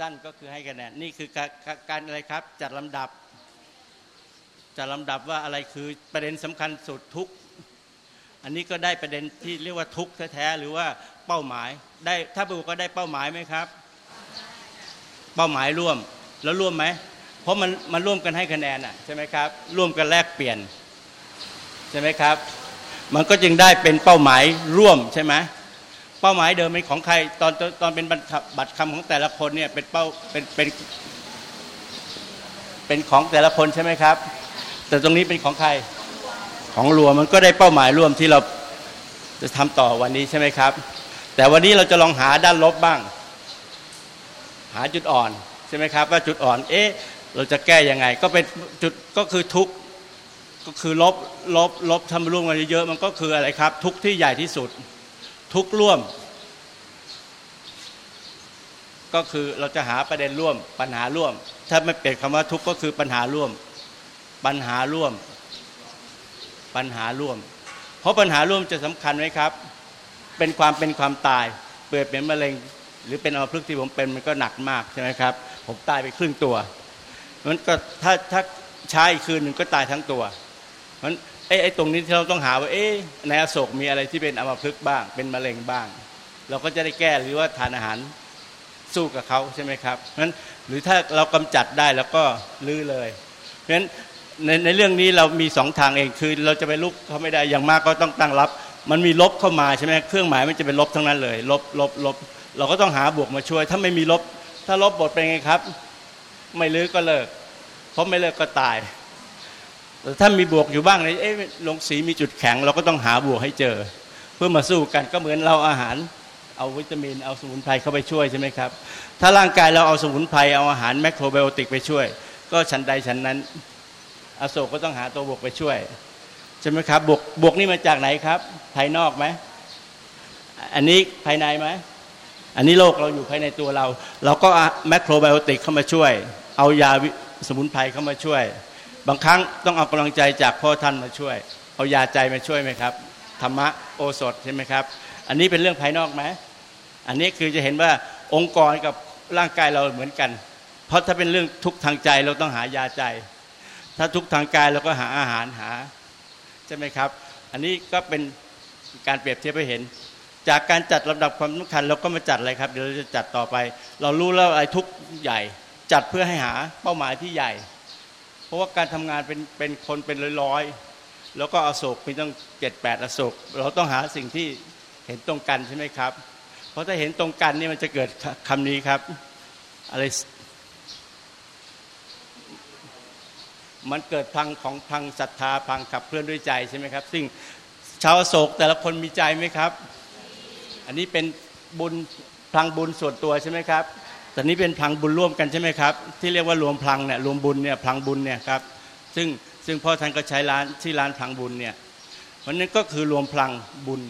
สั้นก็คือให้คะแนนนี่คือการการอะไรครับ จัดลำดับ จัดลำดับว่าอะไรคือประเด็นสำคัญสุดทุกอันนี้ก็ได้ประเด็นที่เรียกว่าทุกแท้ๆหรือว่าเป้าหมาย ได้ถ้าบุก็ได้เป้าหมายไหมครับ เป้าหมายร่วมแล้วร่วมไหมเพราะมันมันร่วมกันให้คะแนนอะใช่ไหมครับ ร่วมกันแลกเปลี่ยนใช่ไหมครับ มันก็จึงได้เป็นเป้าหมายร่วมใช่ไหม เป้าหมายเดิมเป็นของใคร ตอนตอนเป็นบัตรคำของแต่ละคนเนี่ยเป็นเป้าเป็นเป็นเป็นของแต่ละคนใช่ไหมครับ แต่ตรงนี้เป็นของใครของรวมมันก็ได้เป้าหมายร่วมที่เราจะทำต่อวันนี้ใช่ไหมครับ แต่วันนี้เราจะลองหาด้านลบบ้าง หาจุดอ่อนใช่ไหมครับ ว่าจุดอ่อน เอ๊ะ เราจะแก้ยังไง ก็เป็นจุดก็คือทุกก็คือลบลบลบทำร่วมกันเยอะมันก็คืออะไรครับ ทุกที่ใหญ่ที่สุด ทุกร่วม ก็คือเราจะหาประเด็นร่วม ปัญหาร่วม ถ้าไม่เปลี่ยนคำว่าทุกก็คือปัญหาร่วม ปัญหาร่วม ปัญหาร่วม เพราะปัญหาร่วมจะสำคัญไหมครับ เป็นความเป็นความตาย เปิดเป็นมะเร็ง หรือเป็นอัมพฤกษ์ที่ผมเป็นมันก็หนักมากใช่ไหมครับ ผมตายไปครึ่งตัวมันก็ถ้าถ้าใช้คืนหนึ่งก็ตายทั้งตัวมัน ไอ้ไอ้ตรงนี้ที่เราต้องหาว่าเอ๊ะในอโศกมีอะไรที่เป็นอัมพฤกษ์บ้าง เป็นมะเร็งบ้าง เราก็จะได้แก้หรือว่าทานอาหารสู้กับเขาใช่ไหมครับนั้นหรือถ้าเรากำจัดได้แล้วก็ลื้อเลย เพราะฉะนั้นในในเรื่องนี้เรามีสองทางเองคือ เราจะไปลุกเขาไม่ได้อย่างมากก็ต้องตั้งรับ มันมีลบเข้ามาใช่ไหมเครื่องหมายมันจะเป็นลบทั้งนั้นเลย ลบลบลบเราก็ต้องหาบวกมาช่วย ถ้าไม่มีลบ ถ้าลบบทเป็นไงครับ ไม่ลื้อก็เลิกเพราะไม่เลิกก็ตาย ถ้ามีบวกอยู่บ้างในเอ๊ะลงสีมีจุดแข็ง เราก็ต้องหาบวกให้เจอ เพื่อมาสู้กันก็เหมือนเราอาหาร เอาวิตามินเอาสมุนไพรเข้าไปช่วยใช่ไหมครับ ถ้าร่างกายเราเอาสมุนไพรเอาอาหารแมคโครไบโอติกไปช่วย ก็ฉันใดฉันนั้น อโศกก็ต้องหาตัวบวกไปช่วยใช่ไหมครับบวกบวกนี่มาจากไหนครับ ภายนอกไหมอันนี้ภายในไหมอันนี้โรคเราอยู่ภายในตัวเรา เราก็แมคโครไบโอติกเข้ามาช่วย เอายาสมุนไพรเข้ามาช่วย บางครั้งต้องเอากำลังใจจากพ่อท่านมาช่วย เอายาใจมาช่วยไหมครับธรรมะโอสถใช่ไหมครับ อันนี้เป็นเรื่องภายนอกไหมอันนี้คือจะเห็นว่าองค์กรกับร่างกายเราเหมือนกัน เพราะถ้าเป็นเรื่องทุกทางใจเราต้องหายาใจ ถ้าทุกทางกายเราก็หาอาหารหาใช่ไหมครับ อันนี้ก็เป็นการเปรียบเทียบให้เห็น จากการจัดลำดับความสำคัญเราก็มาจัดอะไรครับเดี๋ยวเราจะจัดต่อไป เรารู้แล้วอะไรทุกใหญ่ จัดเพื่อให้หาเป้าหมายที่ใหญ่ เพราะว่าการทำงานเป็นเป็นคนเป็นร้อยๆแล้วก็อโศกมีต้องเจ็ดแปดอโศกเราต้องหาสิ่งที่เห็นตรงกันใช่ไหมครับ เพราะถ้าเห็นตรงกันนี่มันจะเกิดคำนี้ครับ อะไร มันเกิดพังของพังศรัทธาพังขับเคลื่อนด้วยใจใช่ไหมครับ ซึ่งชาวโศกแต่ละคนมีใจไหมครับ อันนี้เป็นบุญพลังบุญส่วนตัวใช่ไหมครับ แต่นี้เป็นพลังบุญร่วมกันใช่ไหมครับ ที่เรียกว่ารวมพลังเนี่ยรวมบุญเนี่ยพลังบุญเนี่ยครับซึ่งซึ่งพ่อท่านก็ใช้ร้านที่ร้านพลังบุญเนี่ยเพราะนั้นก็คือรวมพลังบุญ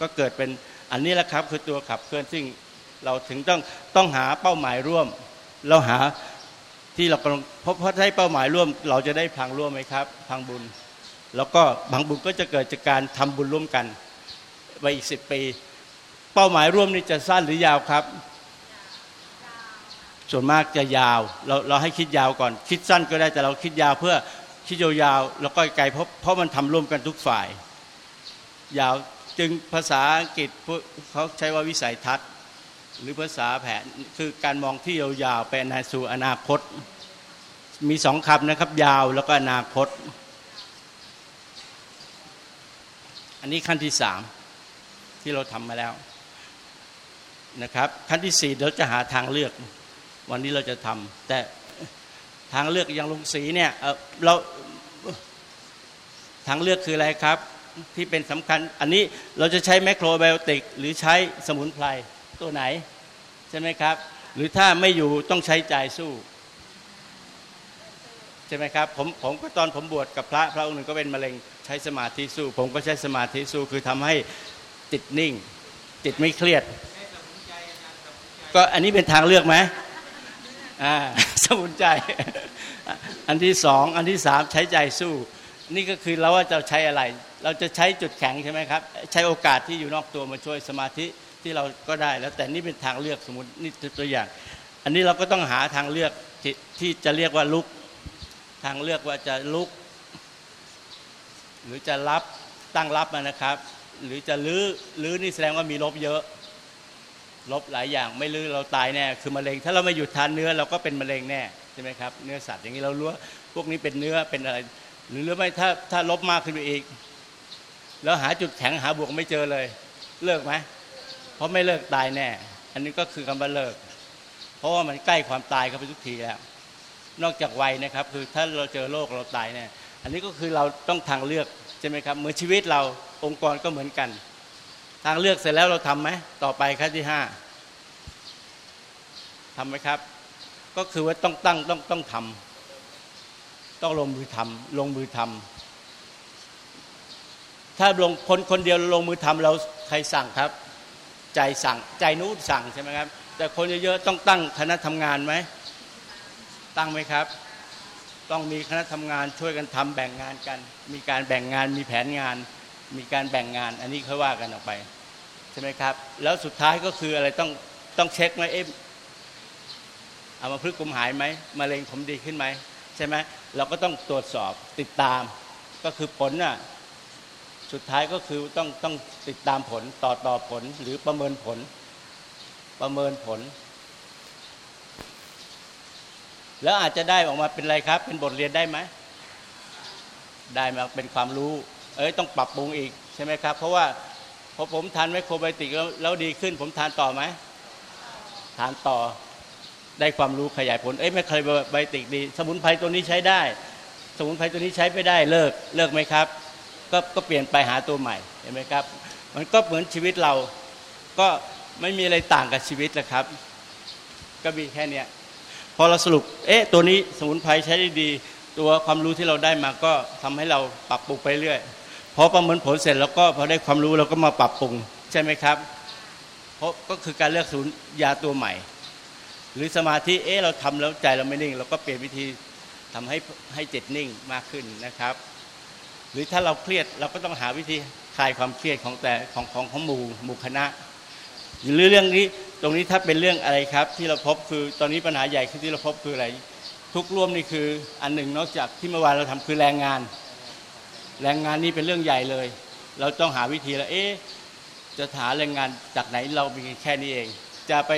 ก็เกิดเป็นอันนี้แหละครับคือตัวขับเคลื่อนซึ่งเราถึงต้องต้องหาเป้าหมายร่วม เราหาที่เรากำลังเพราะเพราะให้เป้าหมายร่วม เราจะได้พังร่วมไหมครับพังบุญ แล้วก็พังบุญก็จะเกิดจากการทำบุญร่วมกันไปอีกสิบปี เป้าหมายร่วมนี่จะสั้นหรือยาวครับ ส่วนมากจะยาว เราเราให้คิดยาวก่อน คิดสั้นก็ได้แต่เราคิดยาวเพื่อคิดยาวๆแล้วก็ไกลเพราะเพราะมันทำร่วมกันทุกฝ่าย ยาวจึงภาษาอังกฤษเขาใช้ว่าวิสัยทัศน์ หรือภาษาแผนคือการมองที่ยาวๆไปในสู่อนาคต มีสองคำนะครับ ยาวแล้วก็อนาคต อันนี้ขั้นที่สามที่เราทำมาแล้วนะครับ ขั้นที่สี่เราจะหาทางเลือก วันนี้เราจะทำแต่ทางเลือกอย่างลงสีเนี่ยเราทางเลือกคืออะไรครับ ที่เป็นสำคัญ อันนี้เราจะใช้แมคโครไบโอติก หรือใช้สมุนไพรตัวไหน ใช่ไหมครับ หรือถ้าไม่อยู่ต้องใช้ใจสู้ใช่ไหมครับผมผมก็ตอนผมบวชกับพระพระองค์หนึ่งก็เป็นมะเร็งใช้สมาธิสู้ ผมก็ใช้สมาธิสู้คือทำให้จิตนิ่งจิตไม่เครียด ก็อันนี้เป็นทางเลือกไหม สมุนใจ อันที่สองอันที่สามใช้ใจสู้ นี่ก็คือเราว่าจะใช้อะไร เราจะใช้จุดแข็งใช่ไหมครับ ใช้โอกาสที่อยู่นอกตัวมาช่วยสมาธิที่เราก็ได้แล้วแต่นี่เป็นทางเลือกสมมตินี่ตัวอย่าง อันนี้เราก็ต้องหาทางเลือกทที่จะเรียกว่าลุก ทางเลือกว่าจะลุก หรือจะรับตั้งรับนะครับ หรือจะลื้อลื้อนี่แสดงว่ามีลบเยอะ ลบหลายอย่างไม่ลื้อเราตายแน่คือมะเร็ง ถ้าเราไม่หยุดทานเนื้อเราก็เป็นมะเร็งแน่ใช่ไหมครับเนื้อสัตว์อย่างนี้เรารู้ว่าพวกนี้เป็นเนื้อเป็นอะไร หรือหรือไม่ถ้าถ้าลบมากขึ้นไปอีก แล้วหาจุดแข็งหาบวกไม่เจอเลย เลิกไหมเพราะไม่เลิกตายแน่ อันนี้ก็คือคำว่าเลิก เพราะว่ามันใกล้ความตายเข้าไปทุกทีแล้ว นอกจากวัยนะครับ คือถ้าเราเจอโรคเราตายแน่อันนี้ก็คือเราต้องทางเลือกใช่ไหมครับเหมือนชีวิตเราองค์กรก็เหมือนกัน ทางเลือกเสร็จแล้วเราทํำไหมต่อไปขั้นที่ห้าทำไหมครับ ก็คือว่าต้องตั้งต้องต้องทำต้องลงมือทำลงมือทำถ้าลงคนคนเดียวลงมือทำเราใครสั่งครับ ใจสั่งใจนู้สั่งใช่ไหมครับ แต่คนเยอะๆต้องตั้งคณะทำงานไหมตั้งไหมครับ ต้องมีคณะทำงานช่วยกันทำแบ่งงานกัน มีการแบ่งงานมีแผนงาน มีการแบ่งงานอันนี้ค่อยว่ากันออกไป ใช่ไหมครับ แล้วสุดท้ายก็คืออะไรต้องต้องเช็คไหมเอ๊ะเอามาพึกกุมหายไหมมะเร็งผมดีขึ้นไหมใช่ไหมเราก็ต้องตรวจสอบติดตาม ก็คือผลน่ะสุดท้ายก็คือต้องต้องติดตามผลต่อต่อผลหรือประเมินผล ประเมินผล แล้วอาจจะได้ออกมาเป็นอะไรครับ เป็นบทเรียนได้ไหมได้มาเป็นความรู้ เอ้ยต้องปรับปรุงอีกใช่ไหมครับ เพราะว่าพอผมทานไมโครไบติกแล้วดีขึ้น ผมทานต่อไหมทานต่อได้ความรู้ขยายผลเอ้ยไม่เคยไบติกดี สมุนไพรตัวนี้ใช้ได้ สมุนไพรตัวนี้ใช้ไม่ได้เลิกเลิกไหมครับ ก็ก็เปลี่ยนไปหาตัวใหม่เห็นไหมครับ มันก็เหมือนชีวิตเรา ก็ไม่มีอะไรต่างกับชีวิตนะครับ ก็มีแค่เนี้ยพอเราสรุป เอ๊ะ ตัวนี้สมุนไพรใช้ได้ดี ตัวความรู้ที่เราได้มาก็ทำให้เราปรับปรุงไปเรื่อย พอประเมินผลเสร็จแล้วก็พอได้ความรู้เราก็มาปรับปรุงใช่ไหมครับ เพราะก็คือการเลือกศูนย์ยาตัวใหม่ หรือสมาธิเอ๊ะเราทำแล้วใจเราไม่นิ่ง เราก็เปลี่ยนวิธีทำให้ให้จิตนิ่งมากขึ้นนะครับ หรือถ้าเราเครียดเราก็ต้องหาวิธีคลายความเครียดของแต่ของของของหมู่หมู่คณะหรือเรื่องนี้ตรงนี้ถ้าเป็นเรื่องอะไรครับ ที่เราพบคือตอนนี้ปัญหาใหญ่ที่เราพบคืออะไร ทุกร่วมนี่คืออันหนึ่งนอกจากที่เมื่อวานเราทำคือแรงงาน แรงงานนี่เป็นเรื่องใหญ่เลย เราต้องหาวิธีแล้วเอ๊ะจะหาแรงงานจากไหนเรามีแค่นี้เอง จะไป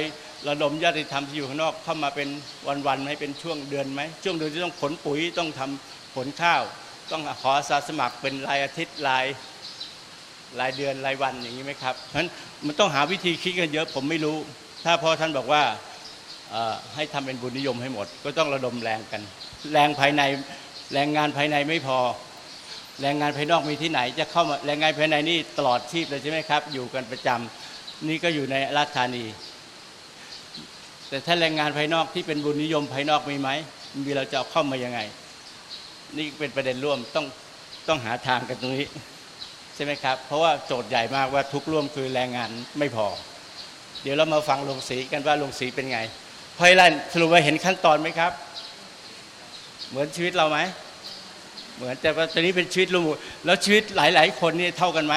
ระดมญาติธรรมที่อยู่ข้างนอกเข้ามาเป็นวันๆให้เป็นช่วงเดือนไหมช่วงเดือนที่ต้องผลปุ๋ยต้องทำผลข้าว ต้องขออาสาสมัครเป็นรายอาทิตย์รายรายเดือนรายวันอย่างนี้ไหมครับเพราะฉะนั้นมันต้องหาวิธีคิดกันเยอะผมไม่รู้ ถ้าพอท่านบอกว่าให้ทำเป็นบุญนิยมให้หมด ก็ต้องระดมแรงกัน แรงภายในแรงงานภายในไม่พอ แรงงานภายนอกมีที่ไหน จะเข้ามาแรงงานภายในนี่ตลอดชีพเลยใช่ไหมครับ อยู่กันประจำนี่ก็อยู่ในราชธานี แต่ถ้าแรงงานภายนอกที่เป็นบุญนิยมภายนอกมีไหมมีเราจะเาเข้ามายังไง นี่เป็นประเด็นร่วมต้องต้องหาทางกันตรงนี้ใช่ไหมครับ เพราะว่าโจทย์ใหญ่มากว่าทุกร่วมคือแรงงานไม่พอ เดี๋ยวเรามาฟังลงสีกันว่าลงสีเป็นไงพอยลันสรุปว่าเห็นขั้นตอนไหมครับ เหมือนชีวิตเราไหม เหมือนแต่ว่าตอนนี้เป็นชีวิตลุงแล้วชีวิตหลาย ๆ คนนี่เท่ากันไหม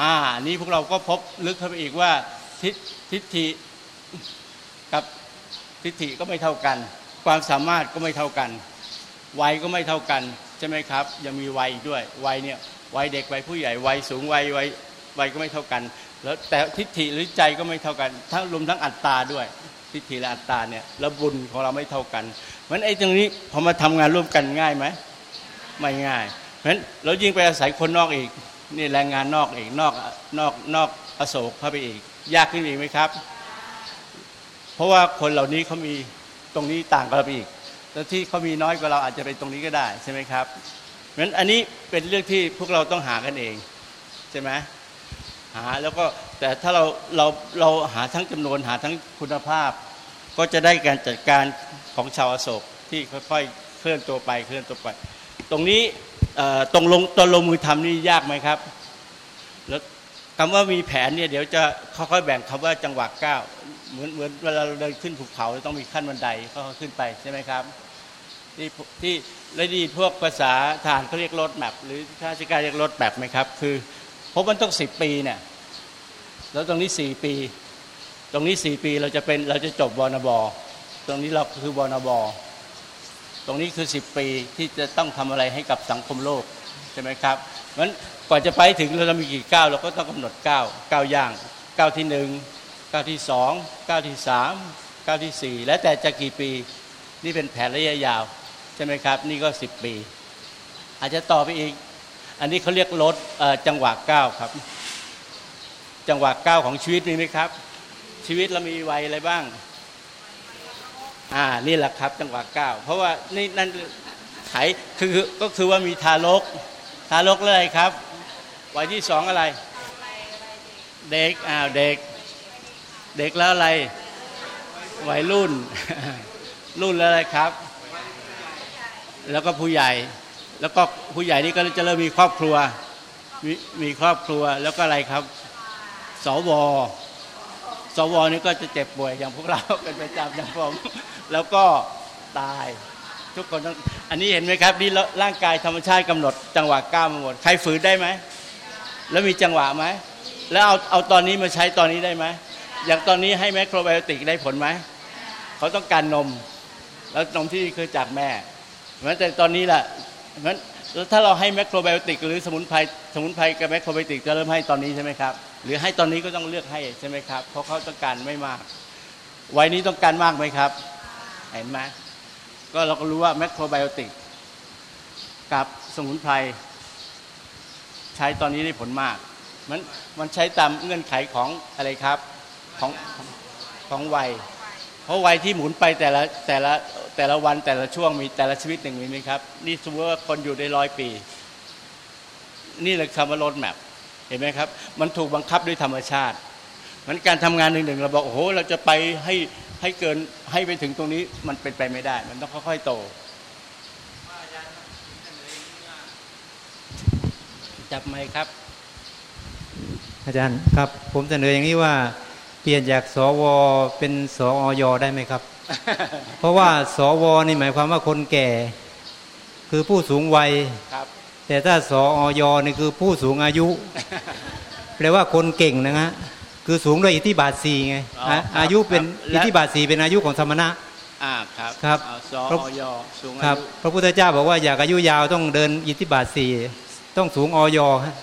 อ่า นี่พวกเราก็พบลึกเข้าไปอีกว่าทิทิฏฐิกับทิฏฐิก็ไม่เท่ากัน ความสามารถก็ไม่เท่ากันวัยก็ไม่เท่ากันใช่ไหมครับ ยังมีวัยด้วยวัยเนี่ยวัยเด็กวัยผู้ใหญ่วัยสูงวัยวัยวัยก็ไม่เท่ากัน แล้วแต่ทิฏฐิหรือใจก็ไม่เท่ากัน ทั้งรวมทั้งอัตตาด้วย ทิฏฐิและอัตตาเนี่ยแล้วบุญของเราไม่เท่ากันเพราะฉะนั้นไอ้ตรงนี้พอมาทำงานร่วมกันง่ายไหม ไม่ง่าย เพราะฉะนั้นเรายิ่งไปอาศัยคนนอกอีกนี่แรงงานนอกอีกนอกนอกนอกอโศกเข้าไปอีก ยากขึ้นอีกไหมครับ เพราะว่าคนเหล่านี้เขามีตรงนี้ต่างกันไปอีกแล้วที่เขามีน้อยกว่าเราอาจจะไปตรงนี้ก็ได้ใช่ไหมครับเพราะฉะนั้นอันนี้เป็นเรื่องที่พวกเราต้องหากันเองใช่ไหมหาแล้วก็แต่ถ้าเราเราเราหาทั้งจำนวนหาทั้งคุณภาพ ก็จะได้การจัดการของชาวอโศกที่ค่อยๆเคลื่อนตัวไปเคลื่อนตัวไป ตรงนี้ตรงลงตอนลงมือทำนี่ยากไหมครับ แล้วคำว่ามีแผนเนี่ยเดี๋ยวจะค่อยๆแบ่งคำว่าจังหวะก้าวเหมือนเหมือนเวลาเราเดินขึ้นภูเขาต้องมีขั้นบันไดก็ขึ้นไปใช่ไหมครับ ที่ที่และดีพวกภาษาทหารเขาเรียกรถแมพหรือข้าราชการเรียกรถแมพไหมครับ คือเพราะมันต้องสิบปีเนี่ยแล้วตรงนี้สี่ปี ตรงนี้สี่ปีเราจะเป็นเราจะจบวนบอตรงนี้เราคือวนบต รงนี้คือสิบปีที่จะต้องทำอะไรให้กับสังคมโลกใช่ไหมครับงั้นก่อนจะไปถึงเราจะมีกี่ก้าวเราก็ต้องกำหนดก้าวก้าวย่างก้าวที่หนึ่งก้าวที่สองก้าวที่สามก้าวที่สี่แล้วแต่จะกี่ปีนี่เป็นแผนระยะยาวใช่ไหมครับ นี่ก็สิบปี อาจจะต่อไปอีก อันนี้เขาเรียกลดจังหวะก้าวครับ จังหวะก้าวของชีวิตมีไหมครับ ชีวิตเรามีวัยอะไรบ้าง อ่านี่แหละครับจังหวะก้าวเพราะว่านี่นั่นไขคือก็คือว่ามีทารก ทารกเลยครับวัยที่สองอะไร เด็กอ้าวเด็ก เด็กแล้วอะไรวัยรุ่น รุ่นแล้วอะไรครับ แล้วก็ผู้ใหญ่ แล้วก็ผู้ใหญ่นี่ก็จะเริ่มมีครอบครัวมีมีครอบครัวแล้วก็อะไรครับ สวสวนี่ก็จะเจ็บป่วยอย่างพวกเราเป็นประจำอย่างผม แล้วก็ตาย ทุกคนต้องอันนี้เห็นไหมครับนี่ร่างกายธรรมชาติกำหนด จังหวะก้าวมาหมดใครฝืนได้ไหมแล้วมีจังหวะไหมแล้วเอาเอาตอนนี้มาใช้ตอนนี้ได้ไหมอย่างตอนนี้ให้แมคโครไบโอติกได้ผลไหมเขาต้องการนม แล้วนมที่คือจากแม่เหมือนแต่ตอนนี้แหละเหมือนถ้าเราให้แมคโครไบโอติก หรือสมุนไพรสมุนไพรกับแมคโครไบโอติกจะเริ่มให้ตอนนี้ใช่ไหมครับหรือให้ตอนนี้ก็ต้องเลือกให้ใช่ไหมครับเพราะเขาต้องการไม่มากวัยนี้ต้องการมากไหมครับ เห็นไหมก็เราก็รู้ว่าแมคโครไบโอติก กับสมุนไพรใช้ตอนนี้ได้ผลมาก มันมันใช้ตามเงื่อนไขของอะไรครับของของวัย เพราะวัยที่หมุนไปแต่ละแต่ละแต่ละวันแต่ละช่วงมีแต่ละชีวิตหนึ่งมีไหมครับ นี่สมมติว่าคนอยู่ได้ร้อยปี นี่เลยคำว่าโรดแมพเห็นไหมครับ มันถูกบังคับด้วยธรรมชาติมันการทำงานหนึ่งๆเราบอกโอ้โหเราจะไปให้ ให้เกินให้ไปถึงตรงนี้มันเป็นไปไม่ได้ มันต้องค่อยๆโตจับไหมครับ อาจารย์ครับ ผมเสนออย่างนี้ว่า เปลี่ยนจากสวเป็นสอยได้ไหมครับ เพราะว่าสวนี่หมายความว่าคนแก่ คือผู้สูงวัยครับ แต่ถ้าสอยนี่คือผู้สูงอายุแปลว่าคนเก่งนะฮะ คือสูงด้วยอิทธิบาทสี่ไงอายุเป็นอิทธิบาทสี่เป็นอายุของสมณะอ่าครับครับสอยสูงอายุพระพุทธเจ้าบอกว่าอยากอายุยาวต้องเดินอิทธิบาทสี่ต้องสูงออย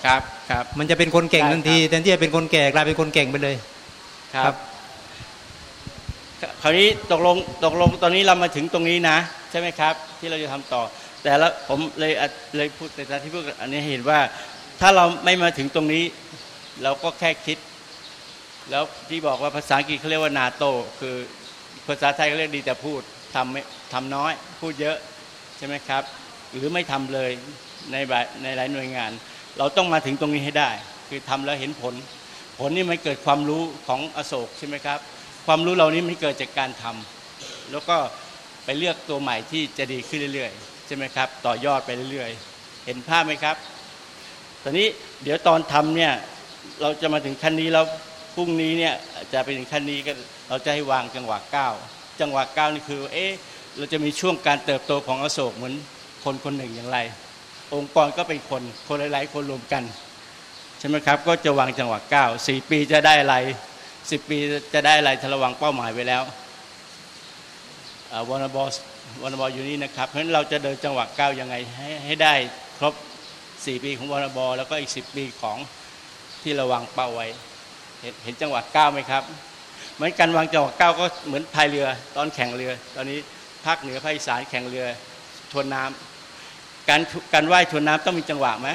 ครับครับ มันจะเป็นคนเก่งทันทีแทนที่จะเป็นคนแก่กลายเป็นคนเก่งไปเลยครับ คราวนี้ตกลงตกลงตอนนี้เรามาถึงตรงนี้นะ ใช่ไหมครับ ที่เราจะทำต่อ แต่ละผมเลยเลยพูดในการที่พูดอันนี้เห็นว่า ถ้าเราไม่มาถึงตรงนี้ เราก็แค่คิด แล้วที่บอกว่าภาษาอังกฤษเขาเรียกว่านาโต คือภาษาไทยเขาเรียกดีแต่พูดทำไม่ทำน้อย พูดเยอะใช่ไหมครับ หรือไม่ทำเลยในในหลายหน่วยงาน เราต้องมาถึงตรงนี้ให้ได้ คือทำแล้วเห็นผล ผลนี่มันเกิดความรู้ของอโศกใช่ไหมครับ ความรู้เหล่านี้มันเกิดจากการทำแล้วก็ไปเลือกตัวใหม่ที่จะดีขึ้นเรื่อยๆใช่ไหมครับ ต่อยอดไปเรื่อยๆ เห็นภาพไหมครับ ตอนนี้เดี๋ยวตอนทำเนี่ยเราจะมาถึงขั้นนี้แล้ว พรุ่งนี้เนี่ยจะไปถึงขั้นนี้ก็เราจะให้วางจังหวะก้าจังหวะก้านี่คือเอ๊ะเราจะมีช่วงการเติบโตของอโศกเหมือนคนคนหนึ่งอย่างไร องค์กรก็เป็นคนคนหลายๆคนรวมกันใช่ไหมครับก็จะวางจังหวะก้าสี่ปีจะได้อะไรสิบปีจะได้อะไรถ้าระวังเป้าหมายไว้แล้ววอนบอสวอนบออยู่นี่นะครับเพราะฉะนั้นเราจะเดินจังหวะก้ายังไงให้ให้ได้ครบสี่ปีของวอนบอแล้วก็อีกสิบปีของที่ระวังเป้าไว้ เห็นจังหวะก้าวไหมครับ เหมือนการวางจังหวะก้าวก็เหมือนพายเรือ ตอนแข่งเรือ ตอนนี้ภาคเหนือภาคอีสานแข่งเรือทวนน้ำการการว่ายทวนน้ำต้องมีจังหวะไหม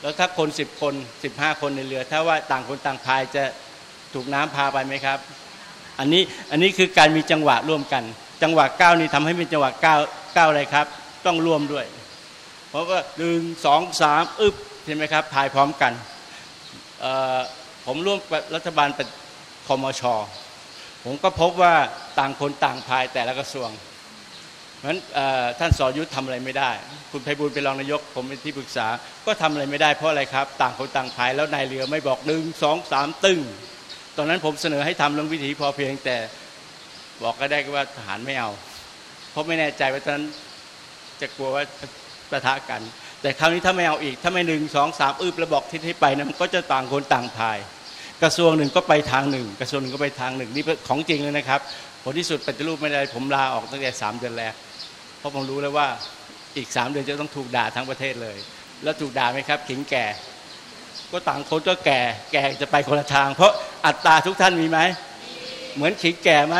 แล้วถ้าคนสิบคนสิบห้าคนในเรือ ถ้าว่าต่างคนต่างพายจะถูกน้ำพาไปไหมครับ อันนี้อันนี้คือการมีจังหวะร่วมกัน จังหวะก้าวนี้ทำให้เป็นจังหวะก้าวก้าวอะไรครับ ต้องร่วมด้วย เพราะว่าหนึ่งสองสามอึบใช่ไหมครับพายพร้อมกัน ผมร่วมรัฐบาลเป็นคมชผมก็พบว่าต่างคนต่างพายแต่ละกระทรวงเพราะฉะนั้นท่านสอยุทธทำอะไรไม่ได้ คุณไพบูลเป็นรองนายก ผมเป็นที่ปรึกษาก็ทำอะไรไม่ได้เพราะอะไรครับ ต่างคนต่างพายแล้วนายเรือไม่บอกหนึ่งสองสามตึ้งตอนนั้นผมเสนอให้ทำเรื่องวิถีพอเพียงแต่บอกก็ได้ว่าทหารไม่เอา เพราะไม่แน่ใจว่าตอนนั้นจะกลัวว่าประทะกัน แต่คราวนี้ถ้าไม่เอาอีก ถ้าไม่หนึ่งสองสามอึบระบอกทิศให้ไปนะมันก็จะต่างคนต่างพาย กระทรวงหนึ่งก็ไปทางหนึ่ง กระทรวงหนึ่งก็ไปทางหนึ่งนี่เป็นของจริงเลยนะครับผลที่สุดปฏิรูปไม่ได้ผมลาออกตั้งแต่สามเดือนแรกเพราะผมรู้แล้วว่าอีกสามเดือนจะต้องถูกด่าทั้งประเทศเลย แล้วถูกด่าไหมครับขิงแก่ ก็ต่างคนก็แก่ แก่จะไปคนละทาง เพราะอัตราทุกท่านมีไหมเหมือนขิงแก่ไหม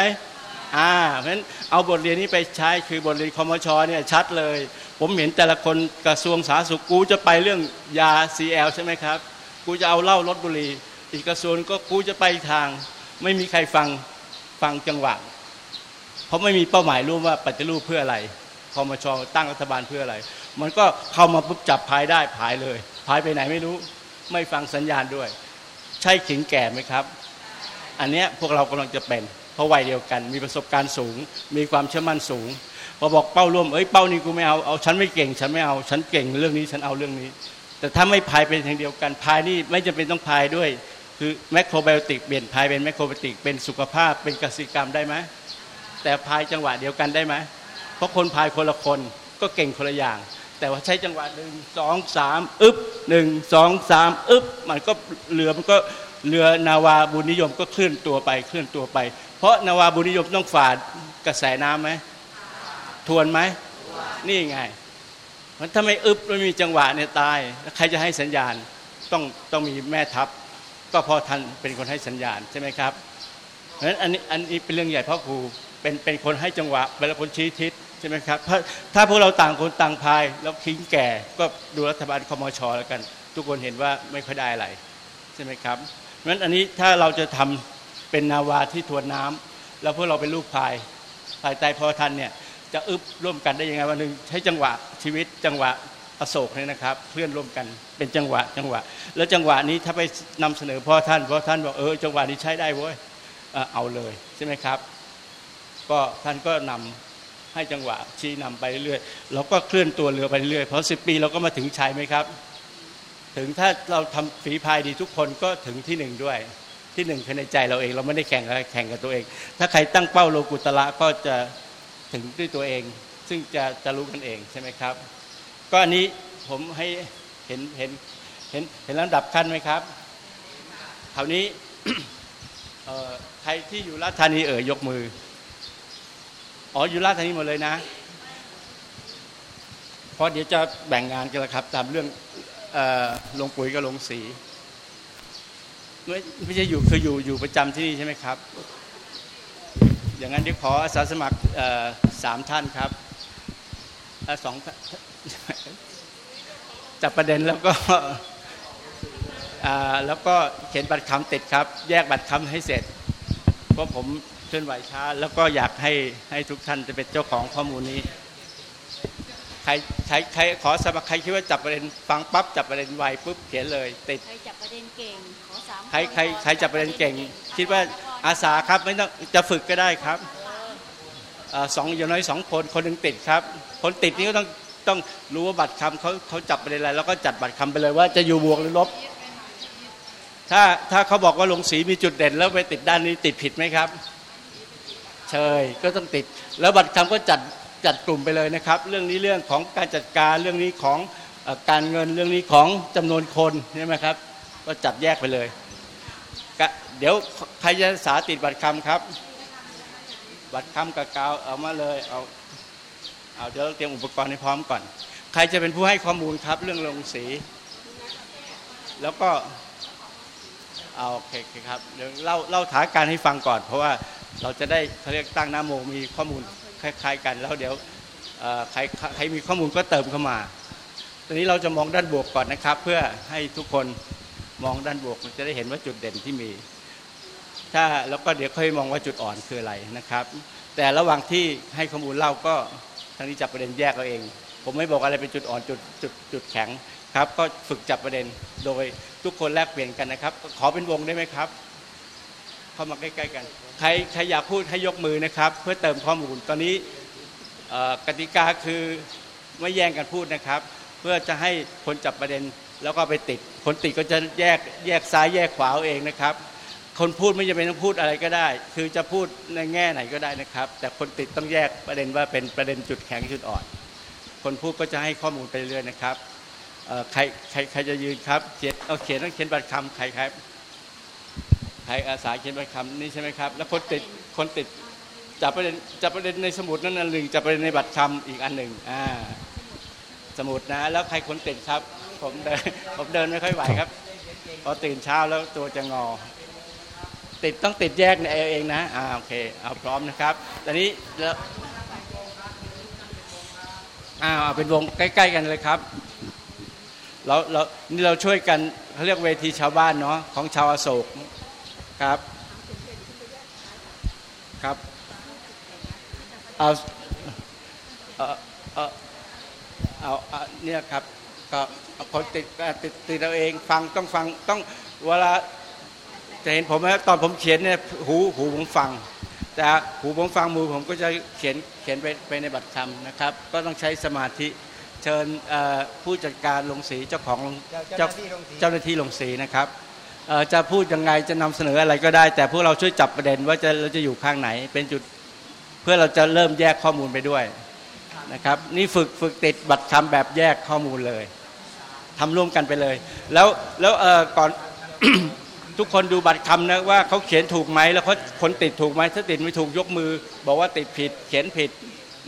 อ่าเพราะฉะนั้นเอาบทเรียนนี้ไปใช้คือบทเรียนคอมชเนี่ยชัดเลย ผมเห็นแต่ละคนกระทรวงสาธารณสุขกูจะไปเรื่องยา CL ใช่ไหมครับ กูจะเอาเหล้าลดบุหรี่อีกกระทรวงก็กูจะไปทาง ไม่มีใครฟังฟังจังหวะเพราะไม่มีเป้าหมายร่วมว่าปฏิรูปเพื่ออะไรคอมชตั้งรัฐบาลเพื่ออะไร มันก็เข้ามาปุ๊บจับพายได้พายเลยพายไปไหนไม่รู้ ไม่ฟังสัญญาณด้วย ใช่ขิงแก่ไหมครับ อันเนี้ยพวกเรากำลังจะเป็น เพราะวัยเดียวกัน มีประสบการณ์สูง มีความเชื่อมั่นสูง พอบอกเป้าร่วมเอ้ยเป้านี้กูไม่เอาเอาฉันไม่เก่ง ฉันไม่เอาฉันเก่งเรื่องนี้ฉันเอาเรื่องนี้ แต่ถ้าไม่พายเป็นทางเดียวกันพายนี่ไม่จำเป็นต้องพายด้วย คือแมคโครไบโอติกเปลี่ยนพายเป็นแมคโครไบโอติกเป็นสุขภาพเป็นกสิกรรมได้ไหมแต่พายจังหวะเดียวกันได้ไหมเพราะคนพายคนละคนก็เก่งคนละอย่าง แต่ว่าใช้จังหวะหนึ่งสองสามอึบหนึ่งสองสามอึบมันก็เรือมันก็เรือนาวาบุญนิยมก็เคลื่อนตัวไปเคลื่อนตัวไป เพราะนาวาบุญนิยมต้องฝ่ากระแสน้ำไหม ทวนไหมนี่ไงมันถ้าไม่อึบไม่มีจังหวะเนี่ยตายแล้วใครจะให้สัญญาณต้องต้องมีแม่ทัพ ก็พอท่านเป็นคนให้สัญญาณใช่ไหมครับเพราะฉะนั้นอันนี้อันนี้เป็นเรื่องใหญ่เพราะครูเป็นเป็นคนให้จังหวะเป็นคนชี้ทิศใช่ไหมครับถ้าถ้าพวกเราต่างคนต่างพายแล้วคิงแก่ก็ดูรัฐบาลคมชอแล้วกัน ทุกคนเห็นว่าไม่ค่อยได้อะไรใช่ไหมครับเพราะฉะนั้นอันนี้ถ้าเราจะทำเป็นนาวาที่ทวนน้ำแล้วพวกเราเป็นลูกพายภายใต้พ่อท่านเนี่ย จะอึบร่วมกันได้ยังไงวันหนึ่งใช้จังหวะชีวิตจังหวะอโศกเนี่ยนะครับเคลื่อนร่วมกันเป็นจังหวะจังหวะ แล้วจังหวะนี้ถ้าไปนำเสนอพ่อท่านพ่อท่านบอกเออจังหวะนี้ใช้ได้เว้ยเอาเลยใช่ไหมครับ ก็ท่านก็นำให้จังหวะชี้นำไปเรื่อยๆเราก็เคลื่อนตัวเรือไปเรื่อยๆเพราะสิปีเราก็มาถึงชัยไหมครับ ถึงถ้าเราทำฝีพายดีทุกคนก็ถึงที่หนึ่งด้วยที่หนึ่งคือในใจเราเอง เราไม่ได้แข่งแข่งกับตัวเอง ถ้าใครตั้งเป้าโลกุตละก็จะ ถึงด้วยตัวเอง ซึ่งจะจะรู้กันเองใช่ไหมครับ ก็อันนี้ผมให้เห็นเห็นเห็นเห็นลำดับขั้นไหมครับคราวนี้ใครที่อยู่ราชธานีเอ่ยยกมือ อ๋ออยู่ราชธานีหมดเลยนะเพราะเดี๋ยวจะแบ่งงานกันล้วครับ ตามเรื่องลงปุ๋ยกับลงสีไม่ไม่ใช่อยู่คืออยู่อยู่ประจำที่นี่ใช่ไหมครับ อย่างนั้นเดี๋ยวขออาสาสมัครเอ่อสามท่านครับเอ่อสองท่านจับประเด็นแล้วก็อ่าแล้วก็เขียนบัตรคำติดครับ แยกบัตรคำให้เสร็จ เพราะผมเคลื่อนไหวช้า แล้วก็อยากให้ให้ทุกท่านจะเป็นเจ้าของข้อมูลนี้ ใครใครใครขอสมัครใครคิดว่าจับประเด็นฟังปั๊บจับประเด็นไวปุ๊บเขียนเลย ติด ใครจับประเด็นเก่งขอสามใครใครใครจับประเด็นเก่ง คิดว่า อาสาครับไม่ต้องจะฝึกก็ได้ครับอสองอย่างน้อยสองคนคนหนึ่งติดครับ คนติดนี่ก็ต้องต้องรู้ว่าบัตรคำเขาเขาจับไปเด็นอะไรแล้วก็จัดบัตรคำไปเลยว่าจะอยู่บวกหรือลบ ถ้าถ้าเขาบอกว่าลงสีมีจุดเด่น แล้วไปติดด้านนี้ติดผิดไหมครับ เชยก็ต้องติด แล้วบัตรคำก็จัดจัดกลุ่มไปเลยนะครับ เรื่องนี้เรื่องของการจัดการเรื่องนี้ของการเงินเรื่องนี้ของจำนวนคนใช่ไหมครับ ก็จัดแยกไปเลย เดี๋ยวใครจะสาติดบัตรคำครับ บัตรคำกับกาวเอามาเลยเอาเอาเดี๋ยวเตรียมอุปกรณ์ให้พร้อมก่อน ใครจะเป็นผู้ให้ข้อมูลครับ เรื่องลงสี แล้วก็เอาโอเคครับเดี๋ยวเล่าเล่าฐาการให้ฟังก่อน เพราะว่าเราจะได้เขาเรียกตั้งหน้าโมมีข้อมูลคล้าย ๆ กันแล้วเดี๋ยวใครใครมีข้อมูลก็เติมเข้ามา ตอนนี้เราจะมองด้านบวกก่อนนะครับ เพื่อให้ทุกคนมองด้านบวกมันจะได้เห็นว่าจุดเด่นที่มี ถ้าแล้วก็เดี๋ยวค่อยมองว่าจุดอ่อนคืออะไรนะครับ แต่ระหว่างที่ให้ข้อมูลเล่าก็ทางนี้จับประเด็นแยกเราเอง ผมไม่บอกอะไรเป็นจุดอ่อนจุดจุดจุดแข็งครับ ก็ฝึกจับประเด็นโดยทุกคนแลกเปลี่ยนกันนะครับ ขอเป็นวงได้ไหมครับ เข้ามาใกล้ๆกัน ใครใครอยากพูดให้ยกมือนะครับ เพื่อเติมข้อมูลตอนนี้กติกาคือไม่แย่งกันพูดนะครับ เพื่อจะให้คนจับประเด็นแล้วก็ไปติด คนติดก็จะแยกแยกซ้ายแยกขวาเองนะครับ คนพูดไม่จำเป็นต้องพูดอะไรก็ได้ คือจะพูดในแง่ไหนก็ได้นะครับ แต่คนติดต้องแยกประเด็นว่าเป็นประเด็นจุดแข็งจุดอ่อน คนพูดก็จะให้ข้อมูลไปเรื่อยนะครับใครใครใครจะยืนครับเขียนเอาเขียนต้องเขียนบัตรคำใครครับรอาสาเขียนใบคำนี่ใช่ไหมครับ แล้วคนติดคนติดจับประเด็นจับประเด็นในสมุดนั้นอันหนึ่งจับประเด็นในบัตรคำอีกอันหนึ่งอ่าสมุดนะ แล้วใครคนติดครับ ผมเดินผมเดินไม่ค่อยไหวครับ พอตื่นเช้าแล้วตัวจะงอ ติดต้องติดแยกในเอเองนะอ่าโอเคเอาพร้อมนะครับตอนนี้แล้วอ้าวเอาเป็นวงใกล้ ๆ กันเลยครับเราเรานี่เราช่วยกันเขาเรียกเวทีชาวบ้านเนาะของชาวอโศกครับครับเอาเอาเอาเอเอาเนี่ยครับก็เอาคนติดติดติดเราเองฟังต้องฟังต้องเวลา จะเห็นผมตอนผมเขียนเนี่ยหูหูผมฟัง แต่หูผมฟังมือผมก็จะเขียนเขียนไปไปในบัตรคำนะครับ ก็ต้องใช้สมาธิเชิญผู้จัดการลงสีเจ้าของเจ้าเจ้าหน้าที่ลงสีนะครับจะพูดยังไงจะนำเสนออะไรก็ได้ แต่พวกเราช่วยจับประเด็นว่าจะเราจะอยู่ข้างไหน เป็นจุดเพื่อเราจะเริ่มแยกข้อมูลไปด้วยนะครับ นี่ฝึกฝึกติดบัตรคำแบบแยกข้อมูลเลยทำร่วมกันไปเลย แล้วแล้วก่อน ทุกคนดูบัตรคำนะว่าเขาเขียนถูกไหมแล้วเขาคนติดถูกไหมถ้าติดไม่ถูกยกมือ บอกว่าติดผิด เขียนผิด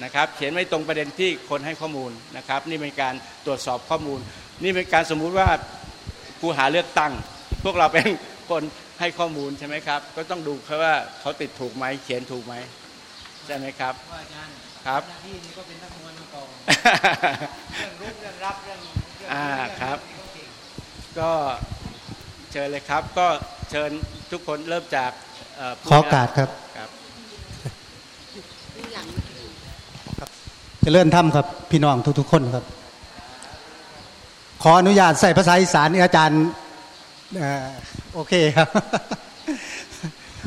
นะครับ เขียนไม่ตรงประเด็นที่คนให้ข้อมูลนะครับ นี่เป็นการตรวจสอบข้อมูล นี่เป็นการสมมุติว่าผู้หาเลือกตั้ง พวกเราเป็นคนให้ข้อมูลใช่ไหมครับ ก็ต้องดูเขาว่าเขาติดถูกไหมเขียนถูกไหมใช่ไหมครับว่าอาจารย์ครับหน้าที่นี้ก็เป็นนักมวยมาก่อนเรื่องรุกเรื่องรับเรื่องเรื่องอ่าเองครับเองเก่งก็ เชิญเลยครับ ก็เชิญทุกคนเริ่มจากเผู้ขอโอกาสครับครับเจะเลื่อนถ้ำครับ พี่น้องทุกๆคนครับ ขออนุญาตใส่ภาษาอีสานนี่อาจารย์เอ่อโอเคครับ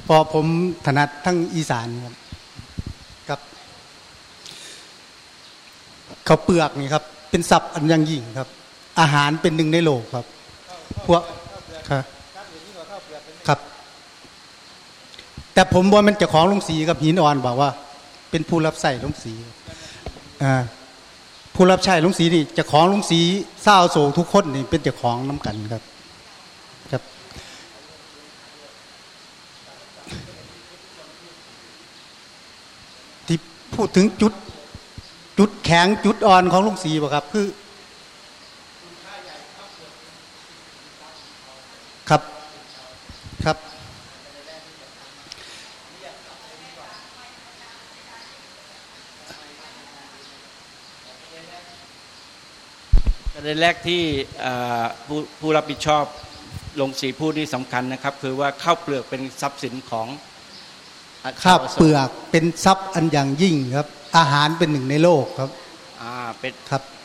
เพอผมถนัดทั้งอีสานครับครับข้าวเปลือกนี่ครับ เป็นศัพท์อันยังยิ่งครับ อาหารเป็นหนึ่งในโลกครับ พวก ครับครับ แต่ผมว่ามันเจะของลงสีกับหินอ่อนบอกว่า เป็นผู้รับใส่ลงสีอ่าผู้รับใช้ลงสีนี่เจะของลงสีเศร้าโศกทุกคนนี่เป็นเจ้าของน้ำกันครับ ครับ ที่พูดถึงจุด จุดแข็งจุดอ่อนของลุงศรีบ่ครับ คือ ครับครับประเด็นแรกที่เอ่อผู้ผู้รับผิดชอบลงสีพูดนี่สำคัญนะครับ คือว่าข้าวเปลือกเป็นทรัพย์สินของอะข้าวชอโศเปลือกเป็นทรัพย์อันอย่างยิ่งครับ อาหารเป็นหนึ่งในโลกครับอ่าเป็นครับครับ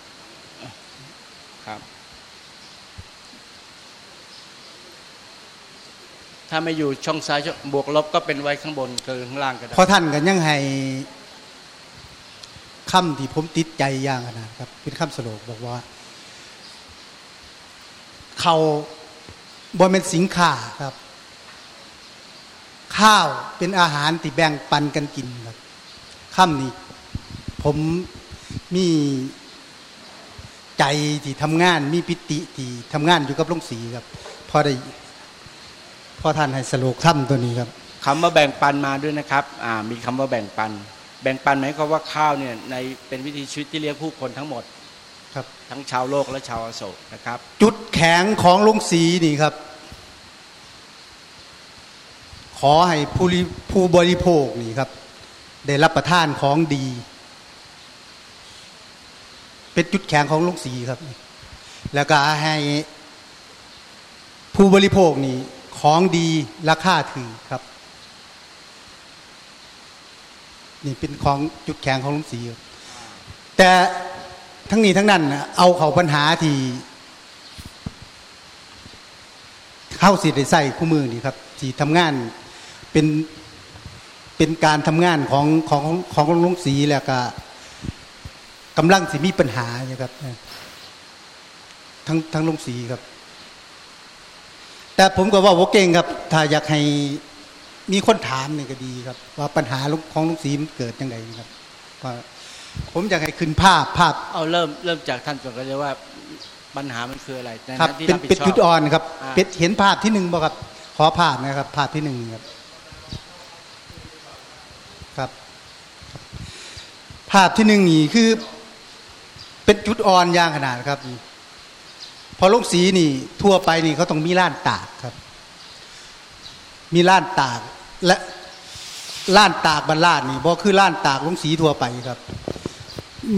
ถ้าไม่อยู่ช่องซ้ายบวกลบก็เป็นไว้ข้างบนเกินข้างล่างก็ได้เพราะท่านกันยังให้คำที่ผมติดใจอย่างนาดครับเป็นคำสโลกบอกว่า เขาบนเป็นสินค้าครับ ข้าวเป็นอาหารที่แบ่งปันกันกินครับคำนี้ผมมีใจที่ทำงานมีปิติที่ทำงานอยู่กับลุงศรีครับพอได้ พอท่านให้สโลกถ้ำตัวนี้ครับคำว่าแบ่งปันมาด้วยนะครับอ่ามีคำว่าแบ่งปัน แบ่งปันหมายความว่าข้าวเนี่ยในเป็นวิธีชีวิตที่เลี้ยงผู้คนทั้งหมดครับ ทั้งชาวโลกและชาวอโศกนะครับ จุดแข็งของลุงศรีนี่ครับ ขอให้ผู้ริผู้บริโภคนี่ครับ ได้รับประทานของดี เป็นจุดแข็งของลุงศรีครับ แล้วก็ให้ผู้บริโภคนี่ ของดีราคาถือครับ นี่เป็นของจุดแข็งของลุงศรีแต่ทั้งนี้ทั้งนั้นเอาเขาปัญหาที่เข้าสิได้ใส่คู่มือนี่ครับที่ทำงานเป็นเป็นการทำงานของของของลุงศรีแล้วก็กำลังสิมีปัญหาอยู่ครับทั้งทั้งลุงศรี ครับแต่ผมก็ว่าว่าเก่งครับ ถ้าอยากให้มีคนถามนี่ก็ดีครับ ว่าปัญหาของลุงศรีมันเกิดยังไงครับว่าผมอยากให้ขึ้นภาพภาพเอาเริ่มเริ่มจากท่านก่อนก็เลยว่าปัญหามันคืออะไรในครับหน้าที่เป็นรับผิดเป็นชอบจุดอ่อนครับอ่า เป็นเห็นภาพที่หนึ่งบ่ครับ ขอภาพนะครับ ภาพที่หนึ่งครับครับ ภาพที่หนึ่งนี่คือ เป็นจุดอ่อนอย่างขนาดครับพ อลงสีนี่ทั่วไปนี่เขาต้องมีล้านตากครับ มีล้านตากและล้านตากบรรลาดนี่บ่คือล้านตากลงสีทั่วไปครับ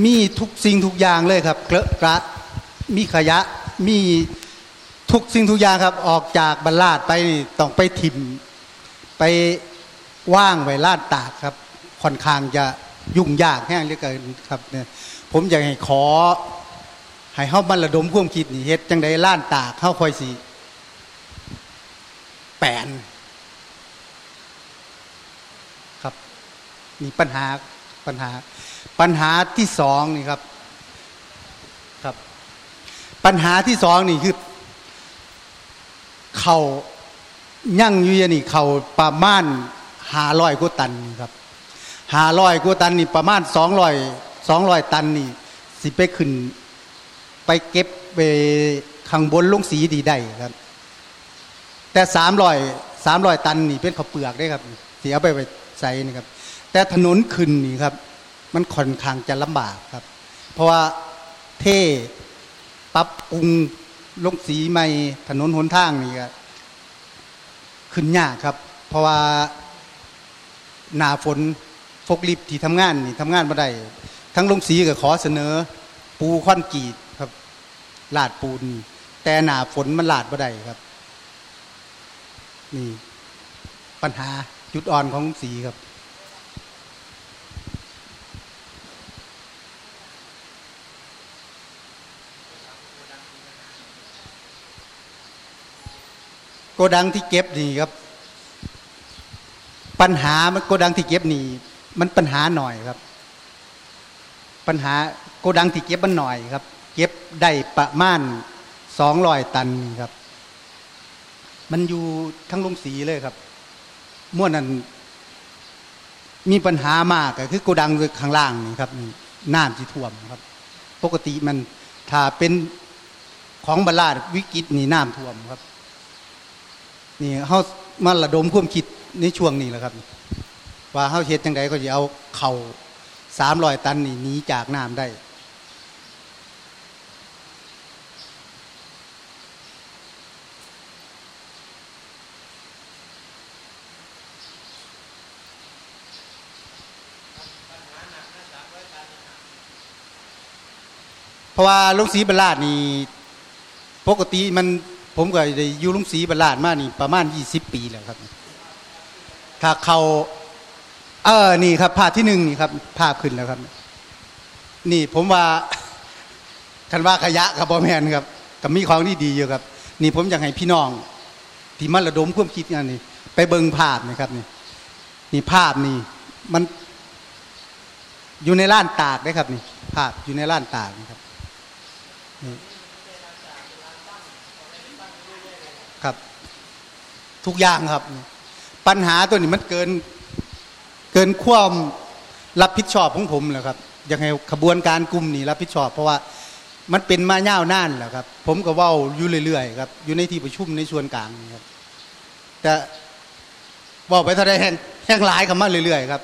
มีทุกสิ่งทุกอย่างเลยครับเกลอะกระมีขยะมีทุกสิ่งทุกอย่างครับ ออกจากบรรลาดไปนี่ต้องไปทิมไปว่างไว้ล้านตากครับค่อนข้างจะยุ่งยากแห้งเหลือเกินครับเนี่ยผมอยากให้ขอ ให้เฮามันระดมความคิดนี่เฮ็ดจังไดล้านตากเฮาคอยสิแปนครับมีปัญหาปัญหา ปัญหาที่สองนี่ครับครับ ปัญหาที่สองนี่คือ เขายั่งยุยนี่ เขาประมาณหาร้อยกว่าตันครับหาร้อยกว่าตันนี่ประมาณสองร้อยสองร้อยตันนี่สิไปขึ้น ไปเก็บไปข้างบนลงสีดีได้ครับ แต่สามร้อยสามร้อยตันนี่เป็นข้าวเปลือกได้ครับเสีเอาไปไปใส่นี่ครับ แต่ถนนขึ้นนี่ครับ มันค่อนข้างจะลำบากครับ เพราะว่าเท่ปรับปรุงลงสีใหม่ถนนหนทางนี่ครับขึ้นยากครับ เพราะว่าหนาฝนฟกลิฟต์ที่ทำงานนี่ทำงานมาได้ทั้งลงสีก็ขอเสนอ ปูคอนกรีตครับ ลาดปูน แต่หนาฝนมันลาดมาได้ครับ นี่ ปัญหาจุดอ่อนของสีครับ โกดังที่เก็บนี่ครับ ปัญหามันโกดังที่เก็บนี่ มันปัญหาหน่อยครับ ปัญหาโกดังที่เก็บมันหน่อยครับ เก็บได้ประมาณสองร้อยตันครับ มันอยู่ทั้งลงสีเลยครับม้วนนั้นมีปัญหามากคือโกดังข้างล่างนี่ครับน้ำที่ท่วมครับ ปกติมันถ้าเป็นของบรรลาดวิกฤตนี่น้ำท่วมครับ นี่เขามาระดมความคิดในช่วงนี้แหละครับ ว่าเขาเฮ็ดจังไดก็จะเอาเข่าสามรอยตันนี่หนีจากน้ำได้ เพราะว่าลุงศรีบรรลาดนี่ปกติมันผมก็ได้อยู่ลุงศรีบรรลาดมานี่ประมาณยี่สิบปีแล้วครับ ถ้าเขาเออนี่ครับภาพที่หนึ่งนี่ครับ ภาพขึ้นแล้วครับ นี่ผมว่าคันว่าขยะกับบอแมนครับกับมีของที่ดีอยู่ครับ นี่ผมอยากให้พี่น้อง ที่มันระดมความคิดกันนี่ไปเบิ่งภาพนะครับนี่นี่ภาพนี่มันอยู่ในร้านตากได้ครับนี่ภาพอยู่ในร้านตากนะครับ ครับ ทุกอย่างครับ ปัญหาตัวนี้มันเกิน เกินความรับผิดชอบของผมแหละครับยากให้ขบวนการกลุ่มนี้รับผิดชอบ เพราะว่ามันเป็นมาเน่าน่านแหละครับ ผมก็ว่าอยู่เรื่อยๆครับ อยู่ในที่ประชุมในส่วนกลางครับ แต่ว่าไปท่าไรแห้งแห้งหลายคำมาเรื่อยๆครับ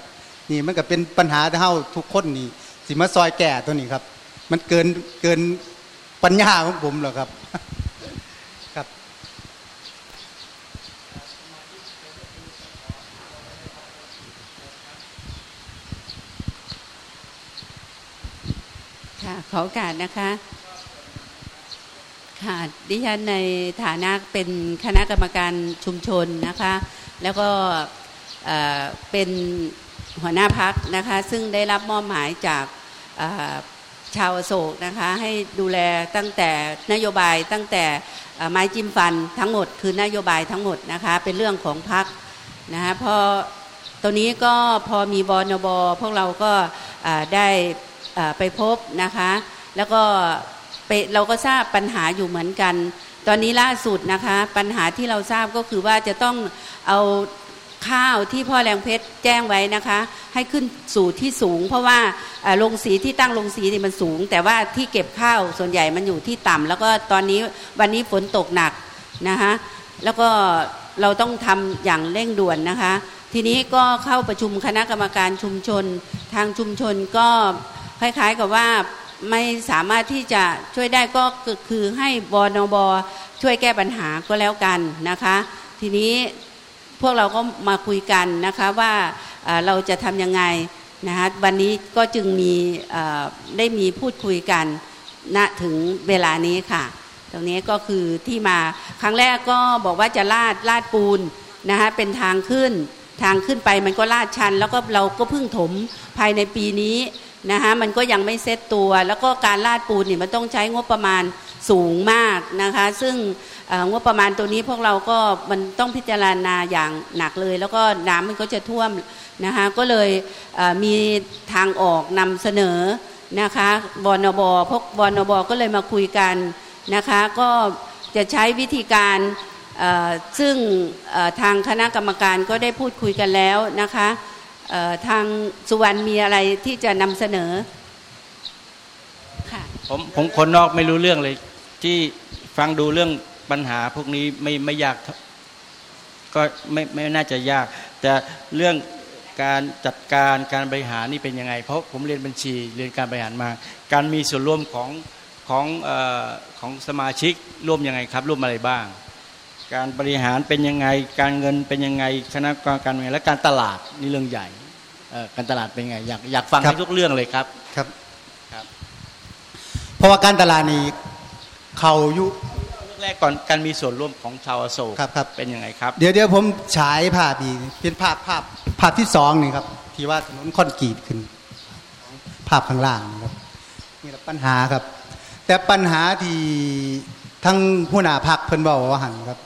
นี่มันก็เป็นปัญหาที่เฮาทุกคนนี่สิมาซอยแก่ตัวนี้ครับ มันเกินเกิน ปัญญาของผมหรอกครับครับ ค่ะขอโอกาสนะคะ ค่ะดิฉันในฐานะเป็นคณะกรรมการชุมชนนะคะ แล้วก็เป็นหัวหน้าพักนะคะ ซึ่งได้รับมอบหมายจาก ชาวโศกนะคะ ให้ดูแลตั้งแต่นโยบายตั้งแต่ไม้จิ้มฟันทั้งหมด คือนโยบายทั้งหมดนะคะ เป็นเรื่องของพักนะคะพอตัวนี้ก็พอมีบอนบพวกเราก็ได้ไปพบนะคะ แล้วก็เราก็ทราบปัญหาอยู่เหมือนกัน ตอนนี้ล่าสุดนะคะ ปัญหาที่เราทราบก็คือว่าจะต้องเอา ข้าวที่พ่อแรงเพชรแจ้งไว้นะคะ ให้ขึ้นสู่ที่สูง เพราะว่าโรงสีที่ตั้งโรงสีนี่มันสูง แต่ว่าที่เก็บข้าวส่วนใหญ่มันอยู่ที่ต่ำแล้วก็ตอนนี้วันนี้ฝนตกหนักนะคะแล้วก็เราต้องทำอย่างเร่งด่วนนะคะ ทีนี้ก็เข้าประชุมคณะกรรมการชุมชน ทางชุมชนก็คล้ายๆกับว่าไม่สามารถที่จะช่วยได้ก็คือให้บอนบช่วยแก้ปัญหาก็แล้วกันนะคะ ทีนี้ พวกเราก็มาคุยกันนะคะว่าเราจะทำยังไงนะคะวันนี้ก็จึงมีได้มีพูดคุยกันณถึงเวลานี้ค่ะ ตรงนี้ก็คือที่มาครั้งแรกก็บอกว่าจะลาดลาดปูนนะคะเป็นทางขึ้น ทางขึ้นไปมันก็ลาดชัน แล้วก็เราก็เพิ่งถมภายในปีนี้นะคะมันก็ยังไม่เซ็ตตัว แล้วก็การลาดปูนเนี่ยมันต้องใช้งบประมาณสูงมากนะคะ ซึ่ง งบประมาณตัวนี้พวกเราก็มันต้องพิจารณาอย่างหนักเลย แล้วก็น้ำมันก็จะท่วมนะคะก็เลยมีทางออกนำเสนอนะคะบนบพวกบนบก็เลยมาคุยกันนะคะก็จะใช้วิธีการซึ่งทางคณะกรรมการก็ได้พูดคุยกันแล้วนะคะทางสุวรรณมีอะไรที่จะนำเสนอค่ะผมผมคนนอกไม่รู้เรื่องเลยที่ฟังดูเรื่อง ปัญหาพวกนี้ไม่ไม่ยากเท่าก็ไม่ไม่น่าจะยาก แต่เรื่องการจัดการการบริหารนี่เป็นยังไง เพราะผมเรียนบัญชีเรียนการบริหารมา การมีส่วนร่วมของของเออของสมาชิกร่วมยังไงครับร่วมอะไรบ้าง การบริหารเป็นยังไง การเงินเป็นยังไงคณะกรรมการเงินและการตลาดนี่เรื่องใหญ่เอ่อการตลาดเป็นยังไงอยากอยากฟังครับให้ทุกเรื่องเลยครับครับครับ เพราะว่าการตลาดนี่เขาอยู่เรื่อง แรกก่อนการมีส่วนร่วมของชาวอโศกครับครับเป็นยังไงครับ เดี๋ยวเดี๋ยวผมฉายภาพอีกเป็นภาพภาพภาพที่สองนี่ครับ ที่ว่าถนนคอนกรีตขึ้น ภาพข้างล่างนะครับนี่แหละปัญหาครับ แต่ปัญหาที่ทั้งหัวหน้าพักเพิ่นบอกว่าหันครับ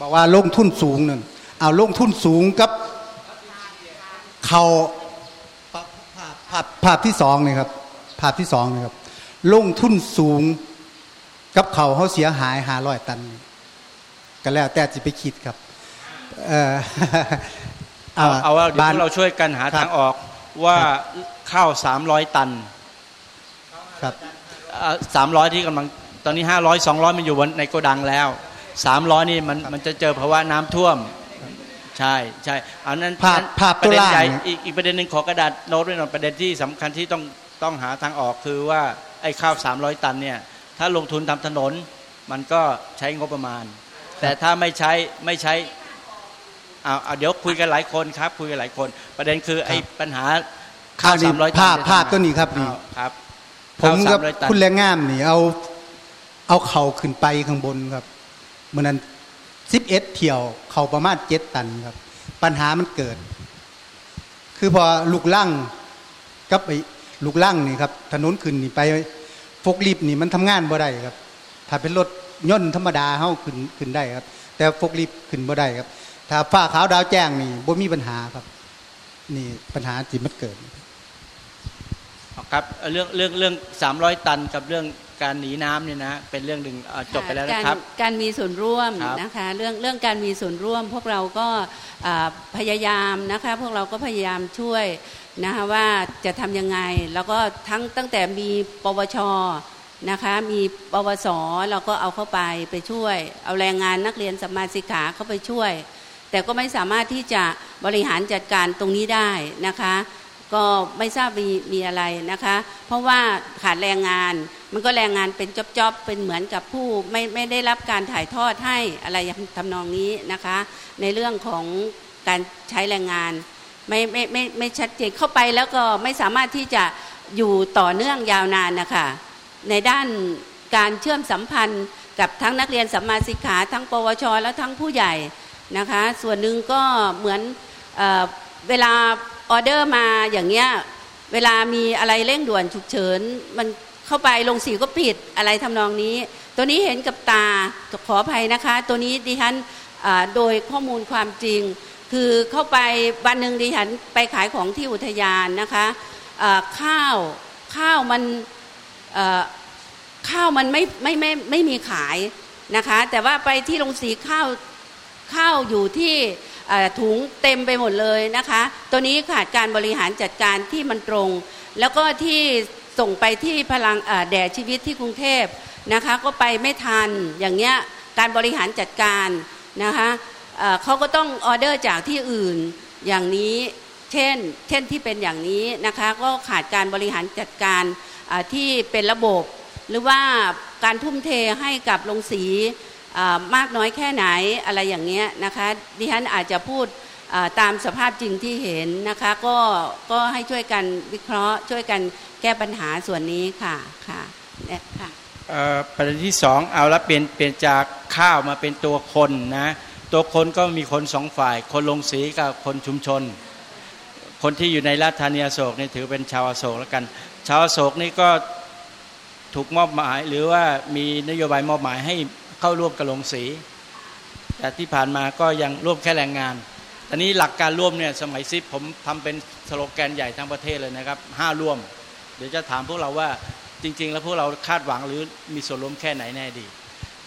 บอกว่าลงทุนสูงนั่นเอาลงทุนสูงกับเขาภาพภาพภาพภาพที่สองนี่ครับ ภาพที่สองนี่ครับลงทุนสูง กับเขาเขาเสียหายหาร้อยตัน ก็แล้วแต่จะไปคิดครับ เออเอาเอาว่าเดี๋ยวบ้พวกเราช่วยกันหาครับทางออกว่าข้าวสามร้อยตัน ครับสามร้อยที่กำลังตอนนี้ห้าร้อยสองร้อยมันอยู่บนในโกดังแล้วสามร้อยนี่มันมันจะเจอภาวะน้ำท่วม ใช่ใช่เอานั้นภาพนั้นภาพประเด็นตัวล่างใหญ่เนี่ยอีกอีกประเด็นหนึ่งขอกระดาษโน้ตไว้หน่อยประเด็นที่สำคัญที่ต้องต้องหาทางออกคือว่าไอ้ข้าวสามร้อยตันเนี่ย ถ้าลงทุนทำถนนมันก็ใช้งบประมาณ แต่ถ้าไม่ใช้ไม่ใช้เอาเอาเดี๋ยวคุยกันหลายคนครับ คุยกันหลายคน ประเด็นคือไอ้ปัญหาข้าวอันนี้สามร้อยตันภาพจะทำภาพตัวนี้ครับนี่เอาครับ ผมกับข้าว300ตันคุณแรงงามนี่ เอาเอาเข่าขึ้นไปข้างบนครับเมื่อนั้นสิบเอ็ดเที่ยวเข่าประมาณเจ็ดตันครับ ปัญหามันเกิด คือพอลูกลั่งกับไอ้ลูกลั่งนี่ครับ ถนนขึ้นนี่ไป ฟกลิฟต์นี่มันทำงานบ่ได้ครับ ถ้าเป็นรถยนต์ธรรมดาเฮาขึ้นขึ้นได้ครับ แต่ฟกลิฟต์ขึ้นบ่ได้ครับ ถ้าฟ้าขาวดาวแจ้งนี่บ่มีปัญหาครับ นี่ปัญหาที่มันเกิดครับเรื่องเรื่องเรื่องสามร้อยตันกับเรื่องการหนีน้ำเนี่ยนะเป็นเรื่องหนึ่งอ่าจบไปแล้วนะครับ การการมีส่วนร่วมครับนะคะเรื่องเรื่องการมีส่วนร่วม พวกเราก็อ่าพยายามนะคะพวกเราก็พยายามช่วย นะคะว่าจะทำยังไง แล้วก็ทั้งตั้งแต่มีปวชนะคะมีปวสเราก็เอาเข้าไปไปช่วย เอาแรงงานนักเรียนสมาสิกขาเข้าไปช่วย แต่ก็ไม่สามารถที่จะบริหารจัดการตรงนี้ได้นะคะ ก็ไม่ทราบมีมีอะไรนะคะ เพราะว่าขาดแรงงานมันก็แรงงานเป็นจอบๆเป็นเหมือนกับผู้ไม่ไม่ได้รับการถ่ายทอดให้อะไรทำนองนี้นะคะ ในเรื่องของการใช้แรงงาน ไม่ไม่ไม่ไม่ชัดเจนเข้าไปแล้วก็ไม่สามารถที่จะอยู่ต่อเนื่องยาวนานนะคะในด้านการเชื่อมสัมพันธ์กับทั้งนักเรียนสัมมาสิกขาทั้ง ปวช และทั้งผู้ใหญ่นะคะ ส่วนหนึ่งก็เหมือนเอเวลาออเดอร์มาอย่างเงี้ยเวลามีอะไรเร่งด่วนฉุกเฉินมันเข้าไปลงสีก็ผิดอะไรทำนองนี้ ตัวนี้เห็นกับตาขออภัยนะคะ ตัวนี้ดิฉันโดยข้อมูลความจริง คือเข้าไปวันหนึ่งดิฉันไปขายของที่อุทยานนะคะข้าวข้าวมันข้าวมันไม่ไม่ไม่ไม่มีขายนะคะ แต่ว่าไปที่โรงสีข้าวข้าวอยู่ที่ถุงเต็มไปหมดเลยนะคะ ตัวนี้ขาดการบริหารจัดการที่มันตรง แล้วก็ที่ส่งไปที่พลังแด่ชีวิตที่กรุงเทพนะคะ ก็ไปไม่ทันอย่างเงี้ยการบริหารจัดการนะคะ เขาก็ต้องออเดอร์จากที่อื่นอย่างนี้เช่น เช่นที่เป็นอย่างนี้นะคะก็ขาดการบริหารจัดการที่เป็นระบบ หรือว่าการทุ่มเทให้กับโรงสีมากน้อยแค่ไหนอะไรอย่างเงี้ยนะคะดิฉันอาจจะพูดตามสภาพจริงที่เห็นนะคะก็ก็ให้ช่วยกันวิเคราะห์ ช่วยกันแก้ปัญหาส่วนนี้ค่ะค่ะเนี่ยค่ะประเด็นที่สองเอาละเปลี่ยนเปลี่ยนจากข้าวมาเป็นตัวคนนะ ตัวคนก็มีคนสองฝ่าย คนลงสีกับคนชุมชน คนที่อยู่ในราชธานีอโศกนี่ถือเป็นชาวอโศกแล้วกัน ชาวอโศกนี่ก็ถูกมอบหมายหรือว่ามีนโยบายมอบหมายให้เข้าร่วมกับลงสี แต่ที่ผ่านมาก็ยังร่วมแค่แรงงานตอนนี้หลักการร่วมเนี่ยสมัยซิปผมทำเป็นสโลแกนใหญ่ทั้งประเทศเลยนะครับห้าร่วม เดี๋ยวจะถามพวกเราว่าจริง ๆ แล้วพวกเราคาดหวังหรือมีส่วนร่วมแค่ไหนแน่ดี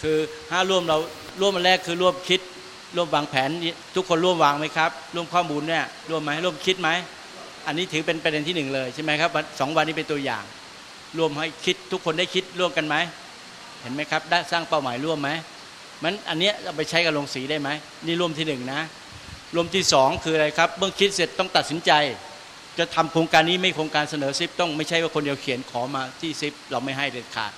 คือห้าร่วมเราร่วมแรกคือร่วมคิด ร่วมวางแผนทุกคนร่วมวางไหมครับ ร่วมข้อมูลเนี่ยร่วมไหมร่วมคิดไหม อันนี้ถือเป็นประเด็นที่หนึ่งเลยใช่ไหมครับสองวันนี้เป็นตัวอย่าง ร่วมให้คิดทุกคนได้คิดร่วมกันไหมเห็นไหมครับ ได้สร้างเป้าหมายร่วมไหมมันอันเนี้ยเราไปใช้กับลงสีได้ไหมนี่ร่วมที่หนึ่งนะร่วมที่สองคืออะไรครับเมื่อคิดเสร็จต้องตัดสินใจ จะทำโครงการนี้ไม่โครงการเสนอซิปต้องไม่ใช่ว่าคนเดียวเขียนขอมาที่ซิปเราไม่ให้เด็ดขาด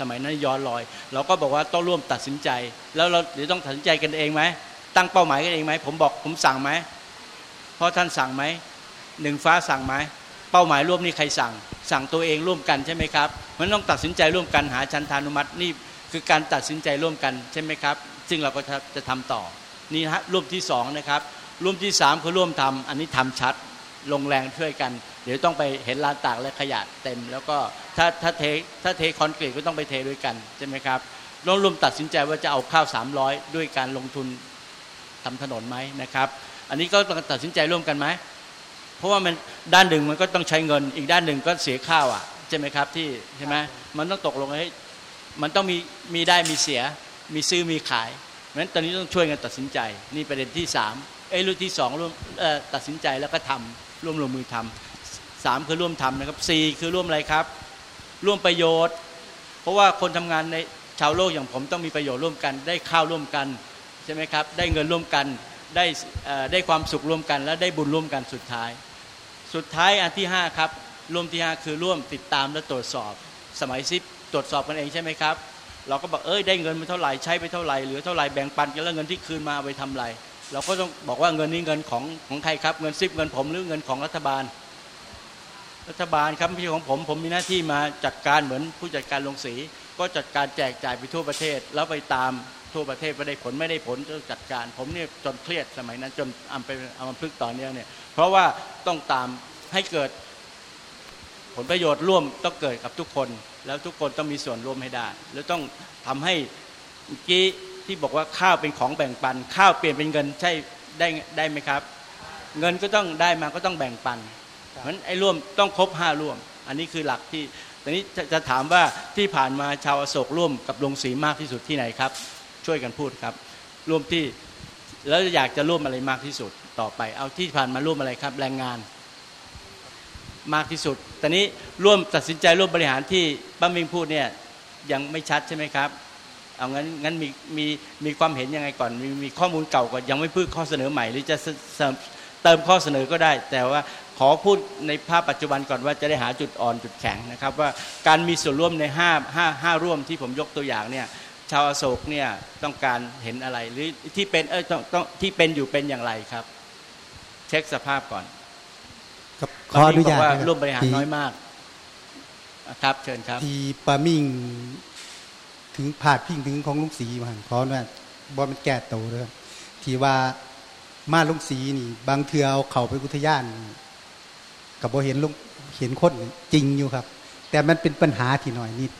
สมัยนั้นย้อนลอย เราก็บอกว่าต้องร่วมตัดสินใจ แล้วเราเดี๋ยวต้องตัดสินใจกันเองไหม ตั้งเป้าหมายกันเองไหมผมบอกผมสั่งไหมเพราะท่านสั่งไหมหนึ่งฟ้าสั่งไหมเป้าหมายร่วมนี่ใครสั่ง สั่งตัวเองร่วมกันใช่ไหมครับมันต้องตัดสินใจร่วมกันหาชันทานุมัตินี่คือการตัดสินใจร่วมกันใช่ไหมครับ ซึ่งเราก็จะจะทำต่อนี่ฮะร่วมที่สองนะครับร่วมที่สามคือร่วมทำอันนี้ทำชัดลงแรงช่วยกัน เดี๋ยวต้องไปเห็นลานตากและขยะเต็ม แล้วก็ถ้าถ้าเทถ้าเทคอนกรีตก็ต้องไปเทด้วยกันใช่ไหมครับร่วมรวมตัดสินใจว่าจะเอาข้าว300 ด้วยการลงทุน ทำถนนไหมนะครับ อันนี้ก็ต้องตัดสินใจร่วมกันไหมเพราะว่ามันด้านหนึ่งมันก็ต้องใช้เงิน อีกด้านหนึ่งก็เสียข้าวอะใช่ไหมครับที่ใช่ไหมมันต้องตกลงให้มันต้องมีมีได้มีเสีย มีซื้อมีขายเพราะฉะนั้นตอนนี้ต้องช่วยกันตัดสินใจ นี่ประเด็นที่สามเอ้ยรุ่นที่สองร่วมตัดสินใจแล้วก็ทำร่วมลงมือทำสามคือร่วมทำนะครับสี่คือร่วมอะไรครับ ร่วมประโยชน์ เพราะว่าคนทำงานในชาวโลกอย่างผมต้องมีประโยชน์ร่วมกัน ได้ข้าวร่วมกัน ใช่ไหมครับ ได้เงินร่วมกันได้ได้ความสุขร่วมกัน และได้บุญร่วมกันสุดท้าย สุดท้ายอันที่ห้าครับร่วมที่ห้าคือร่วมติดตามและตรวจสอบ สมัยซิปตรวจสอบกันเองใช่ไหมครับ เราก็บอกเอ้ยได้เงินไปเท่าไหร่ใช้ไปเท่าไหร่เหลือเท่าไหร่แบ่งปันกันแล้วเงินที่คืนมาไปทำอะไรเราก็ต้องบอกว่าเงินนี้เงินของของใครครับเงินซิปเงินผมหรือเงินของรัฐบาล รัฐบาลครับไม่ใช่ของผมผมมีหน้าที่มาจัดการเหมือนผู้จัดการลงสี ก็จัดการแจกจ่ายไปทั่วประเทศ แล้วไปตาม ทั่วประเทศไปได้ผลไม่ได้ผลก็จัดการ ผมเนี่ยจนเครียดสมัยนั้น จนอำเป็นอามาพึกต่อเนื่องเนี่ยเพราะว่าต้องตามให้เกิดผลประโยชน์ร่วมต้องเกิดกับทุกคน แล้วทุกคนต้องมีส่วนร่วมให้ได้ แล้วต้องทำให้เมื่อกี้ที่บอกว่าข้าวเป็นของแบ่งปัน ข้าวเปลี่ยนเป็นเงินใช่ได้ได้ไหมครับ เงินก็ต้องได้มาก็ต้องแบ่งปันเพราะฉะนั้นไอ้ร่วมต้องครบห้าร่วม อันนี้คือหลักที่ตอนนี้จะถามว่าที่ผ่านมาชาวอโศกร่วมกับลงสีมากที่สุดที่ไหนครับ ช่วยกันพูดครับ ร่วมที่แล้วอยากจะร่วมอะไรมากที่สุดต่อไป เอาที่ผ่านมาร่วมอะไรครับ แรงงานมากที่สุด ตอนนี้ร่วมตัดสินใจร่วมบริหารที่ป้ามิงพูดเนี่ยยังไม่ชัดใช่ไหมครับ เอางั้นงั้นมีมีมีความเห็นยังไงก่อน มีมีข้อมูลเก่าก่อนยังไม่พูดข้อเสนอใหม่ หรือจะเสเสริมเติมข้อเสนอก็ได้ แต่ว่าขอพูดในภาพปัจจุบันก่อนว่าจะได้หาจุดอ่อนจุดแข็งนะครับ ว่าการมีส่วนร่วมในห้าห้าห้าร่วมที่ผมยกตัวอย่างเนี่ย ชาวอโศกเนี่ยต้องการเห็นอะไรหรือที่เป็นเออต้องต้องที่เป็นอยู่เป็นอย่างไรครับ เช็คสภาพก่อนครับขออนุญาตบงทีบกว่านะคบร่วมบริหารที่น้อยมากครับเชิญครับ ที่ปามิ่งถึงผาดพิงถึงของลุงศรีมาหันขอว่าบ่มันแก่โตเลยครับที่ว่ามาลุงศรีนี่ บางเทือเอาเขาไปอุทยานกับบ่เห็นลุงเห็นคนจริงอยู่ครับ แต่มันเป็นปัญหาที่หน่อยนิด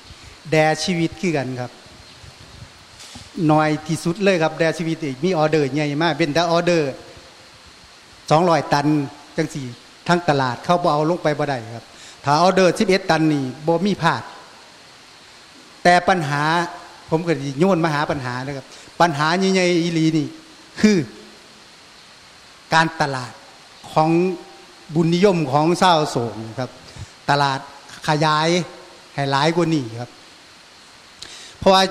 แดชีวิตคือกันครับ น้อยที่สุดเลยครับแดชีวิตอีกมีออเดอร์ใหญ่มากเป็นแต่ออเดอร์สองร้อยตันจังสี่ทั้งตลาดเข้าบ่เอาลงไปบ่ได้ครับ ถ้าออเดอร์สิบเอ็ดตันนี่บ่มีพลาด แต่ปัญหาผมก็สิโยนมาหาปัญหานะครับ ปัญหาใหญ่ๆอีลีนี่คือการตลาดของบุญนิยมของเศร้าโสงครับ ตลาดขยายให้หลายกว่านี้ครับ เพราะว่า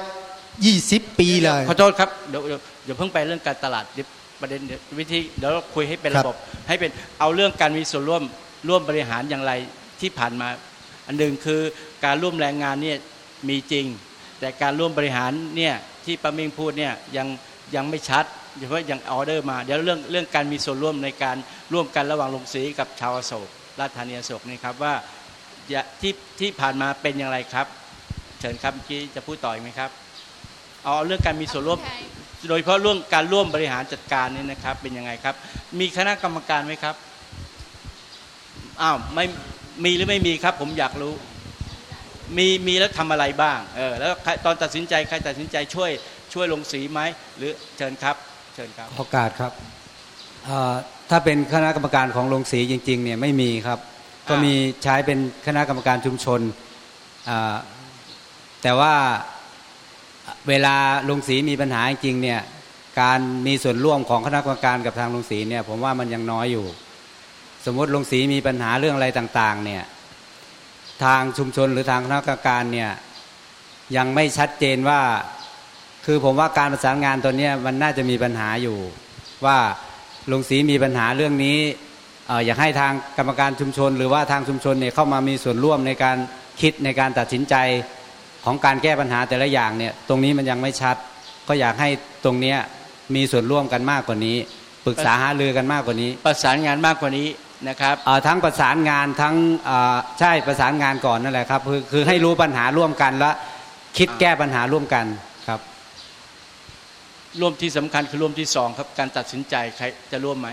20ปีเลย ขอโทษครับเดี๋ยวเดี๋ยวเดี๋ยวเพิ่งไปเรื่องการตลาดเดี๋ยวประเด็นเดี๋ยววิธีเดี๋ยวเราคุยให้เป็นครับระบบ ให้เป็นเอาเรื่องการมีส่วนร่วมร่วมบริหารอย่างไรที่ผ่านมา อันหนึ่งคือการร่วมแรงงานเนี่ยมีจริง แต่การร่วมบริหารเนี่ยที่ป้ามิ่งพูดเนี่ยยังยังไม่ชัดเฉพาะยังออเดอร์มาเดี๋ยวเรื่องเรื่องการมีส่วนร่วมในการร่วมกันระหว่างโรงสีกับชาวอโศกราชธานีอโศกนี่ครับว่าอย่าที่ที่ผ่านมาเป็นอย่างไรครับ เชิญครับเมื่อกี้จะพูดต่ออีกไหมครับ เอาเรื่องการมีส่วนร่วม โดยเฉพาะเรื่องการร่วมบริหารจัดการนี่นะครับ เป็นยังไงครับ มีคณะกรรมการไหมครับอ้าวไม่มีหรือไม่มีครับ ผมอยากรู้ มีมีแล้วทำอะไรบ้างเออแล้วใครตอนตัดสินใจใครตัดสินใจช่วย ช่วยลงสีไหมหรือเชิญครับ เชิญครับโอกาสครับเอ่อถ้าเป็นคณะกรรมการของโรงสีจริงๆเนี่ยไม่มีครับ ก็มีใช้เป็นคณะกรรมการชุมชนอ่าแต่ว่า เวลาโรงสีมีปัญหาจริงเนี่ยการมีส่วนร่วมของคณะกรรมการกับทางโรงสีเนี่ยผมว่ามันยังน้อยอยู่ สมมติโรงสีมีปัญหาเรื่องอะไรต่างๆเนี่ยทางชุมชนหรือทางคณะกรรมการเนี่ยยังไม่ชัดเจนว่าคือผมว่าการประสานงานตัวเนี้ยมันน่าจะมีปัญหาอยู่ ว่าลุงสีมีปัญหาเรื่องนี้เอออยากให้ทางกรรมการชุมชน หรือว่าทางชุมชนเนี่ยเข้ามามีส่วนร่วมในการคิดในการตัดสินใจ ของการแก้ปัญหาแต่ละอย่างเนี่ยตรงนี้มันยังไม่ชัด ก็อยากให้ตรงเนี้ยมีส่วนร่วมกันมากกว่านี้ ปรึกษาหารือกันมากกว่านี้ ประสานงานมากกว่านี้นะครับเอ่อทั้งประสานงานทั้งเอ่อใช่ประสานงานก่อนนั่นแหละครับคือคือให้รู้ปัญหาร่วมกันและคิดแก้ปัญหาร่วมกันครับ ร่วมที่สำคัญคือร่วมที่สองครับการตัดสินใจใครจะร่วมไหม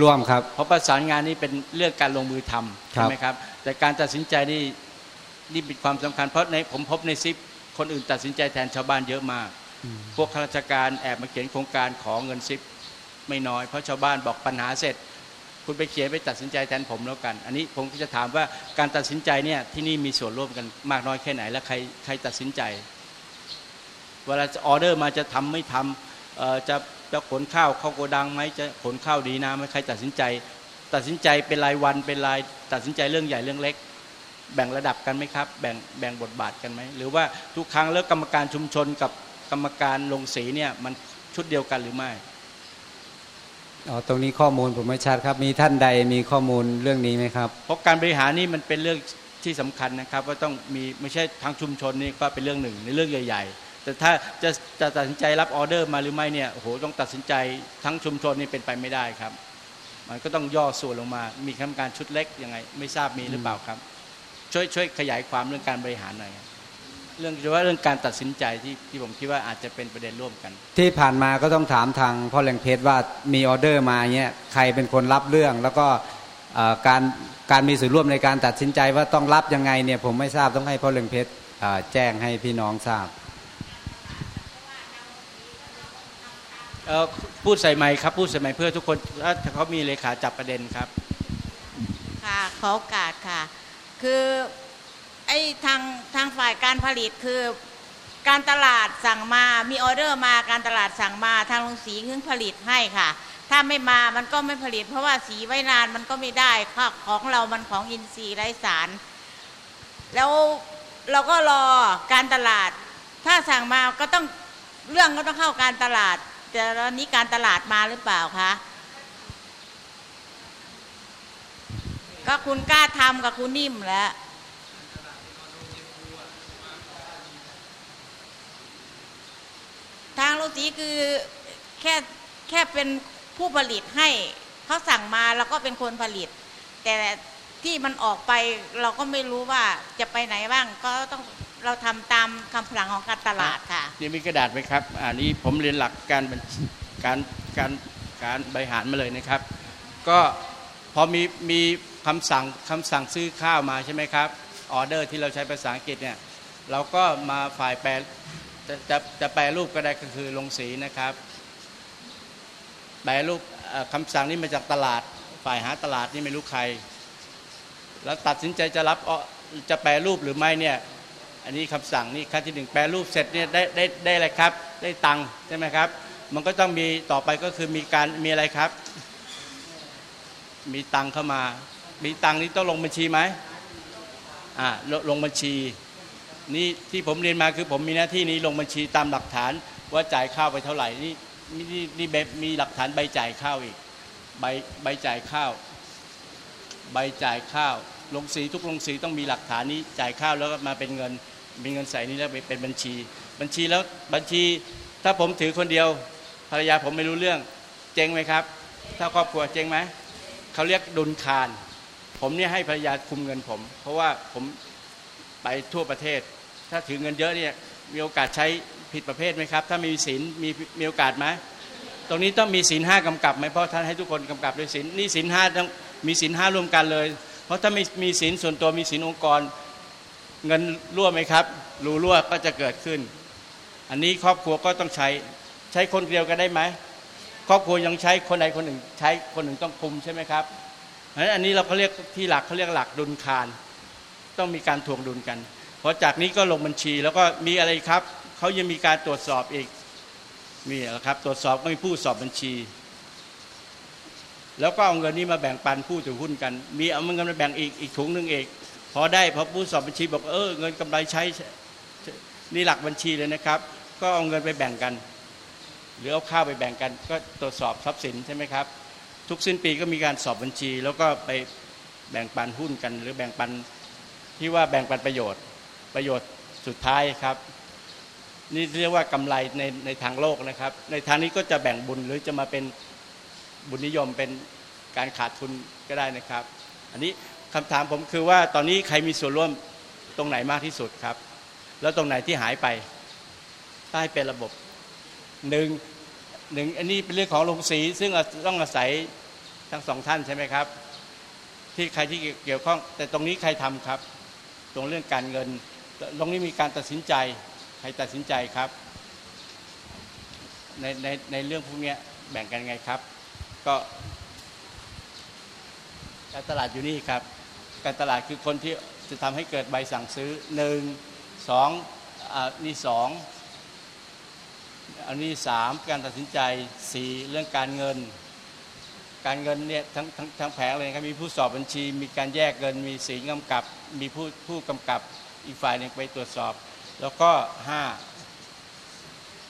ร่วมครับ เพราะประสานงานนี่เป็นเรื่องการลงมือทำครัใช่บไหมครับ แต่การตัดสินใจนี่ นี่เป็นความสำคัญเพราะในผมพบในซิปคนอื่นตัดสินใจแทนชาวบ้านเยอะมาก พวกข้าราชการแอบมาเขียนโครงการขอเงินซิปไม่น้อย เพราะชาวบ้านบอกปัญหาเสร็จ คุณไปเขียนไปตัดสินใจแทนผมแล้วกัน อันนี้ผมก็จะถามว่าการตัดสินใจเนี่ยที่นี่มีส่วนร่วมกันมากน้อยแค่ไหน และใครใครตัดสินใจ เวลาจะออเดอร์มาจะทำไม่ทำเอ่อจะจะขนข้าวเข้าโกดังไหมจะขนข้าวดีนะไหมใครตัดสินใจ ตัดสินใจเป็นรายวันเป็นรายตัดสินใจเรื่องใหญ่เรื่องเล็ก แบ่งระดับกันไหมครับ แบ่งแบ่งบทบาทกันไหม หรือว่าทุกครั้งแล้วกรรมการชุมชนกับกรรมการลงสีเนี่ยมันชุดเดียวกันหรือไม่อ๋อตรงนี้ข้อมูลผมไม่ชัดครับ มีท่านใดมีข้อมูลเรื่องนี้ไหมครับ เพราะการบริหารนี่มันเป็นเรื่องที่สำคัญนะครับ ว่าต้องมีไม่ใช่ทางชุมชนนี่ก็เป็นเรื่องหนึ่งในเรื่องใหญ่ ๆ แต่ถ้าจะจะตัดสินใจรับออเดอร์มาหรือไม่เนี่ยโอ้โหต้องตัดสินใจทั้งชุมชนนี่เป็นไปไม่ได้ครับ มันก็ต้องย่อส่วนลงมา มีกรรมการชุดเล็กยังไง ไม่ทราบมีหรือเปล่าครับ ช่วยช่วยขยายความเรื่องการบริหารหน่อยครับเรื่องเฉพาะเรื่องการตัดสินใจที่ที่ผมคิดว่าอาจจะเป็นประเด็นร่วมกัน ที่ผ่านมาก็ต้องถามทางพ่อแหล่งเพชรว่ามีออเดอร์มาเนี่ยใครเป็นคนรับเรื่อง แล้วก็เอ่อการการมีส่วนร่วมในการตัดสินใจว่าต้องรับยังไงเนี่ยผมไม่ทราบต้องให้พ่อแหล่งเพชรเอ่อแจ้งให้พี่น้องทราบเอ่อพูดใส่ไมค์ครับพูดใส่ไมค์เพื่อทุกคนถ้าเขามีเลขาจับประเด็นครับ ค่ะขอโอกาสค่ะ คือไอ้ทางทางฝ่ายการผลิตคือการตลาดสั่งมา มีออเดอร์มาการตลาดสั่งมาทางโรงสีเพิ่งผลิตให้ค่ะ ถ้าไม่มามันก็ไม่ผลิต เพราะว่าสีไว้นานมันก็ไม่ได้ค่ะของเรามันของอินทรีย์ไร้สาร แล้วเราก็รอการตลาด ถ้าสั่งมาก็ต้องเรื่องก็ต้องเข้าการตลาดแต่ตอนนี้การตลาดมาหรือเปล่าคะ ก็คุณกล้าทำกับคุณนิ่มแล้วทางโรสีคือแค่แค่เป็นผู้ผลิตให้เขาสั่งมาเราก็เป็นคนผลิต แต่ที่มันออกไปเราก็ไม่รู้ว่าจะไปไหนบ้างก็ต้องเราทำตามคำสั่งของการตลาดค่ะนี่มีกระดาษไหมครับอันนี้ผมเรียนหลักการการการการบริหารมาเลยนะครับ ก็พอมีมี คำสั่งคำสั่งซื้อข้าวมาใช่ไหมครับออเดอร์ที่เราใช้ภาษาอังกฤษเนี่ยเราก็มาฝ่ายแปลจะจะจะแปลรูปก็ได้ก็คือลงสีนะครับ แปลรูปคำสั่งนี้มาจากตลาด ฝ่ายหาตลาดนี่ไม่รู้ใคร แล้วตัดสินใจจะรับจะแปลรูปหรือไม่เนี่ยอันนี้คำสั่งนี่ขั้นที่หนึ่งแปลรูปเสร็จเนี่ยได้ได้ได้อะไรครับ ได้ตังค์ใช่ไหมครับ มันก็ต้องมีต่อไปก็คือมีการมีอะไรครับ มีตังค์เข้ามา มีตังค์นี้ต้องลงบัญชีไหมอ่าลลงบัญชีนี่ที่ผมเรียนมาคือผมมีหน้าที่นี้ลงบัญชีตามหลักฐานว่าจ่ายข้าวไปเท่าไหร่นี่มีนี่นี่แบบมีหลักฐานใบจ่ายข้าวอีกใบใบจ่ายข้าว ใบจ่ายข้าว ลงสีทุกลงสีต้องมีหลักฐานนี้จ่ายข้าวแล้วก็มาเป็นเงินเป็นเงินใส่นี้แล้วเป็นบัญชี บัญชีแล้วบัญชี ถ้าผมถือคนเดียว ภรรยาผมไม่รู้เรื่อง เจ๊งไหมครับ ถ้าครอบครัวเจ๊งไหมเขาเรียกดุลคาร ผมเนี่ยให้ภรรยาคุมเงินผม เพราะว่าผมไปทั่วประเทศ ถ้าถือเงินเยอะเนี่ยมีโอกาสใช้ผิดประเภทไหมครับ ถ้ามีศีลมีมีโอกาสไหมตรงนี้ต้องมีศีลห้ากำกับไหมเพราะท่านให้ทุกคนกำกับด้วยศีลนี่ศีลห้าต้องมีศีลห้ารวมกันเลย เพราะถ้าไม่มีศีลส่วนตัวมีศีลองค์กร เงินรั่วไหมครับรูรั่วก็จะเกิดขึ้น อันนี้ครอบครัวก็ต้องใช้ใช้คนเดียวกันได้ไหมครอบครัวยังใช้คนใดคนหนึ่ง ใช้คนหนึ่งต้องคุมใช่ไหมครับ เพราะฉะนั้นอันนี้เราเขาเรียกที่หลักเขาเรียกหลักดุลคารต้องมีการทวงดุลกันพอจากนี้ก็ลงบัญชีแล้วก็มีอะไรครับเขายังมีการตรวจสอบอีกมีนะครับ ตรวจสอบก็มีผู้สอบบัญชี แล้วก็เอาเงินนี้มาแบ่งปันผู้ถือหุ้นกัน มีเอาเงินมาแบ่งอีกอีกถุงหนึ่งเอกพอได้พอผู้สอบบัญชีบอกเออเงินกำไรใช้นี่หลักบัญชีเลยนะครับ ก็เอาเงินไปแบ่งกัน หรือเอาข้าวไปแบ่งกัน ก็ตรวจสอบทรัพย์สินใช่ไหมครับ ทุกสิ้นปีก็มีการสอบบัญชี แล้วก็ไปแบ่งปันหุ้นกัน หรือแบ่งปันที่ว่าแบ่งปันประโยชน์ ประโยชน์สุดท้ายครับ นี่เรียกว่ากำไรในในทางโลกนะครับ ในทางนี้ก็จะแบ่งบุญหรือจะมาเป็นบุญนิยมเป็นการขาดทุนก็ได้นะครับ อันนี้คำถามผมคือว่าตอนนี้ใครมีส่วนร่วมตรงไหนมากที่สุดครับ แล้วตรงไหนที่หายไปใต้เป็นระบบหนึ่ง หนึ่งอันนี้เป็นเรื่องของลงสีซึ่งต้องอาศัยทั้งสองท่านใช่ไหมครับ ที่ใครที่เกี่ยวข้อง แต่ตรงนี้ใครทำครับ ตรงเรื่องการเงิน ตรงนี้มีการตัดสินใจใครตัดสินใจครับ ในในในเรื่องพวกนี้แบ่งกันไงครับ ก็การตลาดอยู่นี่ครับ การตลาดคือคนที่จะทำให้เกิดใบสั่งซื้อหนึ่งสองอนี่สอง อันนี้สามการตัดสินใจสี่เรื่องการเงิน การเงินเนี่ยทั้งทั้งทั้งแผงเลยครับมีผู้สอบบัญชี มีการแยกเงิน มีสีกำกับ มีผู้ผู้กำกับอีกฝ่ายหนึ่งไปตรวจสอบ แล้วก็ห้า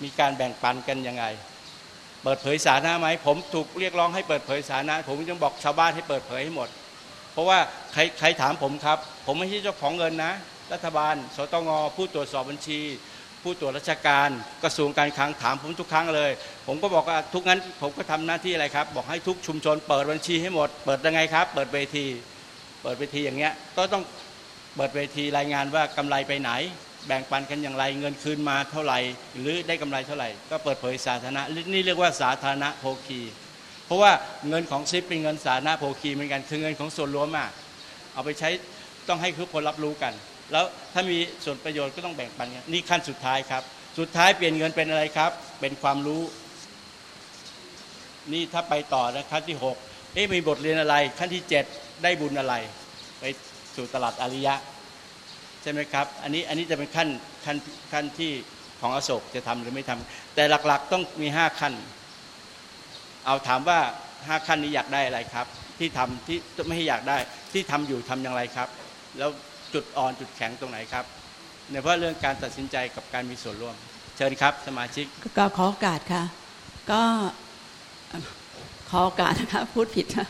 มีการแบ่งปันกันยังไง เปิดเผยสาธารณะไหมผมถูกเรียกร้องให้เปิดเผยสาธารณะผมยังบอกชาวบ้านให้เปิดเผยให้หมด เพราะว่าใครใครถามผมครับ ผมไม่ใช่เจ้าของเงินนะ รัฐบาล สตงผู้ตรวจสอบบัญชี ผู้ตรวจราชการกระทรวงการคลังถามผมทุกครั้งเลย ผมก็บอกว่าทุกนั้น ผมก็ทำหน้าที่อะไรครับ บอกให้ทุกชุมชนเปิดบัญชีให้หมด เปิดยังไงครับ เปิดเวที เปิดเวทีอย่างเงี้ย ก็ต้องเปิดเวทีรายงานว่ากำไรไปไหน แบ่งปันกันอย่างไร เงินคืนมาเท่าไหร่ หรือได้กำไรเท่าไหร่ ก็เปิดเผยสาธารณะ นี่เรียกว่าสาธารณะโภคี เพราะว่าเงินของซิปเป็นเงินสาธารณะโภคีเหมือนกัน คือเงินของส่วนรวมอะ เอาไปใช้ต้องให้ทุกคนรับรู้กัน แล้วถ้ามีส่วนประโยชน์ก็ต้องแบ่งปันกันนี่ขั้นสุดท้ายครับ สุดท้ายเปลี่ยนเงินเป็นอะไรครับ เป็นความรู้ นี่ถ้าไปต่อนะขั้นที่หกเอ๊ะมีบทเรียนอะไร ขั้นที่เจ็ดได้บุญอะไร ไปสู่ตลาดอริยะ ใช่ไหมครับ อันนี้อันนี้จะเป็นขั้นขั้นขั้นที่ของอโศกจะทำหรือไม่ทำแต่หลักๆต้องมีห้าขั้น เอาถามว่าห้าขั้นนี้อยากได้อะไรครับ ที่ทำที่ไม่ให้อยากได้ที่ทำอยู่ทำอย่างไรครับ แล้ว จุดอ่อนจุดแข็งตรงไหนครับในเพราะเรื่องการตัดสินใจกับการมีส่วนร่วม เชิญครับ สมาชิกก็ขอโอกาสค่ะ ก็ขอโอกาสนะคะพูดผิดนะ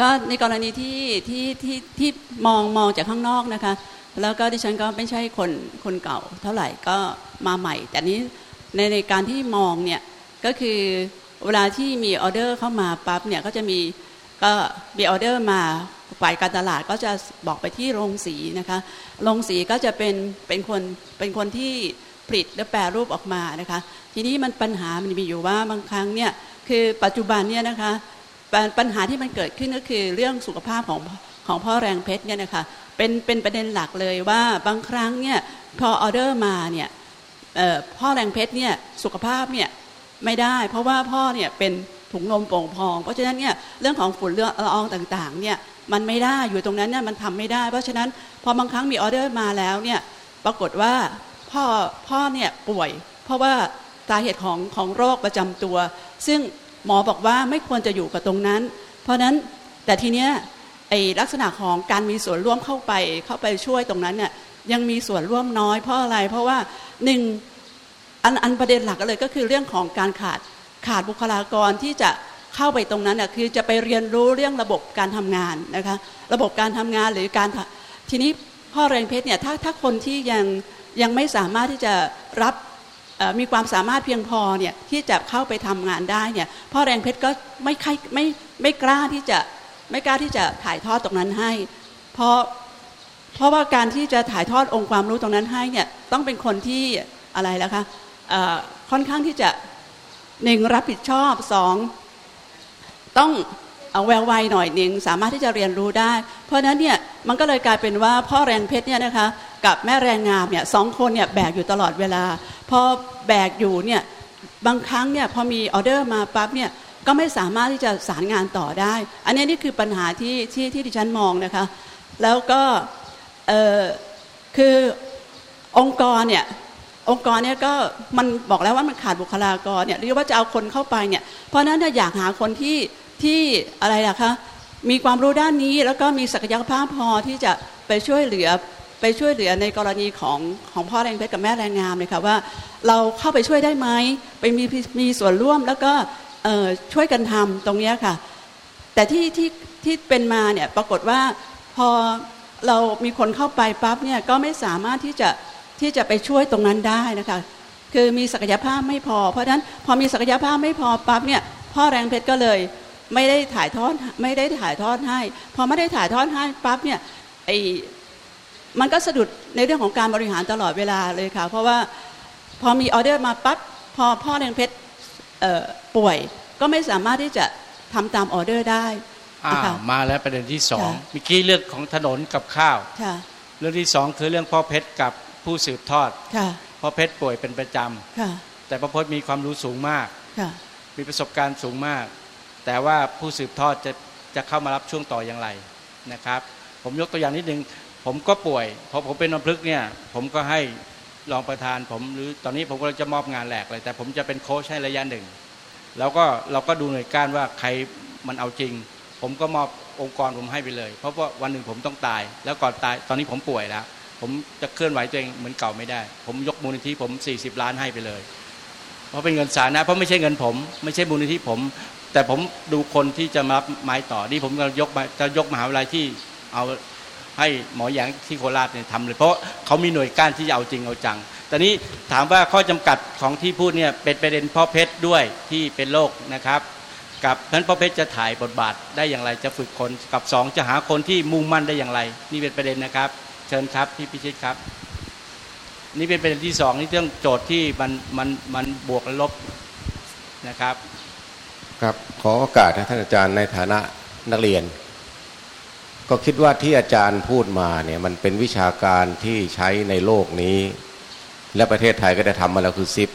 ก็ในกรณีที่ที่ที่ที่มองมองจากข้างนอกนะคะ แล้วก็ดิฉันก็ไม่ใช่คนคนเก่า เท่าไหร่ก็มาใหม่ แต่นี้ในในการที่มองเนี่ยก็คือเวลาที่มีออเดอร์เข้ามาปั๊บเนี่ยก็จะมีก็มีออเดอร์มา ฝ่ายการตลาดก็จะบอกไปที่โรงสีนะคะ โรงสีก็จะเป็นเป็นคนเป็นคนที่ผลิตและแปรรูปออกมานะคะ ทีนี้มันปัญหามันมีอยู่ว่าบางครั้งเนี่ยคือปัจจุบันเนี่ยนะคะปัญหาที่มันเกิดขึ้นก็คือเรื่องสุขภาพของของพ่อแรงเพชรเนี่ยนะคะเป็นเป็นประเด็นหลักเลยว่าบางครั้งเนี่ยพอออเดอร์มาเนี่ยพ่อแรงเพชรเนี่ยสุขภาพเนี่ยไม่ได้ เพราะว่าพ่อเนี่ยเป็นถุงลมโป่งพอง เพราะฉะนั้นเนี่ยเรื่องของฝุ่นเรื่องละอองต่างๆเนี่ย มันไม่ได้อยู่ตรงนั้นเนี่ยมันทำไม่ได้ เพราะฉะนั้นพอบางครั้งมีออเดอร์มาแล้วเนี่ยปรากฏว่าพ่อพ่อเนี่ยป่วย เพราะว่าสาเหตุของของโรคประจำตัว ซึ่งหมอบอกว่าไม่ควรจะอยู่กับตรงนั้น เพราะนั้นแต่ทีเนี้ยไอลักษณะของการมีส่วนร่วมเข้าไปเข้าไปช่วยตรงนั้นเนี่ยยังมีส่วนร่วมน้อยเพราะอะไร เพราะว่าหนึ่งอันอันประเด็นหลักเลยก็คือเรื่องของการขาดขาดบุคลากรที่จะ เข้าไปตรงนั้นน่ะคือจะไปเรียนรู้เรื่องระบบการทำงานนะคะระบบการทำงานหรือการทีนี้พ่อแรงเพชรเนี่ยถ้าถ้าคนที่ยังยังไม่สามารถที่จะรับมีความสามารถเพียงพอเนี่ยที่จะเข้าไปทำงานได้เนี่ยพ่อแรงเพชรก็ไม่ค่ไม่ไม่กล้าที่จะไม่กล้าที่จะถ่ายทอดตรงนั้นให้ เพราะเพราะว่าการที่จะถ่ายทอดองค์ความรู้ตรงนั้นให้เนี่ยต้องเป็นคนที่อะไรแล้วคะค่อนข้างที่จะหนึ่งรับผิดชอบสอง ต้องเอาแวววัยหน่อยหนึ่งสามารถที่จะเรียนรู้ได้ เพราะนั้นเนี่ยมันก็เลยกลายเป็นว่าพ่อแรนเพชรเนี่ยนะคะกับแม่แรงงามเนี่ยสองคนเนี่ยแบกอยู่ตลอดเวลา พอแบกอยู่เนี่ยบางครั้งเนี่ยพอมีออเดอร์มาปั๊บเนี่ยก็ไม่สามารถที่จะสารงานต่อได้ อันนี้นี่คือปัญหาที่ที่ที่ดิฉันมองนะคะ แล้วก็เออคือองค์กรเนี่ยองค์กรเนี่ยก็มันบอกแล้วว่ามันขาดบุคลากรเนี่ยหรือว่าจะเอาคนเข้าไปเนี่ยเพราะนั้นอยากหาคนที่ ที่อะไรล่ะคะมีความรู้ด้านนี้แล้วก็มีศักยภาพพอที่จะไปช่วยเหลือไปช่วยเหลือในกรณีของของพ่อแรงเพชรกับแม่แรงงามเลยค่ะว่าเราเข้าไปช่วยได้ไหมไปมีมีส่วนร่วมแล้วก็ช่วยกันทำตรงนี้ค่ะ แต่ที่ที่ที่เป็นมาเนี่ยปรากฏว่าพอเรามีคนเข้าไปปั๊บเนี่ยก็ไม่สามารถที่จะที่จะไปช่วยตรงนั้นได้นะคะคือมีศักยภาพไม่พอ เพราะฉะนั้นพอมีศักยภาพไม่พอปั๊บเนี่ยพ่อแรงเพชรก็เลย ไม่ได้ถ่ายทอดไม่ได้ถ่ายทอดให้พอไม่ได้ถ่ายทอดให้ปั๊บเนี่ยไอมันก็สะดุดในเรื่องของการบริหารตลอดเวลาเลยค่ะ เพราะว่าพอมีออเดอร์มาปั๊บพอพ่อแรงเพชรป่วย ก็ไม่สามารถที่จะทำตามออเดอร์ได้มาแล้วประเด็นที่สองเมื่อกี้เรื่องของถนนกับข้าวเรื่องที่สองคือเรื่องพ่อเพชรกับผู้สืบทอดพ่อเพชรป่วยเป็นประจำแต่พระพจน์มีความรู้สูงมากมีประสบการณ์สูงมาก แต่ว่าผู้สืบทอดจะจะเข้ามารับช่วงต่ออย่างไรนะครับ ผมยกตัวอย่างนิดนึงผมก็ป่วยพอผมเป็นอัมพฤกเนี่ยผมก็ให้รองประธานผมหรือตอนนี้ผมก็จะมอบงานแหลกเลย แต่ผมจะเป็นโค้ชให้ระยะหนึ่ง แล้วก็เราก็ดูหน่วยการว่าใครมันเอาจริง ผมก็มอบองค์กรผมให้ไปเลย เพราะว่าวันหนึ่งผมต้องตาย แล้วก่อนตายตอนนี้ผมป่วยแล้ว ผมจะเคลื่อนไหวตัวเองเหมือนเก่าไม่ได้ ผมยกมูลนิธิผม 40 ล้านให้ไปเลย เพราะเป็นเงินสาธารณะเพราะไม่ใช่เงินผม ไม่ใช่มูลนิธิผม แต่ผมดูคนที่จะมาไม้ต่อนี่ผมจะยกจะยกมหาวิทยาลัยที่เอาให้หมอหยางที่โคราชเนี่ยทำเลย เพราะเขามีหน่วยก้านที่จะเอาจริงเอาจังต่นี้ถามว่าข้อจำกัดของที่พูดเนี่ยเป็นประเด็นพ่อเพชรด้วยที่เป็นโรคนะครับกับเพานพ่อเพชรจะถ่ายบทบาทได้อย่างไรจะฝึกคนกับสองจะหาคนที่มุ่งมั่นได้อย่างไร นี่เป็นประเด็นนะครับ เชิญครับพี่พิชิตครับ นี่เป็นประเด็นที่สองนี่เรื่องโจทย์ที่มันมันมันบวกและลบนะครับ ครับ ขอโอกาสนะท่านอาจารย์ในฐานะนักเรียน ก็คิดว่าที่อาจารย์พูดมาเนี่ยมันเป็นวิชาการที่ใช้ในโลกนี้ และประเทศไทยก็ได้ทำมาแล้วคือซิป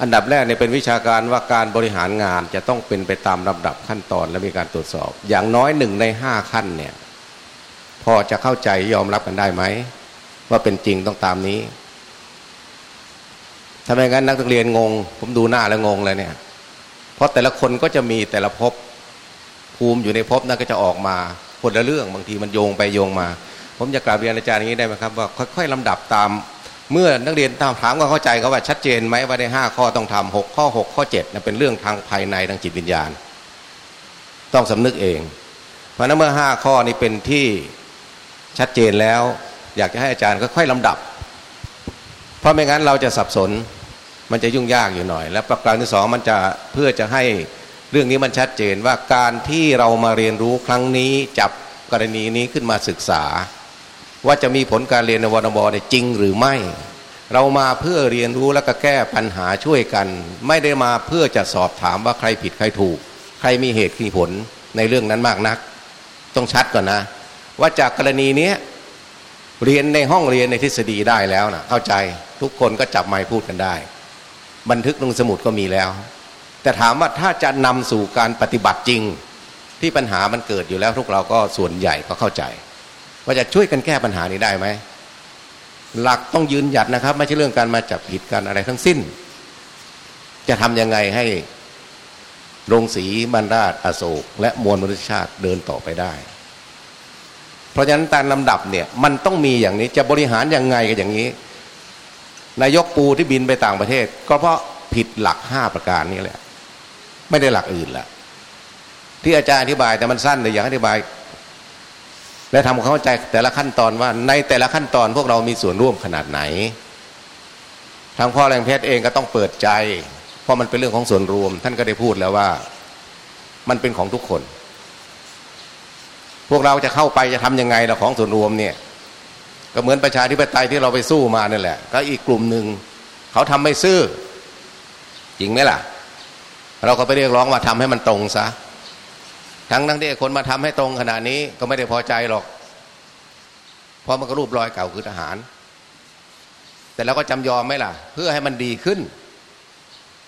อันดับแรกเนี่ยเป็นวิชาการว่าการบริหารงานจะต้องเป็นไปตามลำดับขั้นตอนและมีการตรวจสอบ อย่างน้อยหนึ่งในห้าขั้นเนี่ยพอจะเข้าใจยอมรับกันได้ไหม ว่าเป็นจริงต้องตามนี้ถ้าไมงั้นนักเรียนงง ผมดูหน้าแล้วงงเลยเนี่ย เพราะแต่ละคนก็จะมีแต่ละภพภูมิอยู่ในภพนั้นก็จะออกมาคนละเรื่องบางทีมันโยงไปโยงมา ผมจะกราบเรียนอาจารย์อย่างนี้ได้ไหมครับว่าค่อยๆลำดับตาม เมื่อนักเรียนตามถามว่าเข้าใจเขาว่าชัดเจนไหมว่าในห้าข้อต้องทำหกข้อหกข้อเจ็ดเป็นเรื่องทางภายในทางจิตวิญญาณ ต้องสำนึกเอง เพราะนั้นเมื่อห้าข้อนี้เป็นที่ชัดเจนแล้ว อยากจะให้อาจารย์ค่อยๆลำดับ เพราะไม่งั้นเราจะสับสน มันจะยุ่งยากอยู่หน่อย และประการที่สองมันจะเพื่อจะให้เรื่องนี้มันชัดเจนว่าการที่เรามาเรียนรู้ครั้งนี้จับกรณีนี้ขึ้นมาศึกษา ว่าจะมีผลการเรียนในวนบเนี่ยจริงหรือไม่ เรามาเพื่อเรียนรู้แล้วก็แก้ปัญหาช่วยกัน ไม่ได้มาเพื่อจะสอบถามว่าใครผิดใครถูก ใครมีเหตุมีผลในเรื่องนั้นมากนัก ต้องชัดก่อนนะ ว่าจากกรณีนี้เรียนในห้องเรียนในทฤษฎีได้แล้วนะเข้าใจทุกคนก็จับไม้พูดกันได้ บันทึกลงสมุดก็มีแล้ว แต่ถามว่าถ้าจะนำสู่การปฏิบัติจริง ที่ปัญหามันเกิดอยู่แล้วทุกเราก็ส่วนใหญ่ก็เข้าใจ ว่าจะช่วยกันแก้ปัญหานี้ได้ไหมหลักต้องยืนหยัดนะครับ ไม่ใช่เรื่องการมาจับผิดกันอะไรทั้งสิ้น จะทำยังไงให้โรงสีบรรดาอโศก และมวลมนุษยชาติเดินต่อไปได้ เพราะฉะนั้นตามลำดับเนี่ยมันต้องมีอย่างนี้จะบริหารยังไงกันอย่างนี้ นายกปูที่บินไปต่างประเทศ ก็เพราะผิดหลักห้าประการนี้แหละ ไม่ได้หลักอื่นละที่อาจารย์อธิบายแต่มันสั้นเลยอยากอธิบาย และทำความเข้าใจแต่ละขั้นตอนว่า ในแต่ละขั้นตอนพวกเรามีส่วนร่วมขนาดไหนทางพ่อแรงเพชรเองก็ต้องเปิดใจ เพราะมันเป็นเรื่องของส่วนรวม ท่านก็ได้พูดแล้วว่า มันเป็นของทุกคน พวกเราจะเข้าไปจะทํำยังไงเราของส่วนรวมเนี่ย ก็เหมือนประชาธิปไตยที่เราไปสู้มานั่นแหละ ก็อีกกลุ่มหนึ่งเขาทำไม่ซื่อ จริงไหมล่ะ เราก็ไปเรียกร้องว่าทำให้มันตรงซะทั้งทั้งที่คนมาทำให้ตรงขนาดนี้ก็ไม่ได้พอใจหรอก เพราะมันก็รูปรอยเก่าคือทหาร แต่เราก็จำยอมไหมล่ะ เพื่อให้มันดีขึ้น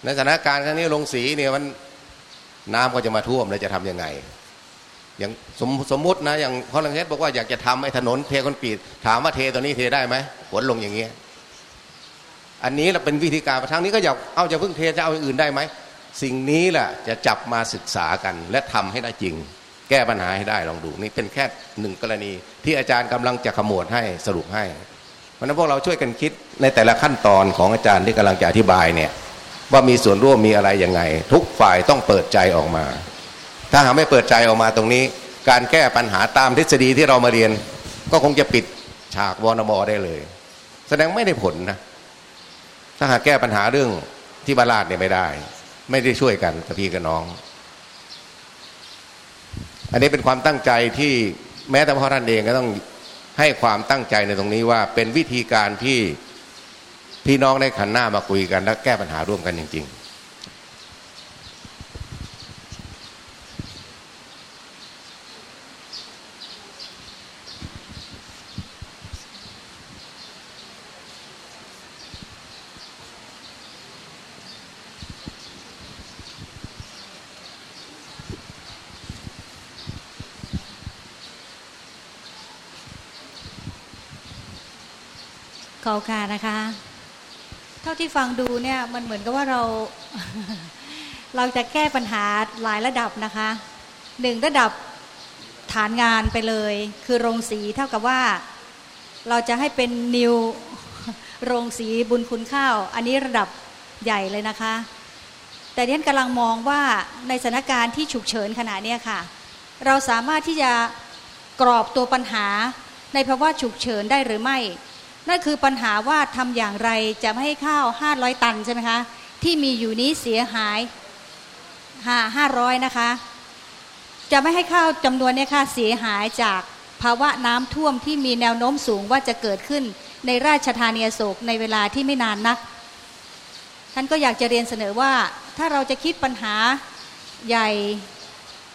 ในสถานการณ์ครั้งนี้ลงสีเนี่ยมันน้ำก็จะมาท่วมแล้วจะทํำยังไง อย่างสมสมมุตินะอย่างพอลังเทศบอกว่าอยากจะทำไอ้ถนนเทคอนกรีตถามว่าเทตัวนี้เทได้ไหมฝนลงอย่างเงี้ยอันนี้เราเป็นวิธีการทางนี้ก็อยากเอาจะพึ่งเทจะเอาอื่นได้ไหมสิ่งนี้แหละจะจับมาศึกษากัน และทำให้ได้จริง แก้ปัญหาให้ได้ลองดู นี่เป็นแค่หนึ่งกรณี ที่อาจารย์กำลังจะขมวดให้สรุปให้เพราะนั้นพวกเราช่วยกันคิดในแต่ละขั้นตอนของอาจารย์ที่กำลังจะอธิบายเนี่ยว่ามีส่วนร่วมมีอะไรยังไง ทุกฝ่ายต้องเปิดใจออกมา ถ้าหาไม่เปิดใจออกมาตรงนี้ การแก้ปัญหาตามทฤษฎีที่เรามาเรียน ก็คงจะปิดฉากวอนบอได้เลย แสดงไม่ได้ผลนะ ถ้าหากแก้ปัญหาเรื่องที่บาลาดเนี่ยไม่ได้ ไม่ได้ช่วยกันกับพี่กับน้อง อันนี้เป็นความตั้งใจที่แม้แต่พ่อท่านเองก็ต้องให้ความตั้งใจในตรงนี้ว่าเป็นวิธีการที่พี่น้องได้ขันหน้ามาคุยกัน และแก้ปัญหาร่วมกันจริง ๆ ขอการนะคะ เท่าที่ฟังดูเนี่ยมันเหมือนกับว่าเรา เราจะแก้ปัญหาหลายระดับนะคะหนึ่งระดับฐานงานไปเลย คือโรงสีเท่ากับว่าเราจะให้เป็นนิวโรงสีบุญคุณข้าว อันนี้ระดับใหญ่เลยนะคะ แต่ที่ฉันกำลังมองว่าในสถานการณ์ที่ฉุกเฉินขณะนี้ค่ะ เราสามารถที่จะกรอบตัวปัญหาในภาวะฉุกเฉินได้หรือไม่ นั่นคือปัญหาว่าทำอย่างไรจะไม่ให้ข้าว 500 ตันใช่ไหมคะที่มีอยู่นี้เสียหายห้าร้อยนะคะ จะไม่ให้ข้าวจำนวนนี้ค่ะเสียหายจากภาวะน้ำท่วมที่มีแนวโน้มสูงว่าจะเกิดขึ้นในราชธานีโศกในเวลาที่ไม่นานนัก ท่านก็อยากจะเรียนเสนอว่าถ้าเราจะคิดปัญหาใหญ่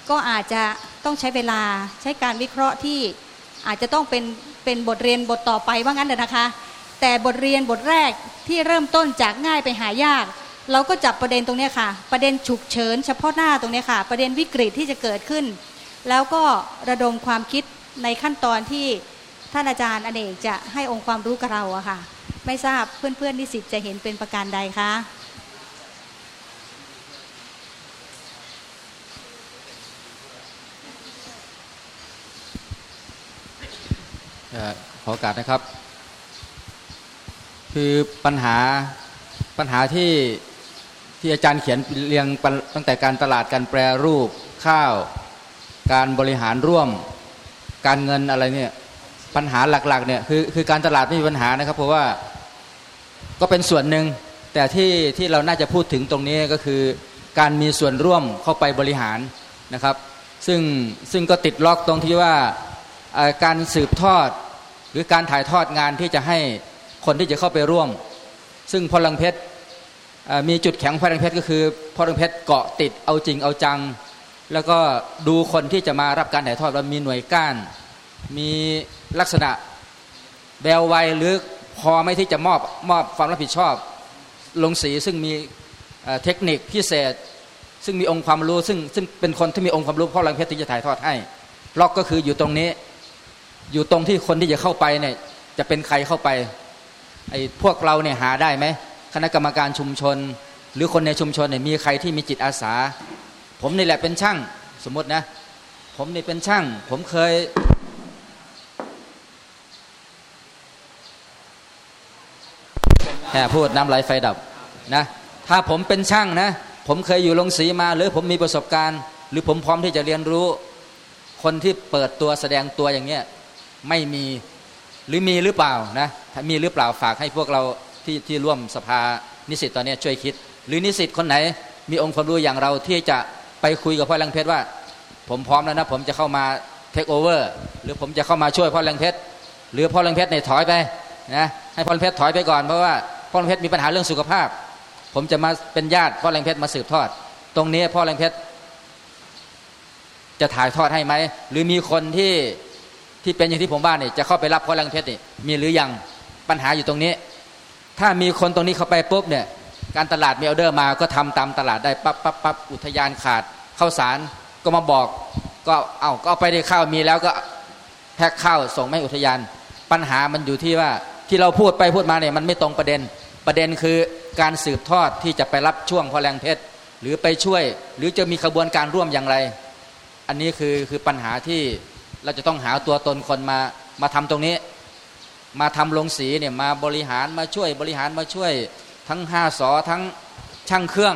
ก็อาจจะต้องใช้เวลาใช้การวิเคราะห์ที่อาจจะต้องเป็น เป็นบทเรียนบทต่อไปว่างั้นเลยนะคะ แต่บทเรียนบทแรกที่เริ่มต้นจากง่ายไปหายาก เราก็จับประเด็นตรงนี้ค่ะ ประเด็นฉุกเฉินเฉพาะหน้าตรงนี้ค่ะ ประเด็นวิกฤตที่จะเกิดขึ้น แล้วก็ระดมความคิดในขั้นตอนที่ท่านอาจารย์อเนกจะให้องค์ความรู้กับเราอะค่ะ ไม่ทราบเพื่อนๆนิสิตจะเห็นเป็นประการใดคะ ขอโอกาสนะครับ คือปัญหาปัญหาที่ที่อาจารย์เขียนเรียงตั้งแต่การตลาดการแปรรูปข้าว การบริหารร่วม การเงินอะไรเนี่ยปัญหาหลักๆเนี่ยคือคือการตลาดไม่มีปัญหานะครับ เพราะว่าก็เป็นส่วนหนึ่งแต่ที่ที่เราน่าจะพูดถึงตรงนี้ก็คือการมีส่วนร่วมเข้าไปบริหารนะครับ ซึ่งซึ่งก็ติดล็อกตรงที่ว่า การสืบทอดหรือการถ่ายทอดงานที่จะให้คนที่จะเข้าไปร่วม ซึ่งพลังเพชรมีจุดแข็งพลังเพชรก็คือพลังเพชรเกาะติดเอาจริงเอาจัง แล้วก็ดูคนที่จะมารับการถ่ายทอดว่ามีหน่วยก้าน มีลักษณะแววไวหรือพอไม่ที่จะมอบมอบความรับผิดชอบ ลงสีซึ่งมีเทคนิคพิเศษ ซึ่งมีองค์ความรู้ซึ่งซึ่งเป็นคนที่มีองค์ความรู้พลังเพชรที่จะถ่ายทอดให้ล็อกก็คืออยู่ตรงนี้ อยู่ตรงที่คนที่จะเข้าไปเนี่ยจะเป็นใครเข้าไปไอ้พวกเราเนี่ยหาได้ไหมคณะกรรมการชุมชน หรือคนในชุมชนเนี่ยมีใครที่มีจิตอาสา ผมนี่แหละเป็นช่างสมมตินะ ผมนี่เป็นช่าง ผมเคย แค่พูดน้ำไหลไฟดับนะถ้าผมเป็นช่างนะ ผมเคยอยู่โรงสีมาหรือผมมีประสบการณ์ หรือผมพร้อมที่จะเรียนรู้ คนที่เปิดตัวแสดงตัวอย่างเงี้ย ไม่มีหรือมีหรือเปล่านะถ้ามีหรือเปล่าฝากให้พวกเราที่ที่ร่วมสภานิสิตตอนนี้ช่วยคิด หรือนิสิตคนไหน มีองค์ความรู้อย่างเราที่จะไปคุยกับพ่อแรงเพชรว่า ผมพร้อมแล้วนะผมจะเข้ามาเทคโอเวอร์หรือผมจะเข้ามาช่วยพ่อแรงเพชรหรือพ่อแรงเพชรเนี่ยถอยไปนะให้พ่อแรงเพชรถอยไปก่อนเพราะว่าพ่อแรงเพชรมีปัญหาเรื่องสุขภาพ ผมจะมาเป็นญาติพ่อแรงเพชรมาสืบทอด ตรงนี้พ่อแรงเพชรจะถ่ายทอดให้ไหมหรือมีคนที่ ที่เป็นอย่างที่ผมว่าเนี่ยจะเข้าไปรับพ่อแรงเพชรนี่มีหรือยังปัญหาอยู่ตรงนี้ ถ้ามีคนตรงนี้เข้าไปปุ๊บเนี่ยการตลาดมีออเดอร์มาก็ทำตามตลาดได้ปั๊บปั๊บปั๊บอุทยานขาดข้าวสารก็มาบอกก็เอาก็เอาไปได้ข้าวมีแล้วก็แพ็คข้าวส่งให้อุทยาน ปัญหามันอยู่ที่ว่าที่เราพูดไปพูดมาเนี่ยมันไม่ตรงประเด็นประเด็นคือการสืบทอดที่จะไปรับช่วงพอแรงเพชรหรือไปช่วย หรือจะมีขบวนการร่วมอย่างไร อันนี้คือคือปัญหาที่ เราจะต้องหาตัวตนคนมามาทำตรงนี้ มาทำลงสีเนี่ยมาบริหารมาช่วยบริหารมาช่วยทั้งห้าสอทั้งช่างเครื่อง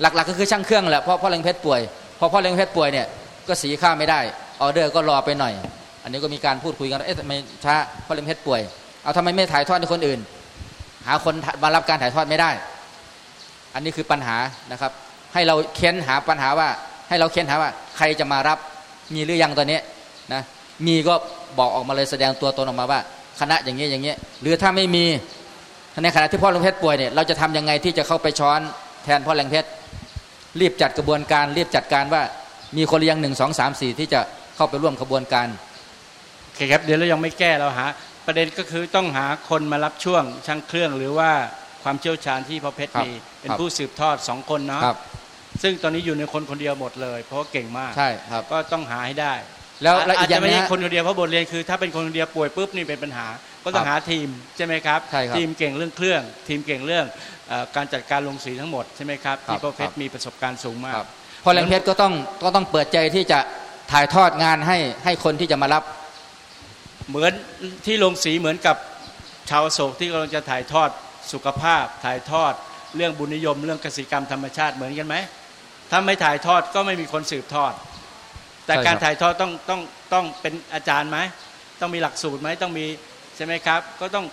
หลัก ๆ ก็คือช่างเครื่องแหละเพราะพ่อเล็งเพชรป่วยพอพ่อเล็งเพชรป่วยเนี่ยก็สีข้าวไม่ได้ออเดอร์ก็รอไปหน่อย อันนี้ก็มีการพูดคุยกันเอ๊ะทำไมช้าพ่อเล็งเพชรป่วย เอาทำไมไม่ถ่ายทอดให้คนอื่น หาคนมารับการถ่ายทอดไม่ได้ อันนี้คือปัญหานะครับ ให้เราเค้นหาปัญหาว่า ให้เราเค้นหาว่า ใครจะมารับมีหรือยังตอนนี้ นะมีก็บอกออกมาเลยแสดงตัวตนออกมาว่า คณะอย่างเงี้ยอย่างเงี้ยหรือถ้าไม่มีในขณะที่พ่อแรงเพชรป่วยเนี่ยเราจะทำยังไงที่จะเข้าไปช้อนแทนพ่อแรงเพชรรีบจัดกระบวนการรีบจัดการว่ามีคนเลี้ยงหนึ่งสองสามสี่ที่จะเข้าไปร่วมกระบวนการโอเคครับเดี๋ยวเรายังไม่แก้เราหาประเด็นก็คือต้องหาคนมารับช่วงช่างเครื่องหรือว่าความเชี่ยวชาญที่พ่อเพชรครับมีเป็นครับผู้สืบทอดสองคนเนาะครับซึ่งตอนนี้อยู่ในคนคนเดียวหมดเลย เพราะว่าเก่งมากใช่ครับก็ต้องหาให้ได้ แล้วแล้วอีอาจกอย่าจะงไม่นึงใช่ฮะ คนคนเดียวเพราะบทเรียนคือถ้าเป็นคนคนเดียวป่วยปุ๊บนี่เป็นปัญหา ก็ต้องครับหาทีมใช่ไหมครับใช่ครับทีมเก่งเรื่องเครื่อง ทีมเก่งเรื่องเอ่อการจัดการลงสีทั้งหมดใช่ไหมครับครับที่พ่อเพชรครับมีประสบการณ์สูงมาก ครับพ่อแรงเพชรก็ต้องก็ต้องเปิดใจที่จะถ่ายทอดงานให้ให้คนที่จะมารับ เหมือนที่ลงสีเหมือนกับชาวอโศกที่กำลังจะถ่ายทอดสุขภาพ ถ่ายทอดเรื่องบุญนิยม เรื่องกสิกรรมธรรมชาติเหมือนกันไหมถ้าไม่ถ่ายทอดก็ไม่มีคนสืบทอด แต่ใช่ครับการถ่ายทอดต้องต้องต้องเป็นอาจารย์ไหมต้องมีหลักสูตรไหมต้องมีใช่ไหมครับ ก็ต้อง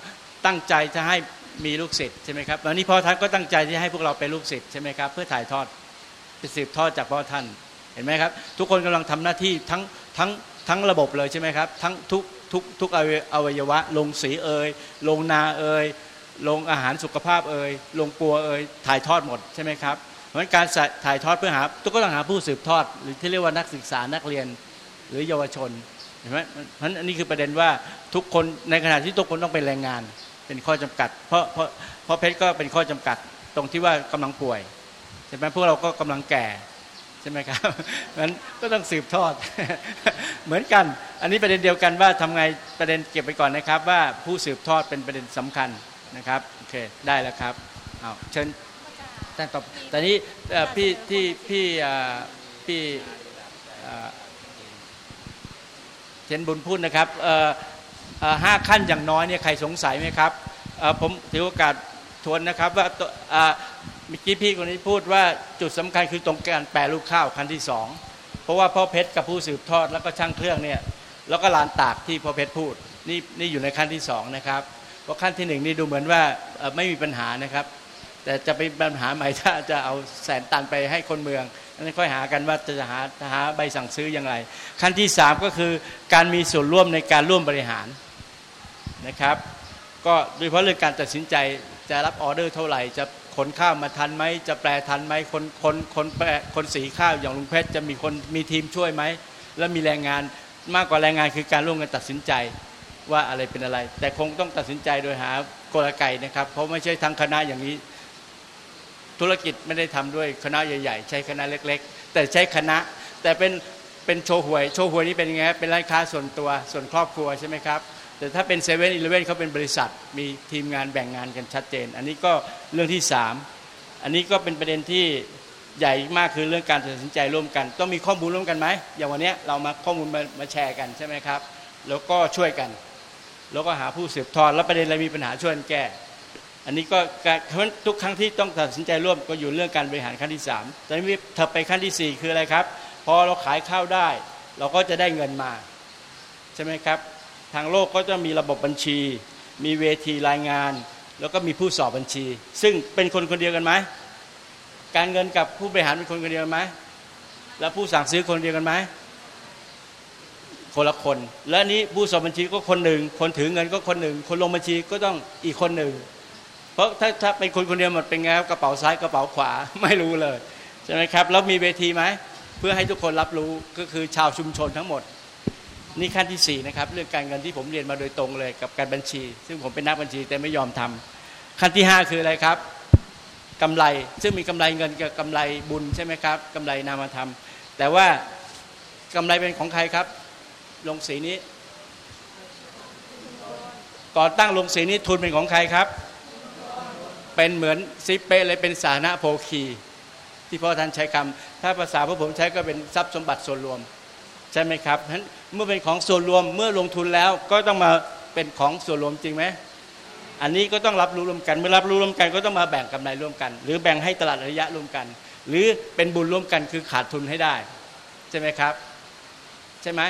ตั้งใจจะให้มีลูกศิษย์ใช่ไหมครับวันนี้พ่อท่านก็ตั้งใจที่ให้พวกเราเป็นลูกศิษย์ใช่ไหมครับเพื่อถ่ายทอดไปสืบทอดจากพ่อท่านเห็นไหมครับ ทุกคนกำลังทำหน้าที่ทั้งทั้งทั้งระบบเลยใช่ไหมครับทั้งทุกทุกทุกอวัยอวัยวะ ลงสีเอ่ยลงนาเอ่ยลงอาหารสุขภาพเอ่ยลงปัวเอ่ยถ่ายทอดหมดใช่ไหมครับ เพราะฉะนั้นการถ่ายทอดเพื่อหาทุกคนต้องหาผู้สืบทอด หรือที่เรียกว่านักศึกษานักเรียนหรือเยาวชนเห็นไหมเพราะฉะนั้นอันนี้คือประเด็นว่าทุกคนในขณะที่ทุกคนต้องเป็นแรงงาน เป็นข้อจำกัด เพราะเพราะเพราะเพชรก็เป็นข้อจำกัดตรงที่ว่ากำลังป่วยใช่ไหมพวกเราก็กำลังแก่ใช่ไหมครับงั้นก็ต้องสืบทอด เหมือนกัน อันนี้ประเด็นเดียวกันว่าทำไงประเด็นเก็บไปก่อนนะครับ ว่าผู้สืบทอดเป็นประเด็นสำคัญนะครับโอเคได้แล้วครับเอาเชิญ ท่านตอบแต่นี่พี่ที่พี่พี่เชนบุญพูดนะครับห้าขั้นอย่างน้อยเนี่ยใครสงสัยไหมครับผมถือโอกาสทวนนะครับว่าเมื่อกี้พี่คนนี้พูดว่าจุดสำคัญคือตรงการแปรรูปข้าวขั้นที่สองเพราะว่าพ่อเพชรกับผู้สืบทอดแล้วก็ช่างเครื่องเนี่ยแล้วก็ลานตากที่พ่อเพชรพูดนี่นี่อยู่ในขั้นที่สองนะครับเพราะขั้นที่หนึ่งนี่ดูเหมือนว่าไม่มีปัญหานะครับ แต่จะเป็นปัญหาใหม่ถ้าจะเอาแสนตันไปให้คนเมืองนั้นค่อยหากันว่าจะหาหาใบสั่งซื้อยังไงขั้นที่สามก็คือการมีส่วนร่วมในการร่วมบริหารนะครับ ก็โดยเฉพาะเรื่องการตัดสินใจจะรับออเดอร์เท่าไหร่ จะขนข้าวมาทันไหมจะแปลทันไหมคนคนคนแปลคนสีข้าวอย่างลุงเพชรจะมีคนมีทีมช่วยไหมแล้วมีแรงงานมากกว่าแรงงานคือการร่วมกันตัดสินใจว่าอะไรเป็นอะไร แต่คงต้องตัดสินใจโดยหากลไกนะครับ เพราะไม่ใช่ทั้งคณะอย่างนี้ ธุรกิจไม่ได้ทำด้วยคณะใหญ่ๆ ใช้คณะเล็ก ๆ แต่ใช้คณะ แต่เป็นเป็นโชว์หวย โชว์หวยนี่เป็นยังไงครับเป็นร้านค้าส่วนตัวส่วนครอบครัวใช่ไหมครับแต่ถ้าเป็นเซเว่นอีเลเว่นเขาเป็นบริษัทมีทีมงานแบ่งงานกันชัดเจน อันนี้ก็เรื่องที่สามอันนี้ก็เป็นประเด็นที่ใหญ่มากคือเรื่องการตัดสินใจร่วมกัน ต้องมีข้อมูลร่วมกันไหมอย่างวันนี้เรามาข้อมูลมามาแชร์กันใช่ไหมครับ แล้วก็ช่วยกัน แล้วก็หาผู้สืบทอดแล้วประเด็นอะไรมีปัญหาช่วยกันแก้ อันนี้ก็เพราะทุกครั้งที่ต้องตัดสินใจร่วมก็อยู่เรื่องการบริหารขั้นที่สามตอนนี้เธอไปขั้นที่สี่คืออะไรครับ พอเราขายข้าวได้ เราก็จะได้เงินมา ใช่ไหมครับ ทางโลกก็จะมีระบบบัญชี มีเวทีรายงาน แล้วก็มีผู้สอบบัญชี ซึ่งเป็นคนคนเดียวกันไหมการเงินกับผู้บริหารเป็นคนคนเดียวกันไหมแล้วผู้สั่งซื้อคนเดียวกันไหมคนละคน และนี้ผู้สอบบัญชีก็คนหนึ่ง คนถือเงินก็คนหนึ่ง คนลงบัญชีก็ต้องอีกคนหนึ่ง เพราะถ้าถ้าเป็นคนคนเดียวหมดเป็นไงครับกระเป๋าซ้ายกระเป๋าขวาไม่รู้เลยใช่ไหมครับแล้วมีเวทีไหมเพื่อให้ทุกคนรับรู้ก็คือชาวชุมชนทั้งหมด นี่ขั้นที่สี่นะครับ เรื่องการเงินที่ผมเรียนมาโดยตรงเลยกับการบัญชี ซึ่งผมเป็นนักบัญชีแต่ไม่ยอมทำขั้นที่ห้าคืออะไรครับกำไรซึ่งมีกำไรเงินกับกำไรบุญใช่ไหมครับกำไรนามธรรม แต่ว่ากำไรเป็นของใครครับ ลงสีนี้ ก่อตั้งลงสีนี้ทุนเป็นของใครครับ เป็นเหมือนซิปเป้เลยเป็นสาธารโภคี ที่พ่อท่านใช้คำถ้าภาษาพวกผมใช้ก็เป็นทรัพย์สมบัติส่วนรวม ใช่ไหมครับฉะนั้นเมื่อเป็นของส่วนรวมเมื่อลงทุนแล้วก็ต้องมาเป็นของส่วนรวมจริงไหมอันนี้ก็ต้องรับรู้ร่วมกันเมื่อรับรู้ร่วมกันก็ต้องมาแบ่งกำไรร่วมกัน หรือแบ่งให้ตลาดระยะร่วมกัน หรือเป็นบุญร่วมกันคือขาดทุนให้ได้ ใช่ไหมครับ ใช่ไหม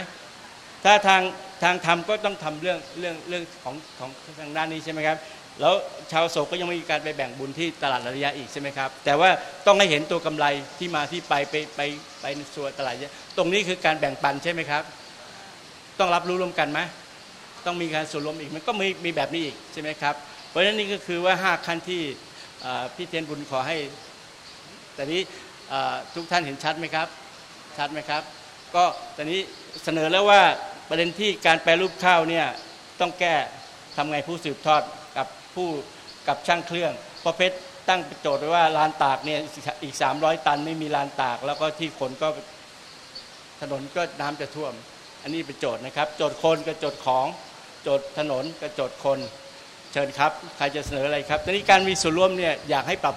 ถ้าทางทางธรรมก็ต้องทำเรื่องเรื่องเรื่องของของทางด้านนี้ใช่ไหมครับ แล้วชาวโศกก็ยังไม่มีการไปแบ่งบุญที่ตลาดระยะอีกใช่ไหมครับ แต่ว่าต้องให้เห็นตัวกำไรที่มาที่ไปไปไปไปในส่วนตลาดตรงนี้คือการแบ่งปันใช่ไหมครับ ต้องรับรู้ร่วมกันไหมต้องมีการส่วนรวมอีกมันก็มีมีแบบนี้อีกใช่ไหมครับ เพราะฉะนั้นนี่ก็คือว่าห้าขั้นที่พี่เทียนบุญขอให้ แต่นี้ทุกท่านเห็นชัดไหมครับ ชัดไหมครับ ก็ตอนนี้เสนอแล้วว่าประเด็นที่การแปรรูปข้าวเนี่ยต้องแก้ทำไงผู้สืบทอด กับผู้กับช่างเครื่องพราะเพชรตั้งโจทย์ไว้ว่าลานตากเนี่ยอีก 300 ตันไม่มีลานตาก แล้วก็ที่ขนก็ถนนก็น้ำจะท่วม อันนี้เป็นโจทย์นะครับ โจทย์คนกับโจทย์ของโจทย์ถนนกับโจทย์คน เชิญครับ ใครจะเสนออะไรครับตอนนี้การมีส่วนร่วมเนี่ยอยากให้ปรับ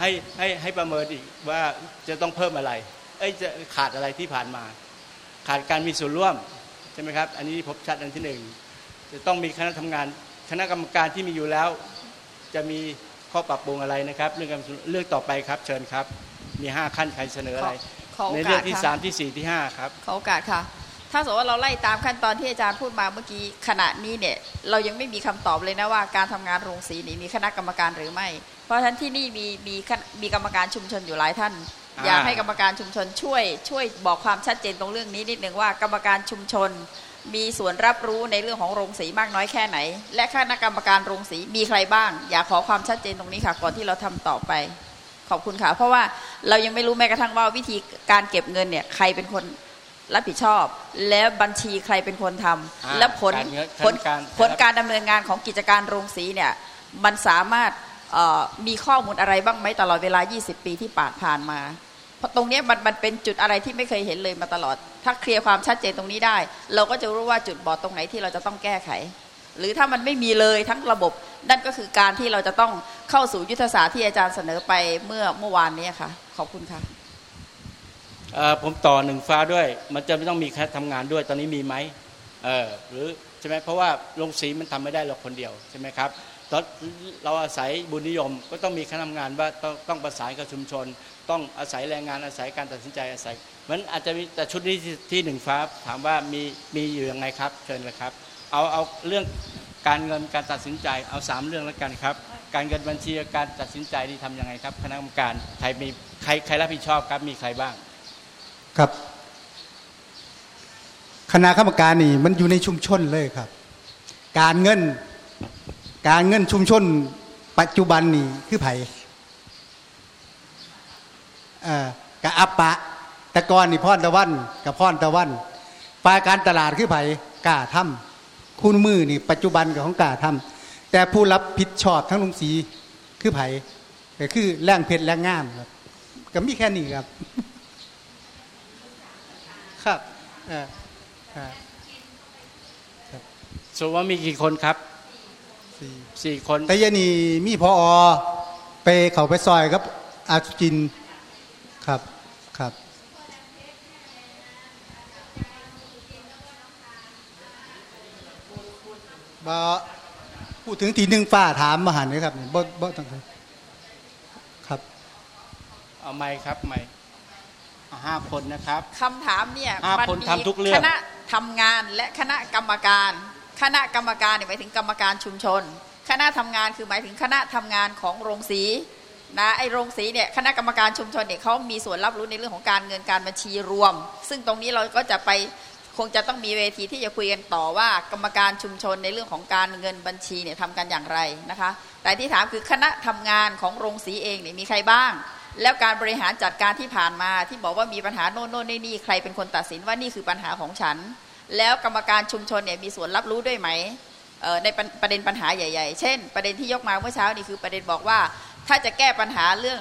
ให้ให้ให้ประเมินอีกว่าจะต้องเพิ่มอะไร เอ้ยจะขาดอะไรที่ผ่านมา ขาดการมีส่วนร่วมใช่ไหมครับ อันนี้พบชัดอันที่หนึ่งจะต้องมีคณะทำงาน คณะกรรมการที่มีอยู่แล้ว จะมีข้อปรับปรุงอะไรนะครับ เรื่องการเรื่องต่อไปครับ เชิญครับ มีห้าขั้นใครเสนออะไรในเรื่องที่สามที่สี่ที่ห้าครับ ขอโอกาสค่ะ ถ้าสมมติว่าเราไล่ตามขั้นตอนที่อาจารย์พูดมาเมื่อกี้ขณะนี้เนี่ยเรายังไม่มีคำตอบเลยนะว่าการทำงานโรงสีนี้มีคณะกรรมการหรือไม่ เพราะฉะนั้นที่นี่มีมีมีกรรมการชุมชนอยู่หลายท่านอยากให้กรรมการชุมชนช่วย ช่วยบอกความชัดเจนตรงเรื่องนี้นิดนึงว่ากรรมการชุมชน มีส่วนรับรู้ในเรื่องของโรงสีมากน้อยแค่ไหน และคณะกรรมการโรงสีมีใครบ้าง อยากขอความชัดเจนตรงนี้ค่ะ ก่อนที่เราทำต่อไป ขอบคุณค่ะ เพราะว่าเรายังไม่รู้แม้กระทั่งว่าวิธีการเก็บเงินเนี่ยใครเป็นคนรับผิดชอบ และบัญชีใครเป็นคนทำและผลผลผลการดำเนินงานของกิจการโรงสีเนี่ยมันสามารถมีข้อมูลอะไรบ้างไหมตลอดเวลา 20 ปีที่ผ่านผ่านมาเพราะ ตรงนี้มันมันเป็นจุดอะไรที่ไม่เคยเห็นเลยมาตลอด ถ้าเคลียร์ความชัดเจนตรงนี้ได้ เราก็จะรู้ว่าจุดบอดตรงไหนที่เราจะต้องแก้ไข หรือถ้ามันไม่มีเลยทั้งระบบ นั่นก็คือการที่เราจะต้องเข้าสู่ยุทธศาสตร์ที่อาจารย์เสนอไปเมื่อเมื่อวานนี้ค่ะ ขอบคุณค่ะผมต่อหนึ่งฟ้าด้วย มันจะไม่ต้องมีแค่ทำงานด้วยตอนนี้มีไหมเออหรือใช่ไหมเพราะว่าลงสีมันทำไม่ได้เราคนเดียวใช่ไหมครับ เราอาศัยบุญนิยมก็ต้องมีคณะทำงานว่าต้องต้องประสานกับชุมชน ต้องอาศัยแรงงานอาศัยการตัดสินใจอาศัยมันอาจจะมีแต่ชุดนี้ที่หนึ่งฟ้าถามว่ามีมีอยู่ยังไงครับเชิญเลยครับเอาเอาเรื่องการเงินการตัดสินใจเอาสามเรื่องแล้วกันครับ การเงินบัญชีการตัดสินใจที่ทํำยังไงครับคณะกรรมการใครมีใครใครรับผิดชอบครับมีใครบ้างครับ คณะกรรมการนี่มันอยู่ในชุมชนเลยครับ การเงิน การเงินชุมชน ปัจจุบันนี่คือไผ่กับอัปปะต่ก่อนนี่พ่อนตะวันกับพ่อนตะวันฝ่ายการตลาดคือไผ่กาทำคุณมือนี่ปัจจุบันกับของกาทำแต่ผู้รับผิดชอบทั้งลุงสีคือไผ่ก็คือแรงเพชรแรงงามครับก็มีแค่นี้ครับ ครับส่วนว่ามีกี่คนครับ สี่คนแต่ยานีมีพออไปเขาไปซอยครับ อาจินครับครับบาพูดถึงทีหนึ่งฝ้าถามมาหันเลยครับบ่บ่ต้องครับ เอาไม้ครับไม้ห้าคนนะครับ คำถามเนี่ยห้ามัคนมีทำทุกเรื่องคณะทำงานและคณะกรรมการ คณะกรรมการเนี่ยหมายถึงกรรมการชุมชน คณะทำงานคือหมายถึงคณะทำงานของโรงสีนะไอโรงสีเนี่ยคณะกรรมการชุมชนเนี่ยเขามีส่วนรับรู้ในเรื่องของการเงินการบัญชีรวม ซึ่งตรงนี้เราก็จะไปคงจะต้องมีเวทีที่จะคุยกันต่อว่ากรรมการชุมชนในเรื่องของการเงินบัญชีเนี่ยทำกันอย่างไรนะคะ แต่ที่ถามคือคณะทำงานของโรงสีเองเนี่ยมีใครบ้าง แล้วการบริหารจัดการที่ผ่านมาที่บอกว่ามีปัญหาโน่นโน่นนี่นี่ใครเป็นคนตัดสินว่านี่คือปัญหาของฉัน แล้วกรรมการชุมชนเนี่ยมีส่วนรับรู้ด้วยไหม ในประเด็นปัญหาใหญ่ ๆ เช่น ประเด็นที่ยกมาเมื่อเช้านี่คือประเด็นบอกว่า ถ้าจะแก้ปัญหาเรื่อง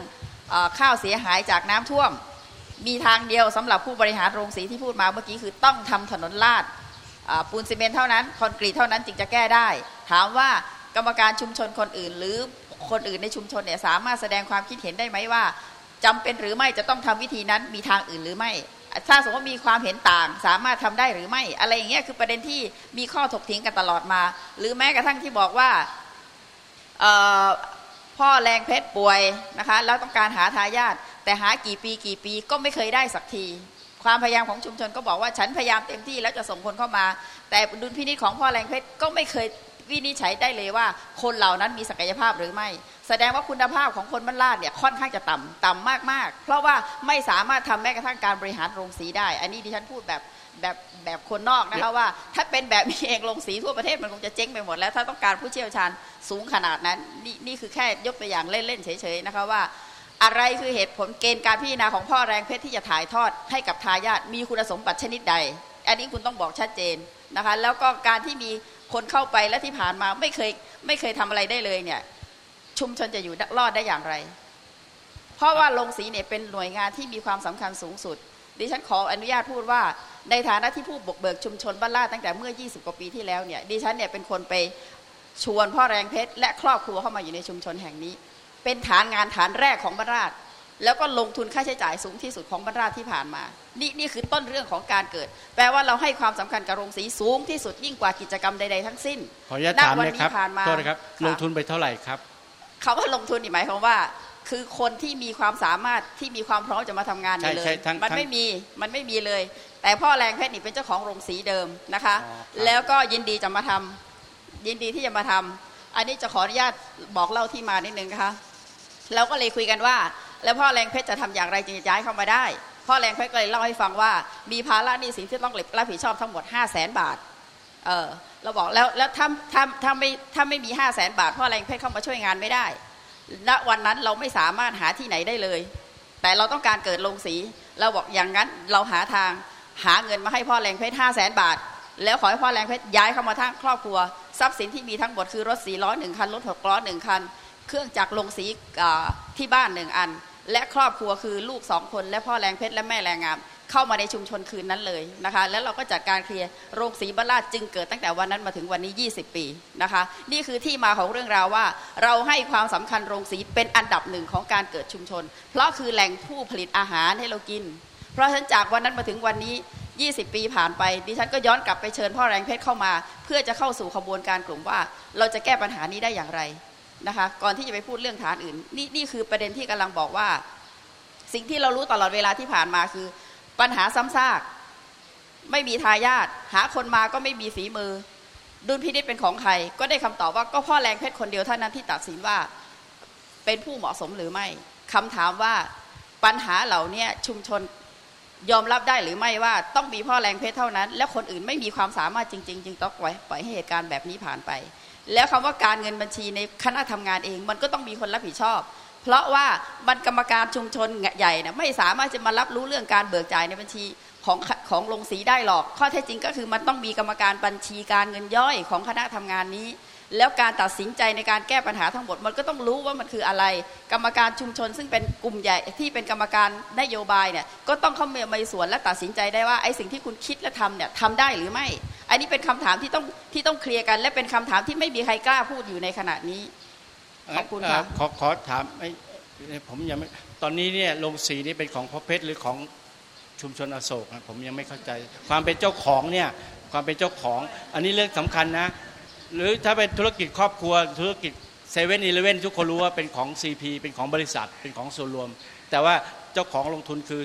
อข้าวเสียหายจากน้ำท่วม มีทางเดียวสำหรับผู้บริหารโรงสีที่พูดมาเมื่อกี้คือต้องทำถนนลาดปูนซีเมนต์เท่านั้นคอนกรีตเท่านั้นจึงจะแก้ได้ ถามว่ากรรมการชุมชนคนอื่น หรือคนอื่นในชุมชนเนี่ยสามารถแสดงความคิดเห็นได้ไหมว่าจำเป็นหรือไม่จะต้องทำวิธีนั้นมีทางอื่นหรือไม่ ถ้าสมมติว่ามีความเห็นต่าง สามารถทำได้หรือไม่ อะไรอย่างเงี้ยคือประเด็นที่มีข้อถกเถียงกันตลอดมา หรือแม้กระทั่งที่บอกว่าพ่อแรงเพชรป่วยนะคะแล้วต้องการหาทายาทแต่หากี่ปีกี่ปีก็ไม่เคยได้สักที ความพยายามของชุมชนก็บอกว่าฉันพยายามเต็มที่แล้วจะส่งคนเข้ามา แต่ดุลพินิจของพ่อแรงเพชรก็ไม่เคยวินิจฉัยได้เลยว่า คนเหล่านั้นมีศักยภาพหรือไม่ แสดงว่าคุณภาพของคนบ้านลาดเนี่ยค่อนข้างจะต่ำต่ำมากๆ เพราะว่าไม่สามารถทำแม้กระทั่งการบริหารโรงสีได้ อันนี้ดิฉันพูดแบบแบบแบบคนนอกนะคะว่า ถ้าเป็นแบบนี้เองโรงสีทั่วประเทศมันคงจะเจ๊งไปหมดแล้ว ถ้าต้องการผู้เชี่ยวชาญสูงขนาดนั้น นี่นี่คือแค่ยกตัวอย่างเล่นๆเฉยๆนะคะว่าอะไรคือเหตุผลเกณฑ์การพิจารณาของพ่อแรงเพชรที่จะถ่ายทอดให้กับทายาทมีคุณสมบัติชนิดใด อันนี้คุณต้องบอกชัดเจนนะคะ แล้วก็การที่มีคนเข้าไปและที่ผ่านมาไม่เคยไม่เคยทำอะไรได้เลยเนี่ย ชุมชนจะอยู่รอดได้อย่างไร เพราะว่าโรงสีเนี่ยเป็นหน่วยงานที่มีความสำคัญสูงสุด ดิฉันขออนุญาตพูดว่า ในฐานะที่ผู้บกเบิกชุมชนบ้านลาดตั้งแต่เมื่อ 20 กว่าปีที่แล้วเนี่ยดิฉันเนี่ยเป็นคนไปชวนพ่อแรงเพชรและครอบครัวเข้ามาอยู่ในชุมชนแห่งนี้ เป็นฐานงานฐานแรกของบ้านราชแล้วก็ลงทุนค่าใช้จ่ายสูงที่สุดของบ้านราชที่ผ่านมา นี่นี่คือต้นเรื่องของการเกิด แปลว่าเราให้ความสำคัญกับโรงสีสูงที่สุดยิ่งกว่ากิจกรรมใดๆทั้งสิ้น ขออนุญาตถามณวัเลยครับผ่านมาโทษนะครับค่ะลงทุนไปเท่าไหร่ครับ คาว่าลงทุนนี่หมายความว่า คือคนที่มีความสามารถที่มีความพร้อมจะมาทำงานนี่ใช่เลใช่ยทั้งมันทั้งไม่มีมันไม่มีเลย แต่พ่อแรงเพชรนี่เป็นเจ้าของโรงสีเดิมนะคะอ๋อครับแล้วก็ยินดีจะมาทำยินดีที่จะมาทำอันนี้จะขออนุญาตบอกเล่าที่มานิดนึงนะคะเราก็เลยคุยกันว่า แล้วพ่อแรงเพชรจะทำอย่างไรจึงจะย้ายเข้ามาได้พ่อแรงเพชรก็เลยเล่าให้ฟังว่า มีภาระหนี้สินที่ต้องรับผิดชอบทั้งหมด 5 0 0แสนบาท เออ เราบอกแล้วแล้วถ้าถ้าถ้าไม่ถ้าไม่มีห้าแสนบาทพ่อแรงเพชรเข้ามาช่วยงานไม่ได้ณวันนั้นเราไม่สามารถหาที่ไหนได้เลย แต่เราต้องการเกิดโรงสีเราบอกอย่างนั้นเราหาทางหาเงินมาให้พ่อแรงเพชรห้าแสนบาท แล้วขอให้พ่อแรงเพชรย้ายเข้ามาทั้งครอบครัว ทรัพย์สินที่มีทั้งหมดคือรถสี่ล้อหนึ่งคันรถหกล้อหนึ่งคัน เครื่องจักรลงสีที่บ้านหนึ่งอัน และครอบครัวคือลูกสองคนและพ่อแรงเพชรและแม่แรงงาม เข้ามาในชุมชนคืนนั้นเลยนะคะแล้วเราก็จัดการเคลียร์โรงสีบ้านลาดจึงเกิดตั้งแต่วันนั้นมาถึงวันนี้ 20 ปีนะคะนี่คือที่มาของเรื่องราวว่า เราให้ความสำคัญโรงสีเป็นอันดับหนึ่งของการเกิดชุมชน เพราะคือแหล่งผู้ผลิตอาหารให้เรากิน เพราะฉะนั้นจากวันนั้นมาถึงวันนี้ 20 ปีผ่านไป ดิฉันก็ย้อนกลับไปเชิญพ่อแรงเพชรเข้ามา เพื่อจะเข้าสู่ขบวนการกลุ่มว่า เราจะแก้ปัญหานี้ได้อย่างไรนะคะก่อนที่จะไปพูดเรื่องฐานอื่น นี่นี่คือประเด็นที่กำลังบอกว่า สิ่งที่เรารู้ตลอดเวลาที่ผ่านมาคือ ปัญหาซ้ำซาก ไม่มีทายาทหาคนมาก็ไม่มีฝีมือ ดุลพินิจเป็นของใคร ก็ได้คำตอบว่าก็พ่อแรงเพชรคนเดียวเท่านั้นที่ตัดสินว่าเป็นผู้เหมาะสมหรือไม่คำถามว่าปัญหาเหล่านี้ชุมชนยอมรับได้หรือไม่ว่าต้องมีพ่อแรงเพชรเท่านั้น และคนอื่นไม่มีความสามารถจริง ๆ จึงต้องปล่อยปล่อยให้เหตุการณ์แบบนี้ผ่านไป แล้วคำว่าการเงินบัญชีในคณะทำงานเอง มันก็ต้องมีคนรับผิดชอบ เพราะว่ามันกรรมการชุมชนใหญ่นะไม่สามารถจะมารับรู้เรื่องการเบิกจ่ายในบัญชีของของโรงสีได้หรอก ข้อเท็จจริงก็คือมันต้องมีกรรมการบัญชีการเงินย่อยของคณะทำงานนี้ แล้วการตัดสินใจในการแก้ปัญหาทั้งหมด มันก็ต้องรู้ว่ามันคืออะไร กรรมการชุมชน ซึ่งเป็นกลุ่มใหญ่ที่เป็นกรรมการนโยบายเนี่ยก็ต้องเข้ามามีส่วนและตัดสินใจได้ว่าไอ้สิ่งที่คุณคิดและทำเนี่ยทำได้หรือไม่ อันนี้เป็นคำถามที่ต้องที่ต้องเคลียร์กัน และเป็นคำถามที่ไม่มีใครกล้าพูดอยู่ในขณะนี้ ขอบคุณค่ะเขอขอถามไอ้ผมยังไม่ตอนนี้เนี่ยโรงสีนี่เป็นของพ่อเพชรหรือของชุมชนอโศกนะผมยังไม่เข้าใจ ความเป็นเจ้าของเนี่ยความเป็นเจ้าของ อันนี้เรื่องสำคัญนะ หรือถ้าเป็นธุรกิจครอบครัว ธุรกิจเซเว่นอีเลเว่นทุกคนรู้ว่าเป็นของ CP เป็นของบริษัทเป็นของส่วนรวม แต่ว่าเจ้าของลงทุนคือ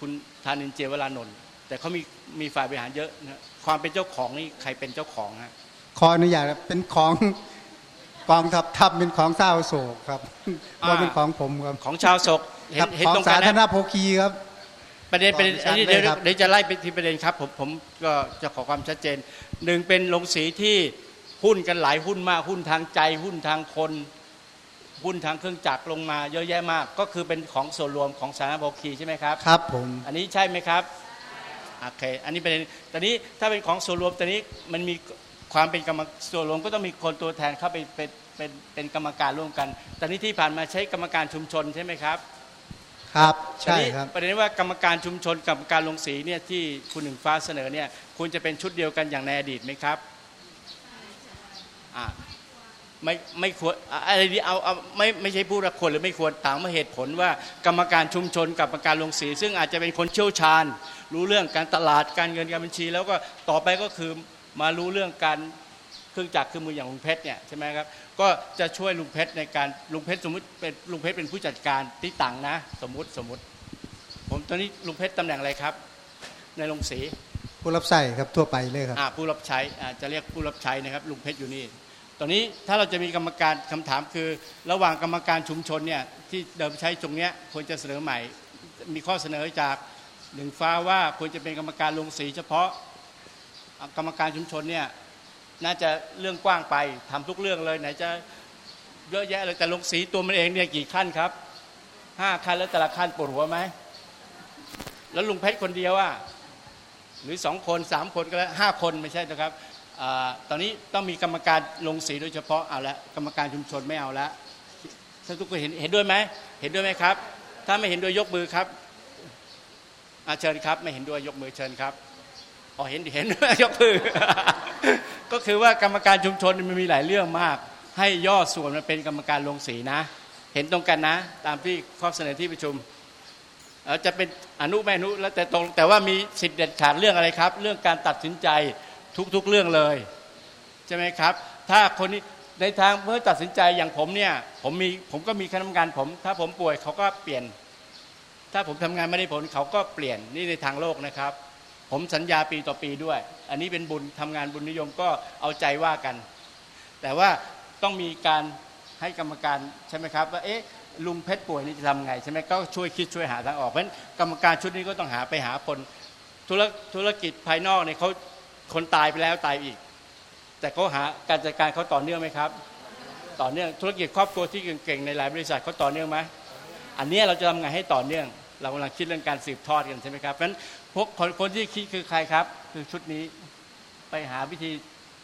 คุณธานินเจวรานนท์แต่เขามีมีฝ่ายบริหารเยอะนะความเป็นเจ้าของนี่ใครเป็นเจ้าของฮะขออนุญาตครับเป็นของ กองทัพทัพเป็นของเศร้าโศกครับอ่าว่าเป็นของผมครับของชาวศกเห็ครันบเห็นของตรงสากันธารณนะโภคีครับประเด็นประเด็นชัอัดนนี้เลยเดี๋ยวครับเดี๋ยวจะไล่ไปทีประเด็นครับผมผมก็จะขอความชัดเจนหนึ่งเป็นโรงสีที่หุ้นกันหลายหุ้นมากหุ้นทางใจ หุ้นทางคนหุ้นทางเครื่องจักรลงมาเยอะแยะมาก ก็คือเป็นของส่วนรวมของสาธารณโภคีใช่ไหมครับครับผมอันนี้ใช่ไหมครับโอเคอันนี้เป็นตอนนี้ถ้าเป็นของส่วนรวมตอนนี้มันมี ความเป็นกรรมส่วนรวมก็ต้องมีคนตัวแทนเข้าไปเป็นเป็นเป็นกรรมการร่วมกันตอนนี้ที่ผ่านมาใช้กรรมการชุมชนใช่ไหมครับครับตอนใช่นี้ครับประเด็นว่ากรรมการชุมชนกับกรรมการลงสีเนี่ยที่คุณหนึ่งฟ้าเสนอเนี่ยควรจะเป็นชุดเดียวกันอย่างในอดีตไหมครับอ่าไม่ไม่ควรอะอะไรดีเอาเอาไม่ไม่ใช่พูดว่าควรหรือไม่ควรต่างมาเหตุผลว่ากรรมการชุมชนกับกรรมการลงสี ซึ่งอาจจะเป็นคนเชี่ยวชาญ รู้เรื่องการตลาดการเงินการบัญชี แล้วก็ต่อไปก็คือ มารู้เรื่องการเครื่องจักรเครื่องมืออย่างลุงเพชรเนี่ยใช่ไหมครับก็จะช่วยลุงเพชรในการลุงเพชรสมมติเป็นลุงเพชรเป็นผู้จัดการที่ต่างนะ สมมุติสมมุติ ผมตอนนี้ลุงเพชรตำแหน่งอะไรครับ ในโรงสีผู้รับใช้ครับทั่วไปเลยครับอ่าผู้รับใช้อ่าจะเรียกผู้รับใช้นะครับลุงเพชรอยู่นี่ตอนนี้ถ้าเราจะมีกรรมการคำถามคือ ระหว่างกรรมการชุมชนเนี่ยที่เดิมใช้ตรงเนี้ยควรจะเสนอใหม่ มีข้อเสนอจากหนึ่งฟ้าว่าควรจะเป็นกรรมการลงสีเฉพาะอะ กรรมการชุมชนเนี่ยน่าจะเรื่องกว้างไปทำทุกเรื่องเลยไหนจะเยอะแยะเลยแต่ลงสีตัวมันเองเนี่ยกี่ขั้นครับห้าขั้นแล้วแต่ละขั้นปวดหัวไหมแล้วลุงเพชรคนเดียวอะหรือสองคนสามคนก็แล้วห้าคนไม่ใช่นะครับอตอนนี้ต้องมีกรรมการลงสีโดยเฉพาะเอาละกรรมการชุมชนไม่เอาละถ้านทุกคนเห็นเห็นด้วยไหมเห็นด้วยไหมครับ ถ้าไม่เห็นด้วยยกมือครับอาเชิญครับ ไม่เห็นด้วยยกมือเชิญครับ อ๋อเห็นเห็นยกมือก็คือว่ากรรมการชุมชนมันมีหลายเรื่องมาก ให้ย่อส่วนมาเป็นกรรมการลงสีนะ เห็นตรงกันนะ ตามที่ข้อเสนอที่ประชุมเจะเป็นอนุไม่อนุแล้วแต่ตรงแต่ว่ามีสิทธิ์เด็ดขาดเรื่องอะไรครับ เรื่องการตัดสินใจทุกๆเรื่องเลยใช่ไหมครับ ถ้าคนนี้ในทางเมื่อตัดสินใจอย่างผมเนี่ยผมมีผมก็มีคณะกรรมการผม ถ้าผมป่วยเขาก็เปลี่ยน ถ้าผมทำงานไม่ได้ผลเขาก็เปลี่ยนนี่ในทางโลกนะครับ ผมสัญญาปีต่อปีด้วย อันนี้เป็นบุญทำงานบุญนิยมก็เอาใจว่ากัน แต่ว่าต้องมีการให้กรรมการใช่ไหมครับว่าเอ๊ะลุงเพชรป่วยนี่จะทำไงใช่ไหมก็ช่วยคิดช่วยหาทางออกเพราะฉะนั้นกรรมการชุดนี้ก็ต้องหาไปหาคนธุรธุรกิจภายนอกเนี่ยเขาคนตายไปแล้วตายอีก แต่เขาหาการจัดการเขาต่อเนื่องไหมครับ ต่อเนื่องธุรกิจครอบครัวที่เก่งๆในหลายบริษัทเขาต่อเนื่องไหมอันนี้เราจะทำไงให้ต่อเนื่อง เรากำลังคิดเรื่องการสืบทอดกันใช่ไหมครับเพราะฉะนั้น พวกคนคนที่คิดคือใครครับ คือชุดนี้ไปหาวิธี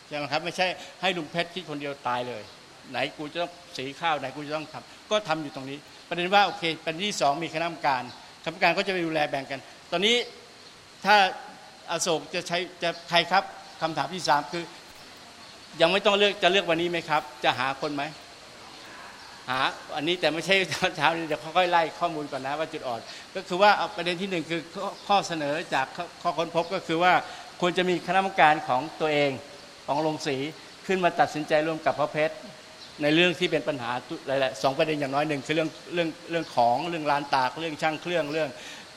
ใช่ไหมครับ ไม่ใช่ให้ลุงเพชรคิดคนเดียวตายเลย ไหนกูจะต้องสีข้าวไหนกูจะต้องทำก็ทำอยู่ตรงนี้ ประเด็นว่าโอเคประเด็นที่สองมีคณะกรรมการคณะกรรมการก็จะไปดูแลแบ่งกัน ตอนนี้ถ้าอโศกจะใช้จะใครครับคำถามที่สามคือ ยังไม่ต้องเลือกจะเลือกวันนี้ไหมครับ จะหาคนไหม หาอันนี้แต่ไม่ใช่ตอนเช้านี้เดี๋ยวค่อยๆไล่ข้อมูลก่อนนะว่าจุดอ่อน ก็คือว่าประเด็นที่หนึ่งคือข้อขอเสนอจากข้อค้นพบก็คือว่าควรจะมีคณะกรรมการของตัวเองของลงสีขึ้นมาตัดสินใจร่วมกับพระเพชรในเรื่องที่เป็นปัญหาหลายๆสองประเด็นอย่างน้อยหนึ่งคือเรื่องเรื่องเรื่องของเรื่องลานตากเรื่องช่างเครื่องเรื่อง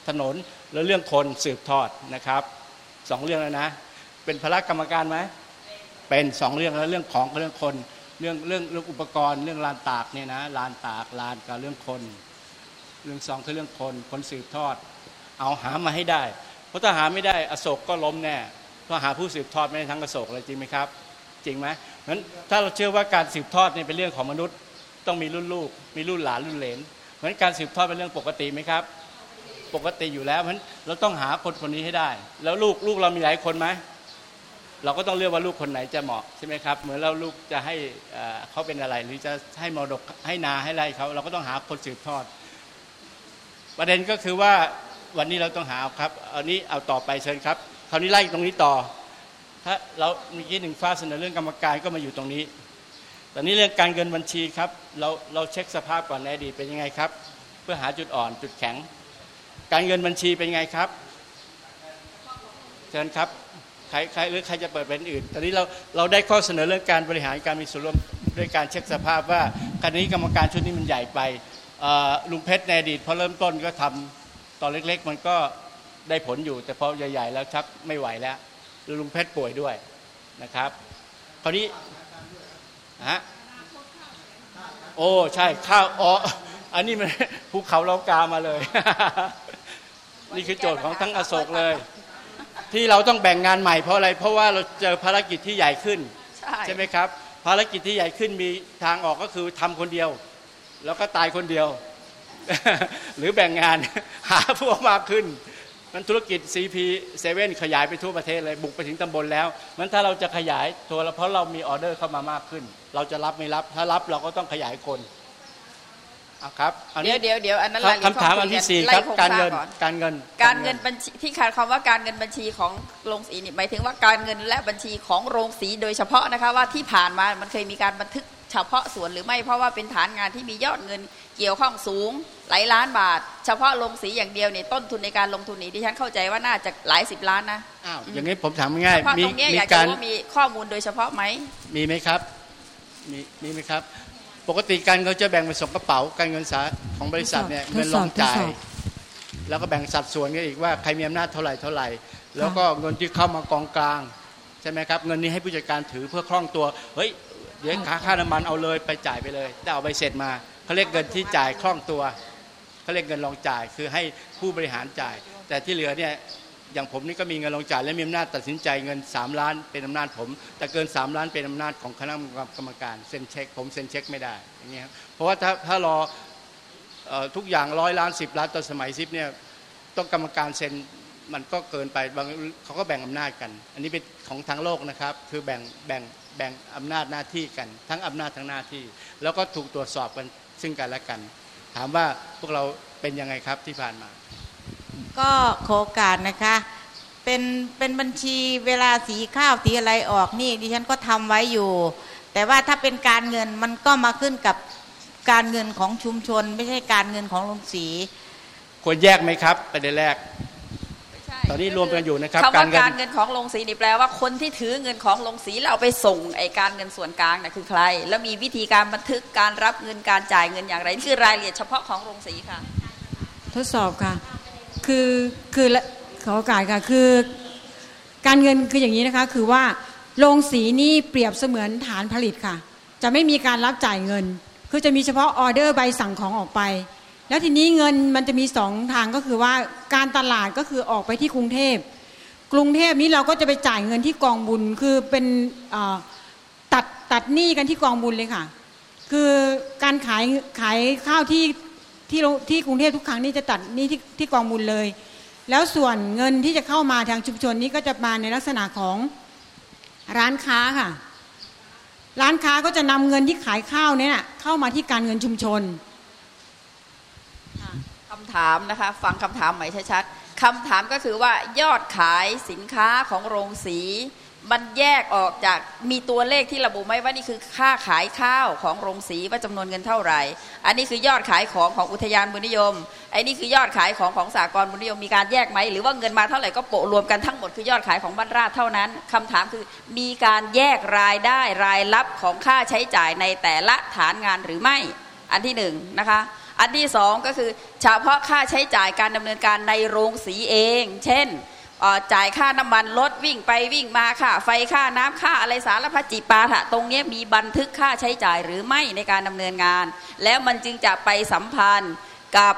ถนนและเรื่องคนสืบทอดนะครับสองเรื่องแล้วนะ เป็นพละกรรมการไหมเป็นสองเรื่องแล้วเรื่องของกับเรื่องคน เรื่องเรื่องเรื่องอุปกรณ์เรื่องลานตากเนี่ยนะลานตากลานกับเรื่องคน เรื่องสองคือเรื่องคนคนสืบทอด เอาหามาให้ได้ เพราะถ้าหาไม่ได้อโศกก็ล้มแน่เพราะหาผู้สืบทอดไม่ได้ทั้งอโศกเลยจริงไหมครับ จริงไหมนั้นถ้าเราเชื่อว่าการสืบทอดเนี่ยเป็นเรื่องของมนุษย์ต้องมีรุ่นลูก มีรุ่นหลานรุ่นเหลนเพราะนั้นการสืบทอดเป็นเรื่องปกติไหมครับ ปกติอยู่แล้วเพราะฉะนั้นเราต้องหาคนคนนี้ให้ได้ แล้วลูกลูกเรามีหลายคนไหม เราก็ต้องเลือกว่าลูกคนไหนจะเหมาะใช่ไหมครับเหมือนเราลูกจะให้เขาเป็นอะไร หรือจะให้มรดกให้นาให้ไรเขาเราก็ต้องหาคนสืบทอด ประเด็นก็คือว่าวันนี้เราต้องหาครับเอานี้เอาต่อไปเชิญครับคราวนี้ไล่ตรงนี้ต่อ ถ้าเราเมื่อกี้หนึ่งฟ้าเสนอเรื่องกรรมการก็มาอยู่ตรงนี้ตอนนี้เรื่องการเงินบัญชีครับ เราเราเช็คสภาพก่อนในอดีตเป็นยังไงครับ เพื่อหาจุดอ่อนจุดแข็ง การเงินบัญชีเป็นยังไงครับ เชิญครับ ใครใครหรือใครจะเปิดเป็นอื่น ตอนนี้เราเราได้ข้อเสนอเรื่องการบริหารการมีส่วนร่วมด้วยการเช็คสภาพว่าคณะนี้กรรมการชุดนี้มันใหญ่ไปลุงเพชรในอดีตพอเริ่มต้นก็ทำตอนเล็กๆ มันก็ได้ผลอยู่ แต่พอใหญ่ ๆ แล้วชักไม่ไหวแล้วแล้วลุงเพชรป่วยด้วยนะครับคราวนี้ฮะโอ้ใช่ข้าวอ๋ออันนี้มันภูเขาเรากามาเลย นี่คือโจทย์ของทั้งอโศกเลย ที่เราต้องแบ่งงานใหม่เพราะอะไร เพราะว่าเราเจอภารกิจที่ใหญ่ขึ้น ใช่ไหมครับ ภารกิจที่ใหญ่ขึ้นมีทางออกก็คือทำคนเดียว แล้วก็ตายคนเดียว หรือแบ่งงานหาพวกมากขึ้นมันธุรกิจ CP7 ขยายไปทั่วประเทศเลยบุกไปถึงตำบลแล้วมันถ้าเราจะขยายตัวเราเพราะเรามีออเดอร์เข้ามามากขึ้น เราจะรับไม่รับ ถ้ารับเราก็ต้องขยายคนเอา ครับอันเดี๋นี้ยวเดี๋ยวเดี๋ยวอันนั้นครับรายละเอียดคำถามอันที่สี่ครับไล่โคงการสเงินก่อการเงิน การเงินบัญชีที่ขาดคำว่าการเงินบัญชีของโรงสีนี่หมายถึงว่าการเงินและบัญชีของโรงสีโดยเฉพาะนะคะว่าที่ผ่านมามันเคยมีการบันทึกเฉพาะส่วนหรือไม่เพราะว่าเป็นฐานงานที่มียอดเงินเกี่ยวข้องสูงหลายล้านบาท เฉพาะโรงสีอย่างเดียวเนี่ยต้นทุนในการลงทุนนี้ที่ฉันเข้าใจว่าน่าจะหลายสิบล้านนะอ้าวอย่างนี้ผมถามง่ายเฉพาะๆมีตรงเนี้ยมีอยากจะการรู้ว่ามีข้อมูลโดยเฉพาะไหมมีไหมครับมีมีไหมครับ ปกติการเขาจะแบ่งเป็นสองกระเป๋าการเงินสาของบริษัทเนี่ยทดสอบเงินรองจ่ายทดสอบแล้วก็แบ่งสัดส่วนกันอีกว่าใครมีอำนาจเท่าไหร่เท่าไหร่ แล้วก็เงินที่เข้ามากองกลางใช่ไหมครับเงินนี้ให้ผู้จัดการถือเพื่อคล่องตัวเฮ้ยเดี๋ยวค่าค่าน้ำมันเอาเลยไปจ่ายไปเลยได้เอาใบเสร็จมาเขาเรียกเงินที่จ่ายคล่องตัวเขาเรียกเงินรองจ่ายคือให้ผู้บริหารจ่าย แต่ที่เหลือเนี่ย อย่างผมนี่ก็มีเงินรองจ่ายและมีอำนาจตัดสินใจเงิน 3 ล้านเป็นอำนาจผม แต่เกิน 3 ล้านเป็นอำนาจของคณะกรรมการเซ็นเช็ค ผมเซ็นเช็คไม่ได้อย่างเงี้ยเพราะว่าถ้าถ้ารออทุกอย่างร้อยล้านสิบล้านตอนสมัยซิปเนี่ยต้องกรรมการเซ็นมันก็เกินไปบางเขาก็แบ่งอำนาจกัน อันนี้เป็นของทางโลกนะครับ คือแบ่งแบ่งแบ่งอำนาจหน้าที่กัน ทั้งอำนาจทั้งหน้าที่ แล้วก็ถูกตรวจสอบกันซึ่งกันและกัน ถามว่าพวกเราเป็นยังไงครับที่ผ่านมา ก็ขอโอกาสนะคะ เป็นเป็นบัญชีเวลาสีข้าวสีอะไรออกนี่ดิฉันก็ทำไว้อยู่ แต่ว่าถ้าเป็นการเงินมันก็มาขึ้นกับการเงินของชุมชน ไม่ใช่การเงินของโรงสี ควรแยกไหมครับประเด็นแรกตอนนี้รวมกันอยู่นะครับคำว่าการเงินการเงินของโรงสีนี่แปลว่าคนที่ถือเงินของโรงสีแล้วเอาไปส่งไอการเงินส่วนกลางน่ะคือใคร แล้วมีวิธีการบันทึกการรับเงินการจ่ายเงินอย่างไรนี่คือรายละเอียดเฉพาะของโรงสีค่ะ ทดสอบค่ะ คือคือละขอโอกาสค่ะคือการเงินคืออย่างนี้นะคะ คือว่าโรงสีนี่เปรียบเสมือนฐานผลิตค่ะ จะไม่มีการรับจ่ายเงิน คือจะมีเฉพาะออเดอร์ใบสั่งของออกไป แล้วทีนี้เงินมันจะมีสองทางก็คือว่าการตลาดก็คือออกไปที่กรุงเทพกรุงเทพนี้เราก็จะไปจ่ายเงินที่กองบุญคือเป็นตัดตัดหนี้กันที่กองบุญเลยค่ะ คือการขายขายข้าวที่ ที่ที่กรุงเทพทุกครั้งนี่จะตัดนี้ที่ที่กองบุญเลย แล้วส่วนเงินที่จะเข้ามาทางชุมชนนี้ก็จะมาในลักษณะของร้านค้าค่ะ ร้านค้าก็จะนำเงินที่ขายข้าวเนี่ยเข้ามาที่การเงินชุมชนคำถามนะคะ ฟังคำถามใหม่ชัดๆคำถามก็คือว่ายอดขายสินค้าของโรงสี มันแยกออกจากมีตัวเลขที่ระบุไหมว่านี่คือค่าขายข้าวของโรงสีว่าจำนวนเงินเท่าไหร่ อันนี้คือยอดขายของของอุทยานบุญนิยมไอ้นี่คือยอดขายของของสากลบุญนิยมมีการแยกไหมหรือว่าเงินมาเท่าไหร่ก็โปะรวมกันทั้งหมดคือยอดขายของบ้านราชเท่านั้นคำถามคือมีการแยกรายได้รายรับของค่าใช้จ่ายในแต่ละฐานงานหรือไม่ อันที่หนึ่งนะคะอันที่สองก็คือเฉพาะค่าใช้จ่ายการดำเนินการในโรงสีเอง เช่น จ่ายค่าน้ำมันรถวิ่งไปวิ่งมาค่าไฟค่าน้ำค่าอะไรสารพัดจีปาถะตรงนี้มีบันทึกค่าใช้จ่ายหรือไม่ในการดำเนินงาน แล้วมันจึงจะไปสัมพันธ์กับ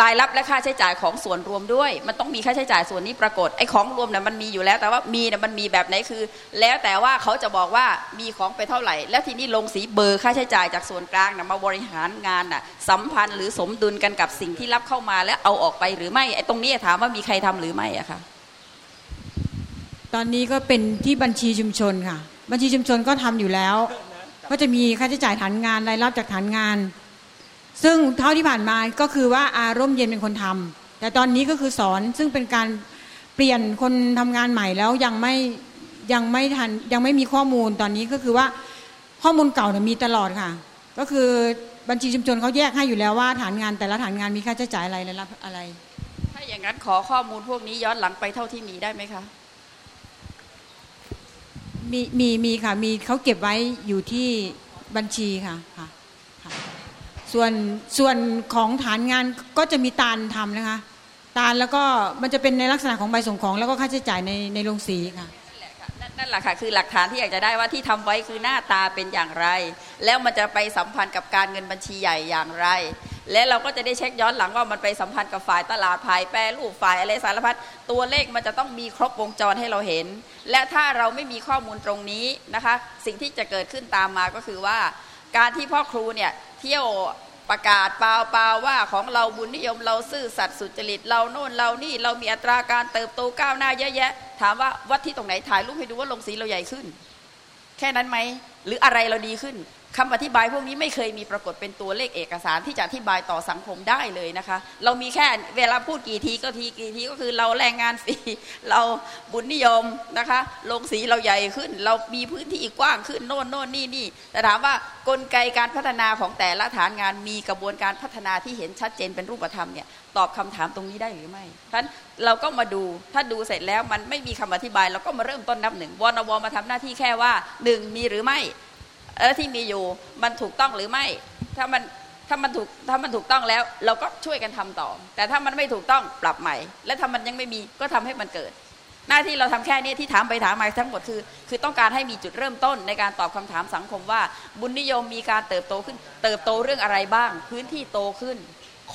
รายรับและค่าใช้จ่ายของส่วนรวมด้วย มันต้องมีค่าใช้จ่ายส่วนนี้ปรากฏไอ้ของรวมเนี่ยมันมีอยู่แล้ว แต่ว่ามีเนี่ยมันมีแบบไหนคือ แล้วแต่ว่าเขาจะบอกว่ามีของไปเท่าไหร่ แล้วทีนี้ลงสีเบอร์ค่าใช้จ่ายจากส่วนกลางนะมาบริหารงานน่ะสัมพันธ์หรือสมดุลกันกับสิ่งที่รับเข้ามาแล้วเอาออกไปหรือไม่ไอ้ตรงนี้ถามว่ามีใครทำหรือไม่อะคะตอนนี้ก็เป็นที่บัญชีชุมชนค่ะ บัญชีชุมชนก็ทำอยู่แล้ว ก็จะมีค่าใช้จ่ายฐานงานรายรับจากฐานงาน ซึ่งเท่าที่ผ่านมาก็คือว่าอารมณ์เย็นเป็นคนทำแต่ตอนนี้ก็คือสอนซึ่งเป็นการเปลี่ยนคนทำงานใหม่แล้วยังไม่ยังไม่ทันยังไม่มีข้อมูลตอนนี้ก็คือว่าข้อมูลเก่าเนี่ยมีตลอดค่ะ ก็คือบัญชีชุมชนเขาแยกให้อยู่แล้วว่าฐานงานแต่ละฐานงานมีค่าใช้จ่ายอะไรรายรับอะไร ถ้าอย่างนั้นขอข้อมูลพวกนี้ย้อนหลังไปเท่าที่มีได้ไหมคะมีมีมีค่ะมีเขาเก็บไว้อยู่ที่บัญชีค่ะค่ะค่ะ ส่วนส่วนของฐานงานก็จะมีตาลทำนะคะ ตาลแล้วก็มันจะเป็นในลักษณะของใบส่งของแล้วก็ค่าใช้จ่ายในในโรงสีค่ะนั่นแหละค่ะคือหลักฐานที่อยากจะได้ว่าที่ทำไว้คือหน้าตาเป็นอย่างไร แล้วมันจะไปสัมพันธ์กับการเงินบัญชีใหญ่อย่างไร และเราก็จะได้เช็คย้อนหลังว่ามันไปสัมพันธ์กับฝ่ายตลาดฝ่ายแปรรูปฝ่ายอะไรสารพัดตัวเลขมันจะต้องมีครบวงจรให้เราเห็น และถ้าเราไม่มีข้อมูลตรงนี้นะคะ สิ่งที่จะเกิดขึ้นตามมาก็คือว่า การที่พ่อครูเนี่ย เที่ยวประกาศเปล่าเปล่าว่าของเราบุญนิยมเราซื่อสัตย์สุจริตเราโน่นเรานี่เรามีอัตราการเติบโตก้าวหน้าเยอะแยะ ถามว่าวัดที่ตรงไหนถ่ายรูปให้ดูว่าลงสีเราใหญ่ขึ้น แค่นั้นไหมหรืออะไรเราดีขึ้น คำอธิบายพวกนี้ไม่เคยมีปรากฏเป็นตัวเลขเอกสารที่จะอธิบายต่อสังคมได้เลยนะคะ เรามีแค่เวลาพูดกี่ทีก็ทีกี่ทีก็คือเราแรงงานฟรีเราบุญนิยมนะคะ ลงสีเราใหญ่ขึ้น เรามีพื้นที่กว้างขึ้นโน่นโน่นนี่นี่แต่ถามว่ากลไกการพัฒนาของแต่ละฐานงานมีกระบวนการพัฒนาที่เห็นชัดเจนเป็นรูปธรรมเนี่ยตอบคำถามตรงนี้ได้หรือไม่เพรานเราก็มาดูถ้าดูเสร็จแล้วมันไม่มีคำอธิบาย เราก็มาเริ่มต้นนับหนึ่งวนวมาทำหน้าที่แค่ว่าหนึ่งมีหรือไม่ แล้วที่มีอยู่มันถูกต้องหรือไม่ ถ้ามันถ้ามันถูกถ้ามันถูกต้องแล้ว เราก็ช่วยกันทำต่อ แต่ถ้ามันไม่ถูกต้องปรับใหม่ และถ้ามันยังไม่มีก็ทำให้มันเกิด หน้าที่เราทำแค่นี้ที่ถามไปถามมาทั้งหมดคือ คือต้องการให้มีจุดเริ่มต้นในการตอบคำถามสังคมว่า บุญนิยมมีการเติบโตขึ้น เติบโตเรื่องอะไรบ้าง พื้นที่โตขึ้น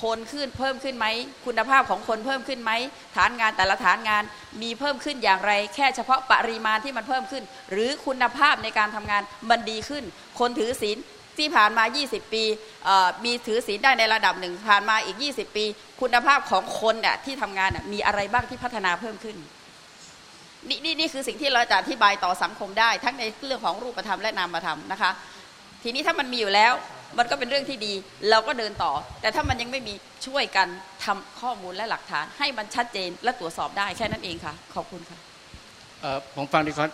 คนขึ้นเพิ่มขึ้นไหมคุณภาพของคนเพิ่มขึ้นไหมฐานงานแต่ละฐานงานมีเพิ่มขึ้นอย่างไร แค่เฉพาะปริมาณที่มันเพิ่มขึ้น หรือคุณภาพในการทำงานมันดีขึ้น คนถือศีลที่ผ่านมา 20 ปีมีถือศีลได้ในระดับหนึ่งผ่านมาอีก 20 ปี คุณภาพของคนเนี่ยที่ทำงานมีอะไรบ้างที่พัฒนาเพิ่มขึ้นนี่นี่นี่คือสิ่งที่เราจะอธิบายต่อสังคมได้ ทั้งในเรื่องของรูปธรรมและนามธรรมนะคะ ทีนี้ถ้ามันมีอยู่แล้ว มันก็เป็นเรื่องที่ดี เราก็เดินต่อ แต่ถ้ามันยังไม่มีช่วยกันทำข้อมูลและหลักฐาน ให้มันชัดเจนและตรวจสอบได้แค่นั้นเองค่ะ ขอบคุณค่ะผมฟังดีครับ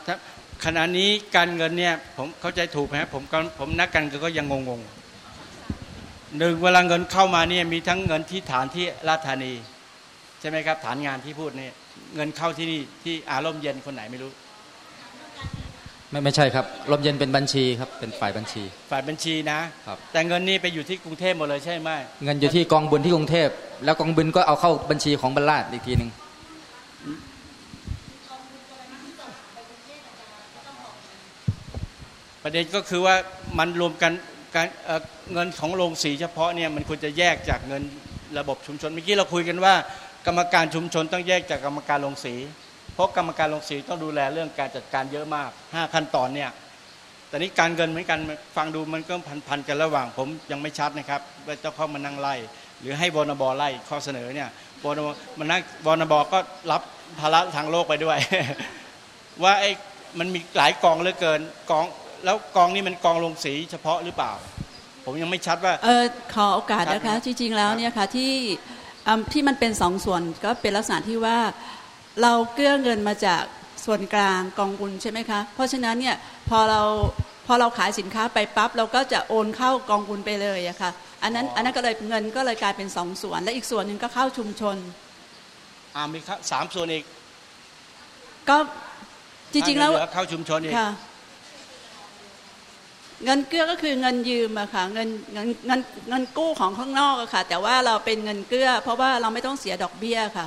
ขณะนี้การเงินเนี่ยผมเข้าใจถูกไหมผมผมนักการเงินก็ยังงงๆหนึ่งเวลาเงินเข้ามาเนี่ยมีทั้งเงินที่ฐานที่ราชธานี ใช่ไหมครับ ฐานงานที่พูดเนี่ยเงินเข้าที่นี่ที่อารมณ์เย็นคนไหนไม่รู้ ไม่ไม่ใช่ครับลมเย็นเป็นบัญชีครับเป็นฝ่ายบัญชี ฝ่ายบัญชีนะครับ แต่เงินนี่ไปอยู่ที่กรุงเทพหมดเลยใช่ไหมเงินอยู่ที่กองบุญที่กรุงเทพ แล้วกองบุญก็เอาเข้าบัญชีของบรรลาดอีกทีหนึ่งประเด็นก็คือว่ามันรวมกันการเงินของโรงสีเฉพาะเนี่ยมันควรจะแยกจากเงินระบบชุมชนเมื่อกี้เราคุยกันว่า กรรมการชุมชนต้องแยกจากกรรมการโรงสี เพราะกรรมการลงสีต้องดูแลเรื่องการจัดการเยอะมากห้าขั้นตอนเนี่ยแต่นี้การเงินเหมือนกันฟังดูมันก็พันๆกันระหว่างผมยังไม่ชัดนะครับว่าเจ้าเข้ามานั่งไล่หรือให้บนบไล่ข้อเสนอเนี่ยบนมันนั่งบนบก็รับภาระทางโลกไปด้วย ว่าไอ้มันมีหลายกองเหลือเกินกองแล้วกองนี้มันกองลงสีเฉพาะหรือเปล่า ผมยังไม่ชัดว่าเออขอโอกาสนะคะจริงๆแล้วเนี่ยค่ะที่ที่มันเป็นสองส่วนก็เป็นลักษณะที่ว่า เราเกื้อเงินมาจากส่วนกลางกองบุญใช่ไหมคะ เพราะฉะนั้นเนี่ยพอเราพอเราขายสินค้าไปปั๊บเราก็จะโอนเข้ากองบุญไปเลยอะคะ่ะอันนั้นอันนั้นก็เลยเงินก็เลยกลายเป็นสองส่วน และอีกส่วนหนึ่งก็เข้าชุมชนอ่ามีสามส่วนอีก ก็จริงๆแล้วเข้าชุมชนอีกเงินเกื้อก็คือเงินยืมอะค่ะเงินเงินเงินเงินกู้ของข้างนอกอะค่ะ แต่ว่าเราเป็นเงินเกื้อ เพราะว่าเราไม่ต้องเสียดอกเบี้ยค่ะ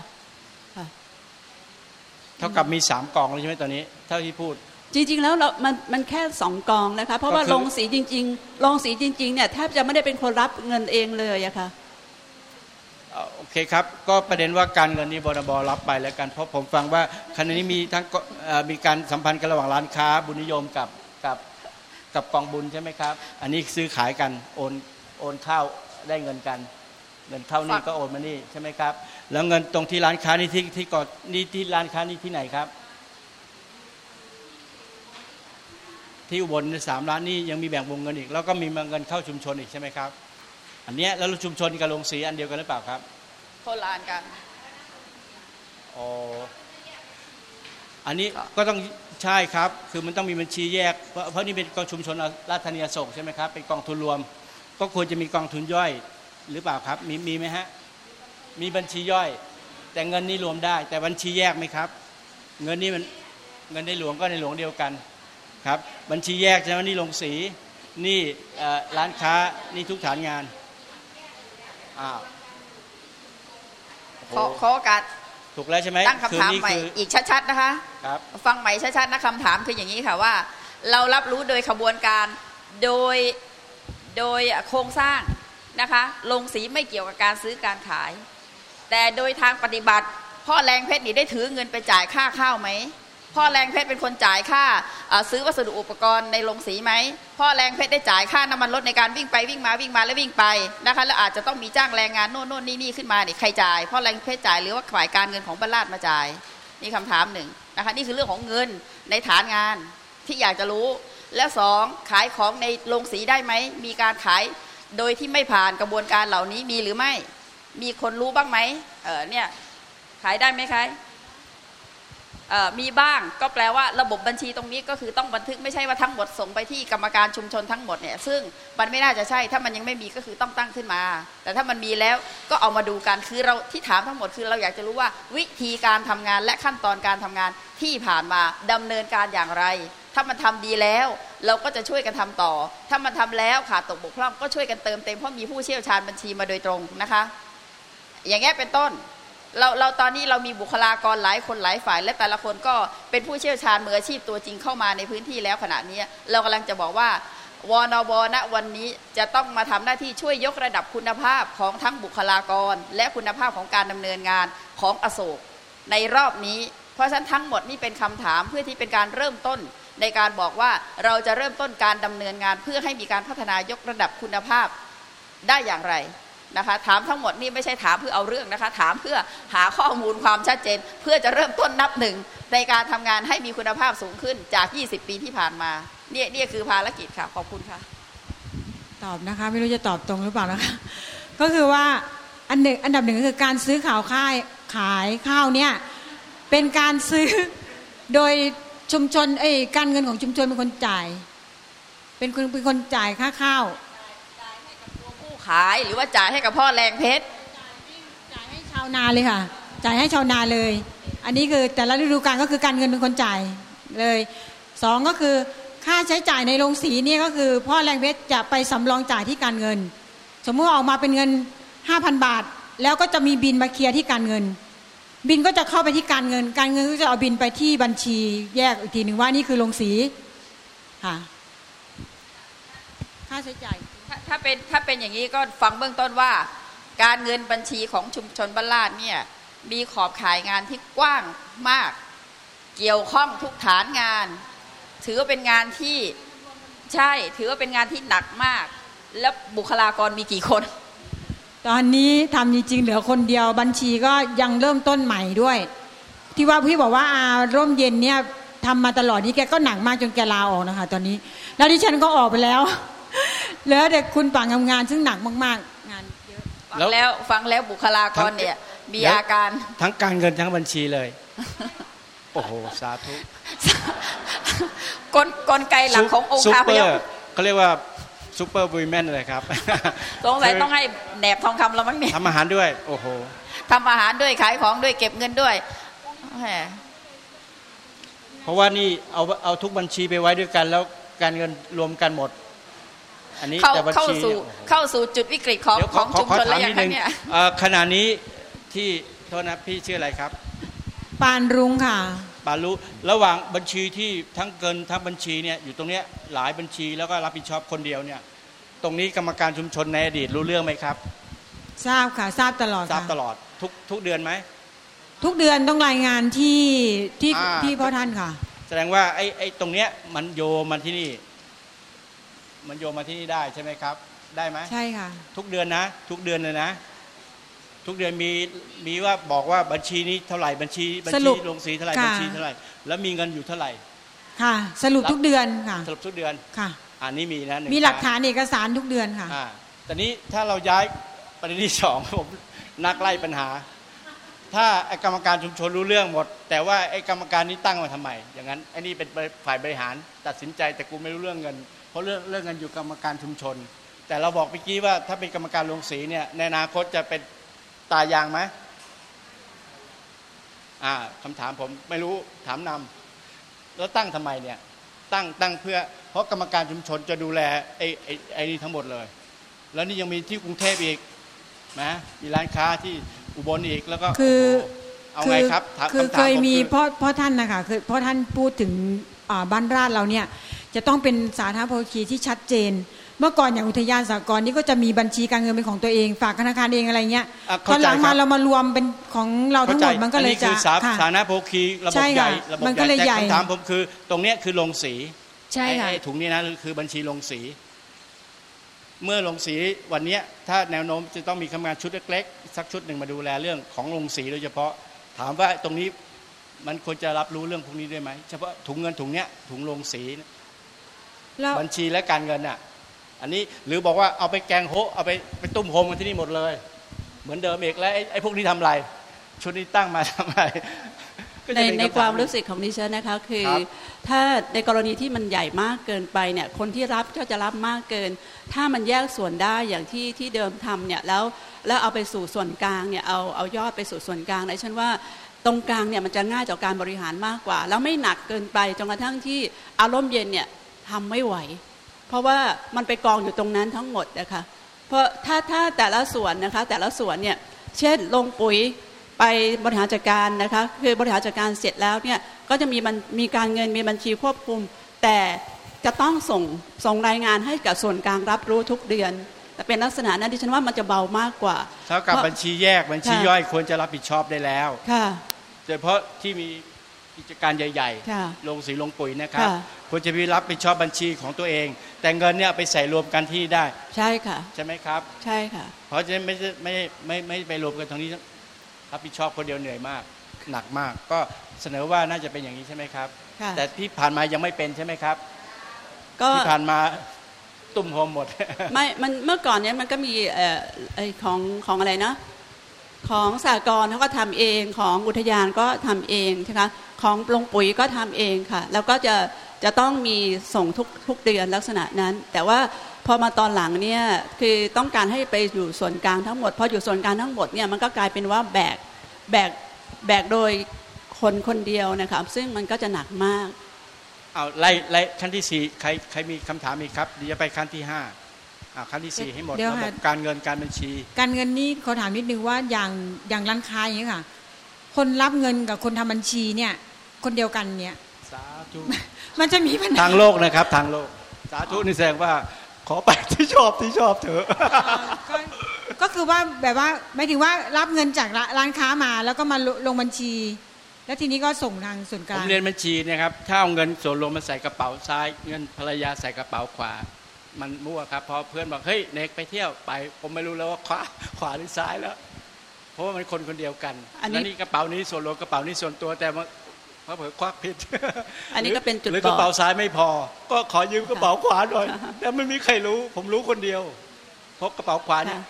เท่ากับมีสามกองเลยใช่ไหมตอนนี้ เท่าที่พูด จริง ๆ แล้วเรามันมันแค่สองกองนะคะ เพราะว่าลงสีจริง ๆ ลงสีจริง ๆ เนี่ยแทบจะไม่ได้เป็นคนรับเงินเองเลยอะค่ะโอเคครับ ก็ประเด็นว่าการเงินนี้บนบรับไปแล้วกันเพราะผมฟังว่าขณะนี้มีทั้งมีการสัมพันธ์กันระหว่างร้านค้าบุญนิยมกับกับกับกองบุญใช่ไหมครับ อันนี้ซื้อขายกันโอนโอนข้าวได้เงินกัน เงินเข้านี่ก็โอนมานี่ใช่ไหมครับ แล้วเงินตรงที่ร้านค้านี่ที่ที่ก่อนนี่ที่ร้านค้านี่ที่ไหนครับ ที่อุบลสามล้านนี่ยังมีแบ่งวงเงินอีก แล้วก็มีเงินเข้าชุมชนอีกใช่ไหมครับ อันนี้แล้วชุมชนกับโรงสีอันเดียวกันหรือเปล่าครับคนละอันกันอ๋ออันนี้ก็ต้องใช่ครับ คือมันต้องมีบัญชีแยก เพราะเพราะนี่เป็นกองชุมชนราชธานีโศกใช่ไหมครับ เป็นกองทุนรวม ก็ควรจะมีกองทุนย่อยหรือเปล่าครับ มีมีไหมฮะ มีบัญชีย่อย แต่เงินนี้รวมได้ แต่บัญชีแยกไหมครับ เงินนี้มันเงินในหลวงก็ในหลวงเดียวกันครับบัญชีแยกใช่ไหมนี่ลงสีนี่เอ่อร้านค้านี่ทุกฐานงานอ้าวขอขอโอกาสถูกแล้วใช่ไหมตั้งคำถามอนี่ใหม่คืออีกชัดๆนะคะครับฟังใหม่ชัดๆนะคำถามคืออย่างนี้ค่ะว่า เรารับรู้โดยขบวนการโดยโดยโครงสร้างนะคะลงสีไม่เกี่ยวกับการซื้อการขาย แต่โดยทางปฏิบัติ พ่อแรงเพชรนี่ได้ถือเงินไปจ่ายค่าข้าวไหมพ่อแรงเพชรเป็นคนจ่ายค่าซื้อวัสดุอุปกรณ์ในโรงสีไหมพ่อแรงเพชรได้จ่ายค่าน้ำมันรถในการวิ่งไปวิ่งมาวิ่งมาและวิ่งไปนะคะแล้วอาจจะต้องมีจ้างแรงงานโน่นโน่นนี่นี่ขึ้นมาเนี่ยใครจ่ายพ่อแรงเพชรจ่ายหรือว่าฝ่ายการเงินของบรรลาดมาจ่ายนี่คำถามหนึ่งนะคะนี่คือเรื่องของเงินในฐานงานที่อยากจะรู้ แล้วสองขายของในโรงสีได้ไหมมีการขายโดยที่ไม่ผ่านกระบวนการเหล่านี้มีหรือไม่ มีคนรู้บ้างไหมเออเนี่ยขายได้ไหมคะเออมีบ้างก็แปลว่าระบบบัญชีตรงนี้ก็คือต้องบันทึกไม่ใช่ว่าทั้งหมดส่งไปที่กรรมการชุมชนทั้งหมดเนี่ยซึ่งมันไม่น่าจะใช่ถ้ามันยังไม่มีก็คือต้องตั้งขึ้นมา แต่ถ้ามันมีแล้วก็เอามาดูกันคือเราที่ถามทั้งหมดคือเราอยากจะรู้ว่าวิธีการทำงานและขั้นตอนการทำงานที่ผ่านมาดำเนินการอย่างไร ถ้ามันทำดีแล้ว เราก็จะช่วยกันทำต่อ ถ้ามันทำแล้วขาดตกบกพร่องก็ช่วยกันเติมเต็มเพราะมีผู้เชี่ยวชาญบัญชีมาโดยตรงนะคะ อย่างเงี้ยเป็นต้นเราเราตอนนี้เรามีบุคลากรหลายคนหลายฝ่าย และแต่ละคนก็เป็นผู้เชี่ยวชาญมืออาชีพตัวจริงเข้ามาในพื้นที่แล้วขณะนี้เรากำลังจะบอกว่าวนบณวันนี้จะต้องมาทำหน้าที่ช่วยยกระดับคุณภาพของทั้งบุคลากร และคุณภาพของการดำเนินงานของอโศก ในรอบนี้ เพราะฉะนั้นทั้งหมดนี่เป็นคำถามเพื่อที่เป็นการเริ่มต้น ในการบอกว่าเราจะเริ่มต้นการดำเนินงานเพื่อให้มีการพัฒนายกระดับคุณภาพได้อย่างไร นะคะถามทั้งหมดนี่ไม่ใช่ถามเพื่อเอาเรื่องนะคะ ถามเพื่อหาข้อมูลความชัดเจน เพื่อจะเริ่มต้นนับหนึ่งในการทำงานให้มีคุณภาพสูงขึ้นจาก 20 ปีที่ผ่านมาเนี่ยเนี่ยคือภารกิจค่ะขอบคุณค่ะ ตอบนะคะ ไม่รู้จะตอบตรงหรือเปล่านะคะ ก็คือว่าอันหนึ่งอันดับหนึ่งก็คือการซื้อข่าวค่ายขายข้าวเนี่ยเป็นการซื้อโดยชุมชนเอ้การเงินของชุมชนเป็นคนจ่าย เป็นคนเป็นคนจ่ายค่าข้าว ขายหรือว่าจ่ายให้กับพ่อแรงเพชรจ่ายให้ชาวนาเลยค่ะ จ่ายให้ชาวนาเลย อันนี้คือแต่ละฤดูกาลก็คือการเงินเป็นคนจ่ายเลยสองก็คือค่าใช้จ่ายในโรงสีเนี่ยก็คือพ่อแรงเพชรจะไปสำรองจ่ายที่การเงิน สมมุติออกมาเป็นเงิน 5,000 บาท แล้วก็จะมีบินมาเคลียร์ที่การเงิน บินก็จะเข้าไปที่การเงิน การเงินก็จะเอาบินไปที่บัญชีแยกอีกทีหนึ่งว่านี่คือโรงสีค่ะค่าใช้จ่าย ถ้าเป็นถ้าเป็นอย่างนี้ก็ฟังเบื้องต้นว่า การเงินบัญชีของชุมชนบ้านลาดเนี่ยมีขอบขายงานที่กว้างมาก เกี่ยวข้องทุกฐานงาน ถือว่าเป็นงานที่ใช่ถือว่าเป็นงานที่หนักมาก แล้วบุคลากรมีกี่คน ตอนนี้ทำจริงๆเหลือคนเดียวบัญชีก็ยังเริ่มต้นใหม่ด้วย ที่ว่าพี่บอกว่าอาร่มเย็นเนี่ยทำมาตลอดนี้แกก็หนักมากจนแกลาออกนะคะ ตอนนี้ แล้วดิฉันก็ออกไปแล้ว เหลือแต่คุณป่างทำงานซึ่งหนักมากๆ งานเยอะฟังแล้วฟังแล้วบุคลากรเนี่ย มีอาการ ทั้งการเงินทั้งบัญชีเลย โอ้โห สาธุกลกลไกหลักขององค์ซูคาพเปอยพร์เขาเรียกว่าซูเปอร์วีแมนเลยครับสงสัยต้องให้แหนบทองคำแล้วมั้งเนี่ยทำอาหารด้วย โอ้โหทำอาหารด้วยขายของด้วยเก็บเงินด้วยแหมเพราะว่านี่เอาเอาทุกบัญชีไปไว้ด้วยกันแล้วการเงินรวมกันหมด อันนี้เข้าแต่บัญเข้าชีสู่เนี่ยเข้าสู่จุดวิกฤตของเดี๋ยวขขอองขอชุมขอชนแล้ถาวมยังนิดคะนึงเนี่ยเอ่อขณะนี้ที่โทษนะพี่ชื่ออะไรครับ ปานรุ้งค่ะ บารุระหว่างบัญชีที่ทั้งเกินทั้งบัญชีเนี่ยอยู่ตรงเนี้ยหลายบัญชีแล้วก็รับผิดชอบคนเดียวเนี่ย ตรงนี้กรรมการชุมชนในอดีตรู้เรื่องไหมครับ ทราบค่ะ ทราบตลอดทราบค่ะตลอดทุกทุกเดือนไหม ทุกเดือนต้องรายงานที่ที่อ่า ที่พ่อท่านค่ะ แสดงว่าไอ้ไอ้ตรงเนี้ยมันโยมมาที่นี่ มันโยมมาที่นี่ได้ใช่ไหมครับ ได้ไหมใช่ค่ะ ทุกเดือนนะ ทุกเดือนเลยนะ ทุกเดือนมีมีว่าบอกว่าบัญชีนี้เท่าไหร่บัญชีบัญสรุชีปลงสีเท่าไหร่ค่ะ บัญชีเท่าไหร่แล้วมีเงินอยู่เท่าไหร่ค่ะ สรุปทุกเดือนค่ะสรุปทุกเดือน ค่ะ อันนี้มีนะนึ่งมีหลักครั้งฐานเอกสารทุกเดือนค่ะ อ่าแต่นี้ถ้าเราย้ายประเด็นที่สอง ผมนักไล่ปัญหา ถ้าไอ้กรรมการชุมชนรู้เรื่องหมด แต่ว่าไอ้กรรมการนี้ตั้งมาทำไม อย่างนั้นไอ้นี่เป็นฝ่ายบริหารตัดสินใจแต่กูไม่รู้เรื่องเงิน เพราะเรื่องเรื่องเงินอยู่กรรมการชุมชน แต่เราบอกเมื่อกี้ว่าถ้าเป็นกรรมการลงสีเนี่ยในอนาคตจะเป็นตายางไหมอ่าคำถามผมไม่รู้ถามนำแล้วตั้งทำไมเนี่ยตั้งตั้งเพื่อ เพราะกรรมการชุมชนจะดูแลไอ้ไอ้ไอ้นี่ทั้งหมดเลย แล้วนี่ยังมีที่กรุงเทพอีกนะมีร้านค้าที่อุบลอีกแล้วก็คือโโหเอาไงครับถามคือคำถามเคยผมีอพ่อพ่อท่านนะคะคือพ่อท่านพูดถึงอ่าบ้านราชเราเนี่ย จะต้องเป็นสาธารณโภคีที่ชัดเจน เมื่อก่อนอย่างอุทยานสากลนี่ก็จะมีบัญชีการเงินเป็นของตัวเอง ฝากธนาคารเองอะไรเงี้ยอะตเข้าอนใจหลังมาครับเรามารวมเป็นของเราทั้งหมดข้ใจมันก็เลยอัจะคือสาค่ะสาธารณโภคีระบบใช่ใหค่ะญ่ระบบมันก็เลยใหใหญ่ญ่แต่คำถามผมคือ ตรงเนี้ยคือลงสีใช่ค่ะไอ้ไอ้ถุงนี้นะคือบัญชีลงสี เมื่อลงสีวันเนี้ยถ้าแนวโน้มจะต้องมีคณะกรรมการชุดเล็กๆสักชุดหนึ่งมาดูแลเรื่องของลงสีโดยเฉพาะถามว่าตรงนี้มันควรจะรับรู้เรื่องพวกนี้ด้วยไหมเฉพาะถุงเงินถุงเนี้ยถุงลงสี แล้ว บัญชีและการเงินอะ อันนี้หรือบอกว่าเอาไปแกงโฮะเอาไปไปตุ้มโฮมกันที่นี่หมดเลย เหมือนเดิมอีกแล้วไอ้ไอ้พวกนี้ทำอะไร ชุดนี้ตั้งมาทำอะไรก็ในจะเป็ในำถ ความรู้สึกของดิฉันนะคะ คือ ครับถ้าในกรณีที่มันใหญ่มากเกินไปเนี่ยคนที่รับก็จะรับมากเกิน ถ้ามันแยกส่วนได้อย่างที่ที่เดิมทำเนี่ยแล้วแล้วเอาไปสู่ส่วนกลางเนี่ยเอาเอายอดไปสู่ส่วนกลางในฉันว่าตรงกลางเนี่ยมันจะง่ายต่อการบริหารมากกว่า แล้วไม่หนักเกินไปจนกระทั่งที่อารมณ์เย็นเนี่ย ทำไม่ไหว เพราะว่ามันไปกองอยู่ตรงนั้นทั้งหมดนะคะเพราะถ้าถ้าแต่ละส่วนนะคะแต่ละส่วนเนี่ยเช่นลงปุ๋ยไปบริหารจัดการนะคะคือบริหารจัดการเสร็จแล้วเนี่ยก็จะมีมันมีการเงินมีบัญชีควบคุม แต่จะต้องส่งส่งรายงานให้กับส่วนกลางรับรู้ทุกเดือน แต่เป็นลักษณะนั้นดิฉันว่ามันจะเบามากกว่าเท่ากับเพราะบัญชีแยกบัญชีค่ะย่อยควรจะรับผิดชอบได้แล้วค่ะโดยเฉพาะที่มี กิจการใหญ่ค่ะๆลงสีลงปุ๋ยนะครับค่ะควรจะมีรับผิดชอบบัญชีของตัวเอง แต่เงินเนี่ยเอาไปใส่รวมกันที่ได้ ใช่ค่ะ ใช่ไหมครับ ใช่ค่ะ เพราะฉะนั้นไม่ใช่ไม่ไม่ไม่ไม่ไปรวมกันตรงนี้รับผิดชอบคนเดียวเหนื่อยมาก หนักมาก ก็เสนอว่าน่าจะเป็นอย่างนี้ใช่ไหมครับค่ะแต่ที่ผ่านมายังไม่เป็นใช่ไหมครับ ก็ที่ผ่านมาตุ่มโฮมหมด ไม่ มันเมื่อก่อนเนี้ยมันก็มีเอ่อไอของของอะไรนะของสากลเขาก็ทำเองของอุทยานก็ทำเองใช่ไหม ของลงปุ๋ยก็ทำเองค่ะ แล้วก็จะจะต้องมีส่งทุกทุกเดือนลักษณะนั้น แต่ว่าพอมาตอนหลังเนี่ยคือต้องการให้ไปอยู่ส่วนกลางทั้งหมดพออยู่ส่วนกลางทั้งหมดเนี่ยมันก็กลายเป็นว่าแบกแบกแบกโดยคนคนเดียวนะครับซึ่งมันก็จะหนักมากเอาไล่ไล่ขั้นที่สี่ใครใครมีคำถามอีกครับเดี๋ยวจะไปขั้นที่ห้าอ่าขั้นที่สี่ให้หมดเดี๋ยวระบค่ะบการเงินการบัญชี การเงินนี่ขอถามนิดนึงว่าอย่างอย่างร้านค้าอย่างนี้ยค่ะ คนรับเงินกับคนทำบัญชีเนี่ย คนเดียวกันเนี่ย สาธุมันจะมีปัญหาทางโลกนะครับ ทางโลก สาธุนี่แสดงว่า ขอไปที่ชอบที่ชอบเถอะก็ก็คือว่าแบบว่าหมายถึงว่ารับเงินจากร้านร้านค้ามาแล้วก็มาลลงบัญชี แล้วทีนี้ก็ส่งทางส่วนกผลามงเรียนบัญชีนะครับ ถ้าเอาเงินส่วนรวมมาใส่กระเป๋าซ้าย เงินภรรยาใส่กระเป๋าขวา มันมั่วครับเพราะเพื่อนบอกเฮ้ยเนกไปเที่ยวไป ผมไม่รู้แล้วว่าขวาขวาหรือซ้ายแล้ว เพราะว่ามันคนคนเดียวกันอันนี้แล้วนี่กระเป๋านี้ส่วนรวมกระเป๋านี้ส่วนตัวแต่ว่า เพราะเผลอควักผิด อันนี้ก็เป็นจุดหรือกระบเป๋าอกซ้ายไม่พอ ก็ขอยืมกระเป๋าขวาหน่อยแต่ไม่มีใครรู้ ผมรู้คนเดียวเพราะกระเป๋าขวาเนี่ย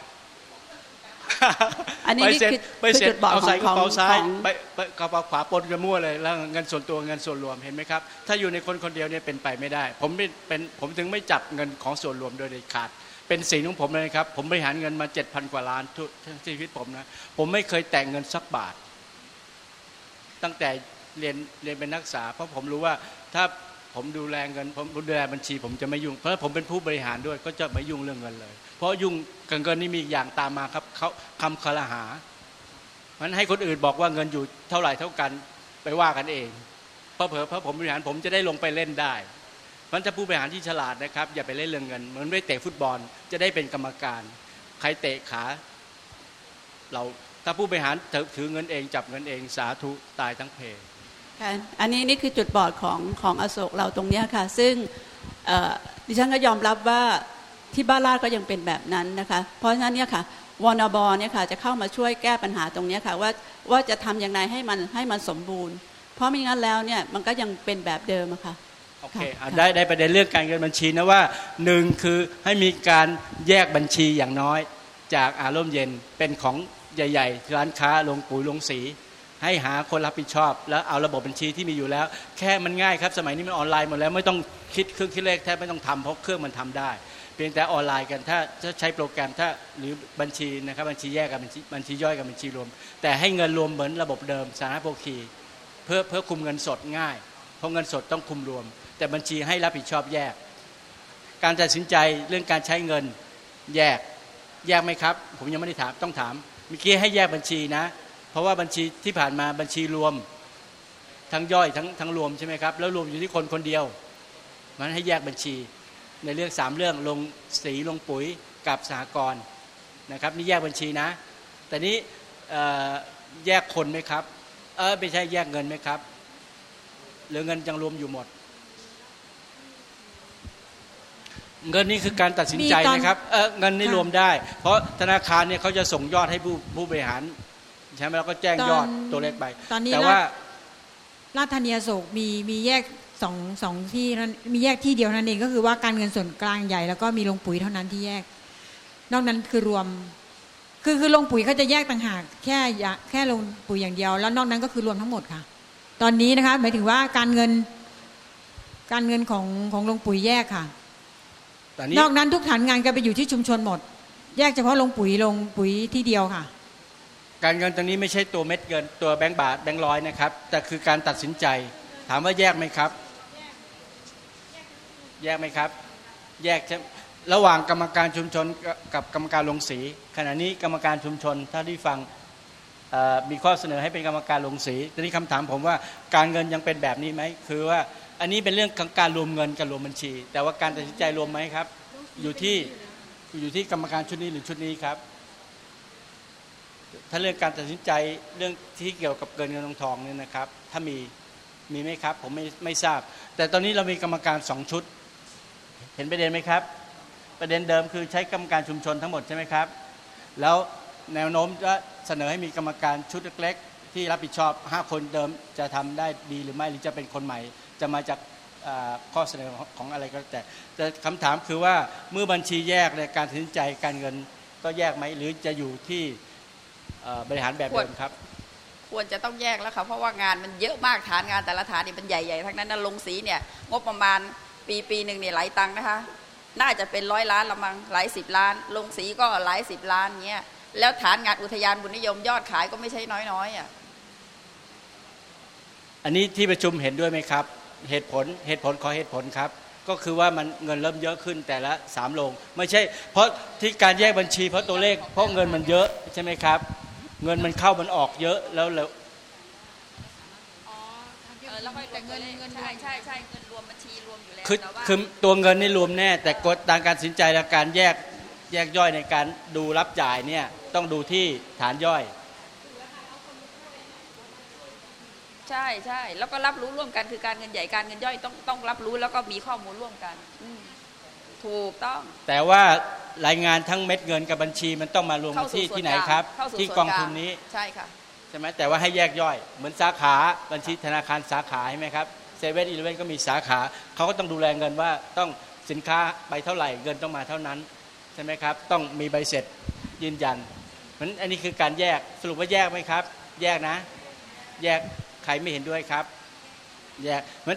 อันนี้ไปนี่เสร็จคือไปเสร็คือจุจดบอดเอาใส่กขระองเป๋าซ้ายของไปไปกระเป๋าขวาปนกันมั่วเลยแล้วเงินส่วนตัวเงินส่วนรวมเห็นไหมครับ ถ้าอยู่ในคนคนเดียวเนี่ยเป็นไปไม่ได้ ผมเป็นเป็นผมถึงไม่จับเงินของส่วนรวมโดยเด็ดขาด เป็นสิ่งของผมเลยครับ ผมบริหารเงินมาเจ็ดพันกว่าล้านทุกทั้งชีวิตผมนะ ผมไม่เคยแต่งเงินสักบาท ตั้งแต่ เรียนเรียนเป็นนักศึกษา เพราะผมรู้ว่าถ้าผมดูแลเงินผมดูแลบัญชี ผมจะไม่ยุ่ง เพราะผมเป็นผู้บริหารด้วยก็จะไม่ยุ่งเรื่องเงินเลย เพราะยุ่งกับเงินนี่มีอย่างตามมาครับเขาคำคารหามันให้คนอื่นบอกว่าเงินอยู่เท่าไหร่เท่ากันไปว่ากันเองเพราะเผลอเพราะผมบริหารผมจะได้ลงไปเล่นได้มันจะผู้บริหารที่ฉลาดนะครับอย่าไปเล่นเรื่องเงิน เหมือนไม่เตะฟุตบอลจะได้เป็นกรรมการ ใครเตะขา เราถ้าผู้บริหารถือถือเงินเองจับเงินเองสาธุตายทั้งเพ ค่ะอันนี้นี่คือจุดบอดของของอโศกเราตรงเนี้ยค่ะ ซึ่งเอ่อดิฉันก็ยอมรับว่าที่บ้านลาดก็ยังเป็นแบบนั้นนะคะ เพราะฉะนั้นเนี่ยค่ะวนบเนี่ยค่ะจะเข้ามาช่วยแก้ปัญหาตรงเนี้ยค่ะว่าว่าจะทำยังไงให้มันให้มันสมบูรณ์ เพราะไม่งั้นแล้วเนี่ยมันก็ยังเป็นแบบเดิมอะค่ะโอเคอะได้ได้ประเด็นเรื่องการเงินบัญชีนะว่าหนึ่งคือให้มีการแยกบัญชีอย่างน้อย จากอารมณ์เย็นเป็นของใหญ่ ๆ ร้านค้าลงปุ๋ยลงสี ให้หาคนรับผิดชอบ แล้วเอาระบบบัญชีที่มีอยู่แล้ว แค่มันง่ายครับ สมัยนี้มันออนไลน์หมดแล้วไม่ต้องคิดเครื่องคิดเลขแทบไม่ต้องทำเพราะเครื่องมันทำได้ เพียงแต่ออนไลน์กันถ้าถ้าใช้โปรแกรมถ้าหรือบัญชีนะครับบัญชีแยกกับบัญชีบัญชีย่อยกับบัญชีรวม แต่ให้เงินรวมเหมือนระบบเดิมสารณโภคีเพื่อเพื่อคุมเงินสดง่าย เพราะเงินสดต้องคุมรวม แต่บัญชีให้รับผิดชอบแยก การตัดสินใจเรื่องการใช้เงินแยกแยกไหมครับ ผมยังไม่ได้ถามต้องถามเมื่อกี้ให้แยกบัญชีนะ ราะว่าบัญชีที่ผ่านมาบัญชีรวมทั้งย่อยทั้งทั้งรวมใช่ไหมครับแล้วรวมอยู่ที่คนคนเดียว มันให้แยกบัญชีในเรื่องสามเรื่องลงสีลงปุ๋ยกับสหกรณ์นะครับนี่แยกบัญชีนะ แต่นี้แยกคนไหมครับเออไม่ใช่แยกเงินไหมครับ หรือเงินยังรวมอยู่หมด เงินนี่คือการตัดสินใจนะครับเออเงินนี่รวมได้ เพราะธนาคารเนี่ยเขาจะส่งยอดให้ผู้ผู้บริหาร ใช่ไหมแล้วก็แจ้งยอดตัวเลขไปตอนนี้แต่ว่าราชธานีอโศกมีมีแยกสองสองที่นั้นมีแยกที่เดียวนั่นเองก็คือว่าการเงินส่วนกลางใหญ่แล้วก็มีลงปุ๋ยเท่านั้นที่แยก นอกนั้นคือรวม คือคือลงปุ๋ยเขาจะแยกต่างหาก แค่ยาแค่ลงปุ๋ยอย่างเดียว แล้วนอกนั้นก็คือรวมทั้งหมดค่ะ ตอนนี้นะคะหมายถึงว่าการเงินการเงินของของลงปุ๋ยแยกค่ะนอกนั้นทุกฐานงานก็ไปอยู่ที่ชุมชนหมด แยกเฉพาะลงปุ๋ยลงปุ๋ยที่เดียวค่ะ การเงินตรงนี้ไม่ใช่ตัวเม็ดเงินตัวแบงก์บาทแบงก์ร้อยนะครับ แต่คือการตัดสินใจ ถามว่าแยกไหมครับ แยกไหมครับ แยกระหว่างกรรมการชุมชนกับกรรมการลงสี ขณะนี้กรรมการชุมชนถ้าที่ฟังมีข้อเสนอให้เป็นกรรมการลงสีทีนี้คำถามผมว่าการเงินยังเป็นแบบนี้ไหม คือว่าอันนี้เป็นเรื่องของการรวมเงินกับรวมบัญชี แต่ว่าการตัดสินใจรวมไหมครับ อยู่ที่อยู่ที่กรรมการชุดนี้หรือชุดนี้ครับ ถ้าเรื่องการตัดสินใจเรื่องที่เกี่ยวกับเงินเงินทองทองเนี่ยนะครับ ถ้ามีมีไหมครับ ผมไม่ไม่ทราบ แต่ตอนนี้เรามีกรรมการสองชุด เห็นประเด็นไหมครับ ประเด็นเดิมคือใช้กรรมการชุมชนทั้งหมดใช่ไหมครับ แล้วแนวโน้มจะเสนอให้มีกรรมการชุดเล็กๆ ที่รับผิดชอบ 5 คนเดิมจะทำได้ดีหรือไม่หรือจะเป็นคนใหม่ จะมาจากข้อเสนอของอะไรก็แต่แต่คำถามคือว่าเมื่อบัญชีแยกในการตัดสินใจการเงินก็แยกไหมหรือจะอยู่ที่ บริหารแบบเดิมครับ ควรจะต้องแยกแล้วค่ะเพราะว่างานมันเยอะมากฐานงานแต่ละฐานนี่มันใหญ่ๆทั้งนั้นนะลงสีเนี่ยงบประมาณปีปีหนึ่งเนี่ยหลายตังค์นะคะ น่าจะเป็นร้อยล้านละมังหลายสิบล้าน ลงสีก็หลายสิบล้านเงี้ยแล้วฐานงานอุทยานบุญนิยมยอดขายก็ไม่ใช่น้อยๆอะอันนี้ที่ประชุมเห็นด้วยไหมครับ เหตุผลเหตุผลขอเหตุผลครับ ก็คือว่ามันเงินเริ่มเยอะขึ้นแต่ละสามลง ไม่ใช่ เพราะที่การแยกบัญชีเพราะตัวเลขเพราะเงินมันเยอะใช่ไหมครับ เงินมันเข้ามันออกเยอะแล้วแล้วแล้วแต่เงินเงินใช่ใช่ใช่เงินรวมบัญชีรวมอยู่แล้วคือคือตัวเงินนี่รวมแน่ แต่กฎการการสินใจและการแยกแยกย่อยในการดูรับจ่ายเนี่ยต้องดูที่ฐานย่อย ใช่ใช่แล้วก็รับรู้ร่วมกันคือการเงินใหญ่การเงินย่อยต้องต้องรับรู้แล้วก็มีข้อมูลร่วมกัน ถูกต้อง แต่ว่ารายงานทั้งเม็ดเงินกับบัญชีมันต้องมารวมที่ที่ไหนครับ ที่กองทุนนี้ใช่ค่ะใช่ไหมแต่ว่าให้แยกย่อย เหมือนสาขาบัญชีธนาคารสาขาใช่ไหมครับเซเว่นอีเลเว่นก็มีสาขาเขาก็ต้องดูแลเงินว่าต้องสินค้าไปเท่าไหร่เงินต้องมาเท่านั้นใช่ไหมครับ ต้องมีใบเสร็จยืนยันมันอันนี้คือการแยกสรุปว่าแยกไหมครับ แยกนะ แยกใครไม่เห็นด้วยครับ แยกมัน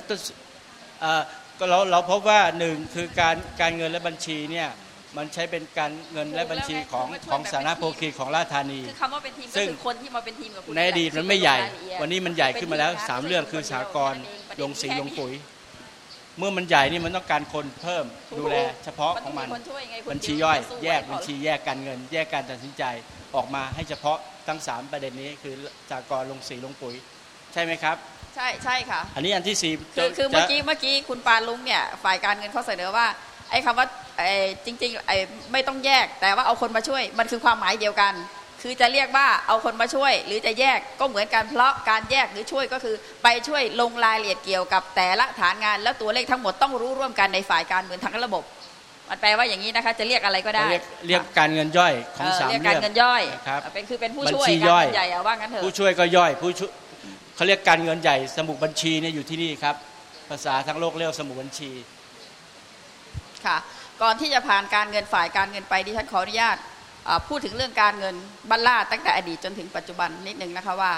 ก็เราเราพบว่าหนึ่งคือการการเงินและบัญชีเนี่ยมันใช้เป็นการเงินและบัญชีของของสาธารณโภคีของราชธานีคือคำว่าเป็นทีมก็คือคนที่มาเป็นทีมกับคุณในอดีตมันไม่ใหญ่ วันนี้มันใหญ่ขึ้นมาแล้วสามเรื่องคือสากรลงสีลงปุ๋ย เมื่อมันใหญ่นี่มันต้องการคนเพิ่มดูแล เฉพาะของมันบัญชีย่อย แยกบัญชีแยกการเงิน แยกการตัดสินใจออกมาให้เฉพาะทั้งสามประเด็นนี้คือจากรลงสีลงปุ๋ย ใช่ไหมครับ ใช่ใช่ค่ะ อันนี้อันที่สี่คือคือเมื่อกี้เมื่อกี้คุณปาลุงเนี่ยฝ่ายการเงินเขาเสนอว่าไอ้คำว่าไอ้จริงๆไอ้ไม่ต้องแยก แต่ว่าเอาคนมาช่วยมันคือความหมายเดียวกัน คือจะเรียกว่าเอาคนมาช่วย หรือจะแยกก็เหมือนกันเพราะการแยกหรือช่วยก็คือ ไปช่วยลงรายละเอียดเกี่ยวกับแต่ละฐานงาน แล้วตัวเลขทั้งหมดต้องรู้ร่วมกันในฝ่ายการเมืองทั้งระบบมันแปลว่าอย่างนี้นะคะจะเรียกอะไรก็ได้ เรียกเรียกการเงินย่อยของสามเรื่องการเงินย่อยครับเป็นคือเป็นผู้ช่วยการเงินใหญ่เอาว่างั้นเถอะผู้ช่วยก็ย่อยผู้ช่วย เขาเรียกการเงินใหญ่สมุดบัญชีเนี่ยอยู่ที่นี่ครับ ภาษาทั้งโลกเรียกสมุดบัญชีค่ะก่อนที่จะผ่านการเงินฝ่ายการเงินไปดิฉันขออนุญาตพูดถึงเรื่องการเงินบ้านลาดตั้งแต่อดีตจนถึงปัจจุบันนิดนึงนะคะว่า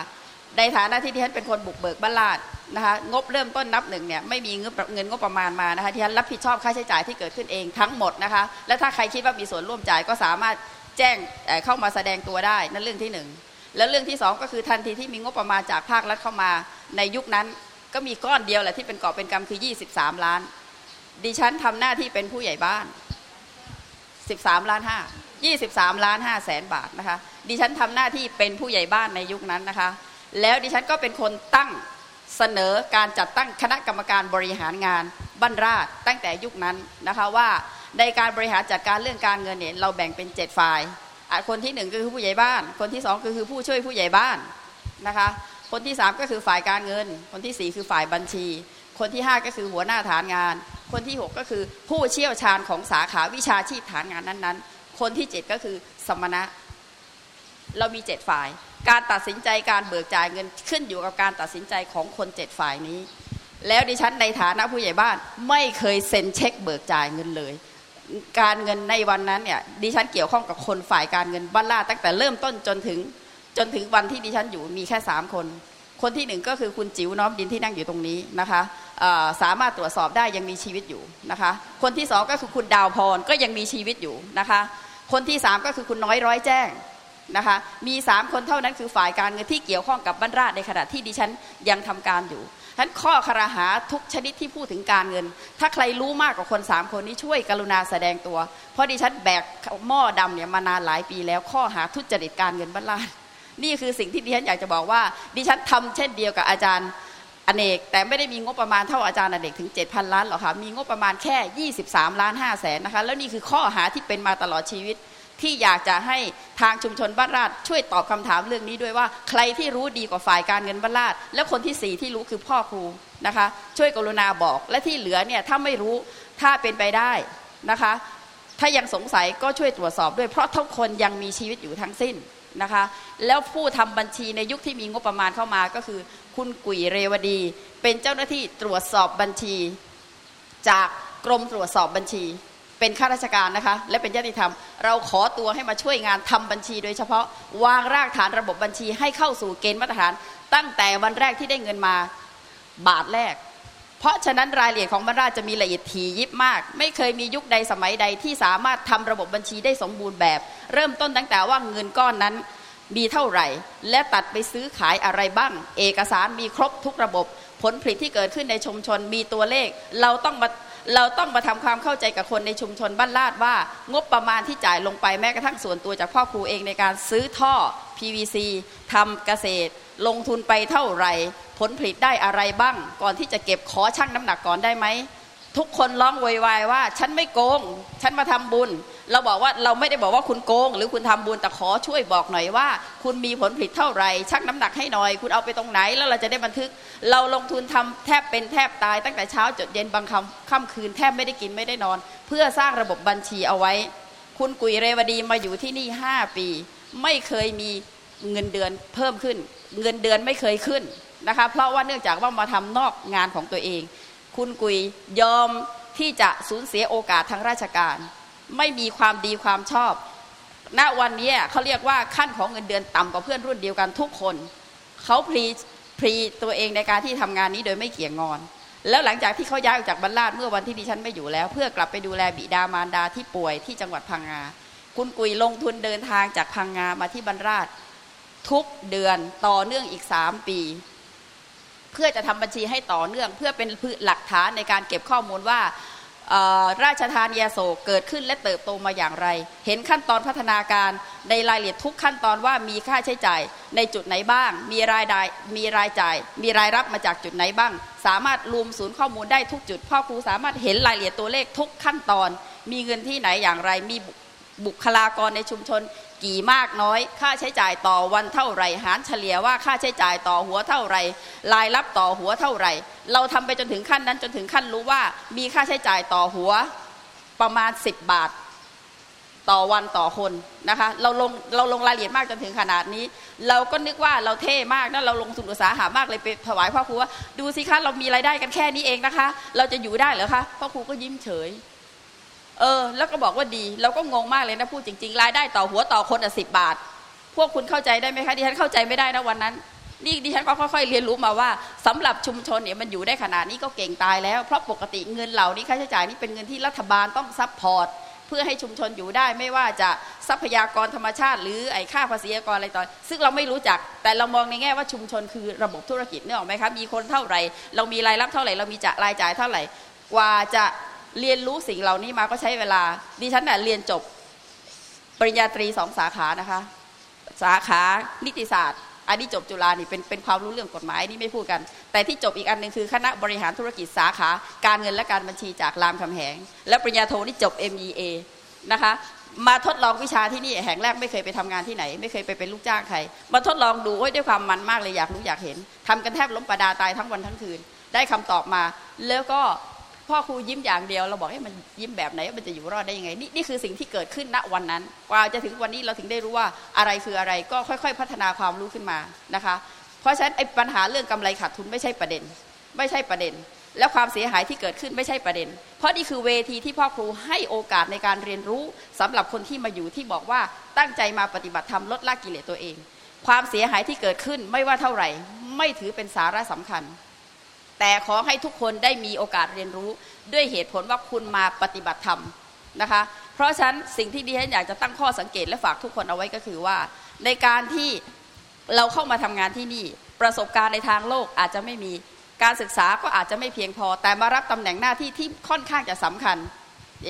ในฐานะที่ที่ฉันเป็นคนบุกเบิกบ้านลาดนะคะงบเริ่มต้นนับหนึ่งเนี่ยไม่มีเงินเงินงบประมาณมานะคะที่ฉันรับผิดชอบค่าใช้จ่ายที่เกิดขึ้นเองทั้งหมดนะคะและถ้าใครคิดว่ามีส่วนร่วมจ่ายก็สามารถแจ้งเข้ามาแสดงตัวได้นั่นเรื่องที่หนึ่ง แล้วเรื่องที่สองก็คือทันทีที่มีงบประมาณจากภาครัฐเข้ามาในยุคนั้น ก็มีก้อนเดียวแหละที่เป็นกอบเป็นกรรมคือ 23 ล้าน ดิฉันทำหน้าที่เป็นผู้ใหญ่บ้าน 13ล้านห้า23 ล้าน5แสนบาทนะคะดิฉันทำหน้าที่เป็นผู้ใหญ่บ้านในยุคนั้นนะคะ แล้วดิฉันก็เป็นคนตั้งเสนอการจัดตั้งคณะกรรมการบริหารงานบ้านราชตั้งแต่ยุคนั้นนะคะว่าในการบริหารจัดการเรื่องการเงินเนี่ยเราแบ่งเป็น 7 ฝ่าย คนที่หนึ่งก็คือผู้ใหญ่บ้าน คนที่สองก็คือผู้ช่วยผู้ใหญ่บ้านนะคะ คนที่สามก็คือฝ่ายการเงิน คนที่สี่คือฝ่ายบัญชี คนที่ห้าก็คือหัวหน้าฐานงาน คนที่หกก็คือผู้เชี่ยวชาญของสาขาวิชาชีพฐานงานนั้นๆ คนที่เจ็ดก็คือสมณะ เรามีเจ็ดฝ่าย การตัดสินใจการเบิกจ่ายเงินขึ้นอยู่กับการตัดสินใจของคนเจ็ดฝ่ายนี้ แล้วดิฉันในฐานะผู้ใหญ่บ้านไม่เคยเซ็นเช็คเบิกจ่ายเงินเลย การเงินในวันนั้นเนี่ยดิฉันเกี่ยวข้องกับคนฝ่ายการเงินบ้านลาตั้งแต่เริ่มต้นจนถึงจนถึงวันที่ดิฉันอยู่มีแค่สามคน คนที่หนึ่งก็คือคุณจิ๋วน้อมดินที่นั่งอยู่ตรงนี้นะคะสามารถตรวจสอบได้ยังมีชีวิตอยู่นะคะ คนที่สองก็คือคุณดาวพรก็ยังมีชีวิตอยู่นะคะ คนที่สามก็คือคุณน้อยร้อยแจ้งนะคะมีสามคนเท่านั้นคือฝ่ายการเงินที่เกี่ยวข้องกับบ้านราชในขณะที่ดิฉันยังทำการอยู่ ฉะนั้นข้อคารหาทุกชนิดที่พูดถึงการเงิน ถ้าใครรู้มากกว่าคนสามคนนี้ช่วยกรุณาแสดงตัว เพราะดิฉันแบกหม้อดำเนี่ยมานานหลายปีแล้วข้อหาทุจริตการเงินบ้านราชนี่คือสิ่งที่ดิฉันอยากจะบอกว่า ดิฉันทำเช่นเดียวกับอาจารย์อเนก แต่ไม่ได้มีงบประมาณเท่าอาจารย์อเนกถึง 7,000 ล้านหรอกค่ะมีงบประมาณแค่ 23 ล้าน5แสนนะคะแล้วนี่คือข้อหาที่เป็นมาตลอดชีวิต ที่อยากจะให้ทางชุมชนบ้านราชช่วยตอบคำถามเรื่องนี้ด้วยว่า ใครที่รู้ดีกว่าฝ่ายการเงินบ้านราชและคนที่สี่ที่รู้คือพ่อครูนะคะ ช่วยกรุณาบอกและที่เหลือเนี่ยถ้าไม่รู้ถ้าเป็นไปได้นะคะ ถ้ายังสงสัยก็ช่วยตรวจสอบด้วย เพราะทุกคนยังมีชีวิตอยู่ทั้งสิ้นนะคะ แล้วผู้ทำบัญชีในยุคที่มีงบประมาณเข้ามาก็คือ คุณกุ๋ยเรวดี เป็นเจ้าหน้าที่ตรวจสอบบัญชี จากกรมตรวจสอบบัญชี เป็นข้าราชการนะคะ และเป็นญาติธรรม เราขอตัวให้มาช่วยงานทำบัญชีโดยเฉพาะ วางรากฐานระบบบัญชีให้เข้าสู่เกณฑ์มาตรฐาน ตั้งแต่วันแรกที่ได้เงินมาบาทแรก เพราะฉะนั้นรายละเอียดของบรรดาจะมีละเอียดถี่ยิบมาก ไม่เคยมียุคใดสมัยใดที่สามารถทำระบบบัญชีได้สมบูรณ์แบบ เริ่มต้นตั้งแต่ว่าเงินก้อนนั้นมีเท่าไหร่ และตัดไปซื้อขายอะไรบ้าง เอกสารมีครบทุกระบบ ผลผลิตที่เกิดขึ้นในชุมชนมีตัวเลข เราต้องมา เราต้องมาทำความเข้าใจกับคนในชุมชนบ้านลาดว่า งบประมาณที่จ่ายลงไปแม้กระทั่งส่วนตัวจากพ่อครูเองในการซื้อท่อ PVC ทำเกษตร ลงทุนไปเท่าไหร่ ผลผลิตได้อะไรบ้าง ก่อนที่จะเก็บขอชั่งน้ำหนักก่อนได้ไหมทุกคนร้องวอยวายว่า ฉันไม่โกง ฉันมาทำบุญ เราบอกว่าเราไม่ได้บอกว่าคุณโกง หรือคุณทำบุญแต่ขอช่วยบอกหน่อยว่า คุณมีผลผลิตเท่าไหร่ชั่งน้ำหนักให้หน่อย คุณเอาไปตรงไหนแล้วเราจะได้บันทึก เราลงทุนทำแทบเป็นแทบตาย ตั้งแต่เช้าจดเย็นบางคำค่ำคืนแทบไม่ได้กินไม่ได้นอน เพื่อสร้างระบบบัญชีเอาไว้ คุณกุยเรวดีมาอยู่ที่นี่ 5 ปี ไม่เคยมีเงินเดือนเพิ่มขึ้น เงินเดือนไม่เคยขึ้นนะคะเพราะว่าเนื่องจากว่ามาทำนอกงานของตัวเอง คุณกุยยอมที่จะสูญเสียโอกาสทางราชการ ไม่มีความดีความชอบ ณวันนี้เขาเรียกว่าขั้นของเงินเดือนต่ำกว่าเพื่อนรุ่นเดียวกันทุกคน เขาพรีพรีตัวเองในการที่ทำงานนี้โดยไม่เกี่ยงงอน แล้วหลังจากที่เขาย้ายออกจากบรรลาดเมื่อวันที่ดิฉันไม่อยู่แล้ว เพื่อกลับไปดูแลบิดามารดาที่ป่วยที่จังหวัดพังงา คุณกุยลงทุนเดินทางจากพังงามาที่บรรลาดทุกเดือนต่อเนื่องอีกสามปี เพื่อจะทำบัญชีให้ต่อเนื่อง เพื่อเป็นหลักฐานในการเก็บข้อมูลว่า ราชธานียโศกเกิดขึ้นและเติบโตมาอย่างไร เห็นขั้นตอนพัฒนาการในรายละเอียดทุกขั้นตอนว่ามีค่าใช้จ่าย ในจุดไหนบ้าง มีรายได้มีรายจ่าย มีรายรับมาจากจุดไหนบ้าง สามารถรวมศูนย์ข้อมูลได้ทุกจุดพ่อครูสามารถเห็นรายละเอียดตัวเลขทุกขั้นตอน มีเงินที่ไหนอย่างไรมีบุคลากรในชุมชน กี่มากน้อย ค่าใช้จ่ายต่อวันเท่าไหร่หารเฉลี่ยว่าค่าใช้จ่ายต่อหัวเท่าไหร่รายรับต่อหัวเท่าไหร่ เราทำไปจนถึงขั้นนั้นจนถึงขั้นรู้ว่า มีค่าใช้จ่ายต่อหัวประมาณ 10 บาทต่อวันต่อคนนะคะเราลงเราลงรายละเอียดมากจนถึงขนาดนี้ เราก็นึกว่าเราเท่มากนะเราลงทุนอุตสาหะมากเลยไปถวายพ่อครูว่าดูสิคะเรามีรายได้กันแค่นี้เองนะคะ เราจะอยู่ได้เหรอคะพ่อครูก็ยิ้มเฉย เออ แล้วก็บอกว่าดี เราก็งงมากเลยนะพูดจริงๆ รายได้ต่อหัวต่อคนอะสิบบาท พวกคุณเข้าใจได้ไหมคะดิฉันเข้าใจไม่ได้นะวันนั้นนี่ดิฉันก็ค่อยๆเรียนรู้มาว่าสำหรับชุมชนเนี่ยมันอยู่ได้ขนาดนี้ก็เก่งตายแล้ว เพราะปกติเงินเหล่านี้ค่าใช้จ่ายนี่เป็นเงินที่รัฐบาลต้อง support เพื่อให้ชุมชนอยู่ได้ไม่ว่าจะทรัพยากรธรรมชาติ หรือไอ้ค่าภาษีอากรอะไรต่อ ซึ่งเราไม่รู้จัก แต่เรามองในแง่ว่าชุมชนคือระบบธุรกิจเนี่ยหรอไหมครับมีคนเท่าไหร่ เรามีรายรับเท่าไหร่ เรามีจะรายจ่ายเท่าไหร่ กว่าจะ เรียนรู้สิ่งเหล่านี้มาก็ใช้เวลา ดิฉันน่ะเรียนจบปริญญาตรีสองสาขานะคะ สาขานิติศาสตร์ อันนี้จบจุฬานี่เป็นเป็นความรู้เรื่องกฎหมายนี่ไม่พูดกัน แต่ที่จบอีกอันหนึ่งคือคณะบริหารธุรกิจสาขาการเงินและการบัญชีจากรามคำแหง และปริญญาโทนี่จบ MEA นะคะมาทดลองวิชาที่นี่แห่งแรกไม่เคยไปทำงานที่ไหน ไม่เคยไปเป็นลูกจ้างใคร มาทดลองดูโอ้ยด้วยความมันมากเลยอยากรู้อยากเห็นทำกันแทบล้มประดาตายทั้งวันทั้งคืน ได้คำตอบมา แล้วก็ พ่อครูยิ้มอย่างเดียว เราบอกให้มันยิ้มแบบไหนมันจะอยู่รอดได้ยังไงนี่นี่คือสิ่งที่เกิดขึ้นณวันนั้น กว่าจะถึงวันนี้เราถึงได้รู้ว่าอะไรคืออะไรก็ค่อย ๆ พัฒนาความรู้ขึ้นมานะคะ เพราะฉะนั้นไอ้ปัญหาเรื่องกำไรขาดทุนไม่ใช่ประเด็น ไม่ใช่ประเด็น และความเสียหายที่เกิดขึ้นไม่ใช่ประเด็น เพราะนี่คือเวทีที่พ่อครูให้โอกาสในการเรียนรู้สำหรับคนที่มาอยู่ที่บอกว่าตั้งใจมาปฏิบัติธรรมลดละกิเลสตัวเอง ความเสียหายที่เกิดขึ้นไม่ว่าเท่าไหร่ ไม่ถือเป็นสาระสำคัญ แต่ขอให้ทุกคนได้มีโอกาสเรียนรู้ด้วยเหตุผลว่าคุณมาปฏิบัติธรรมนะคะ เพราะฉะนั้นสิ่งที่ดิฉันอยากจะตั้งข้อสังเกตและฝากทุกคนเอาไว้ก็คือว่า ในการที่เราเข้ามาทำงานที่นี่ ประสบการณ์ในทางโลกอาจจะไม่มีการศึกษาก็อาจจะไม่เพียงพอ แต่มารับตำแหน่งหน้าที่ที่ค่อนข้างจะสำคัญ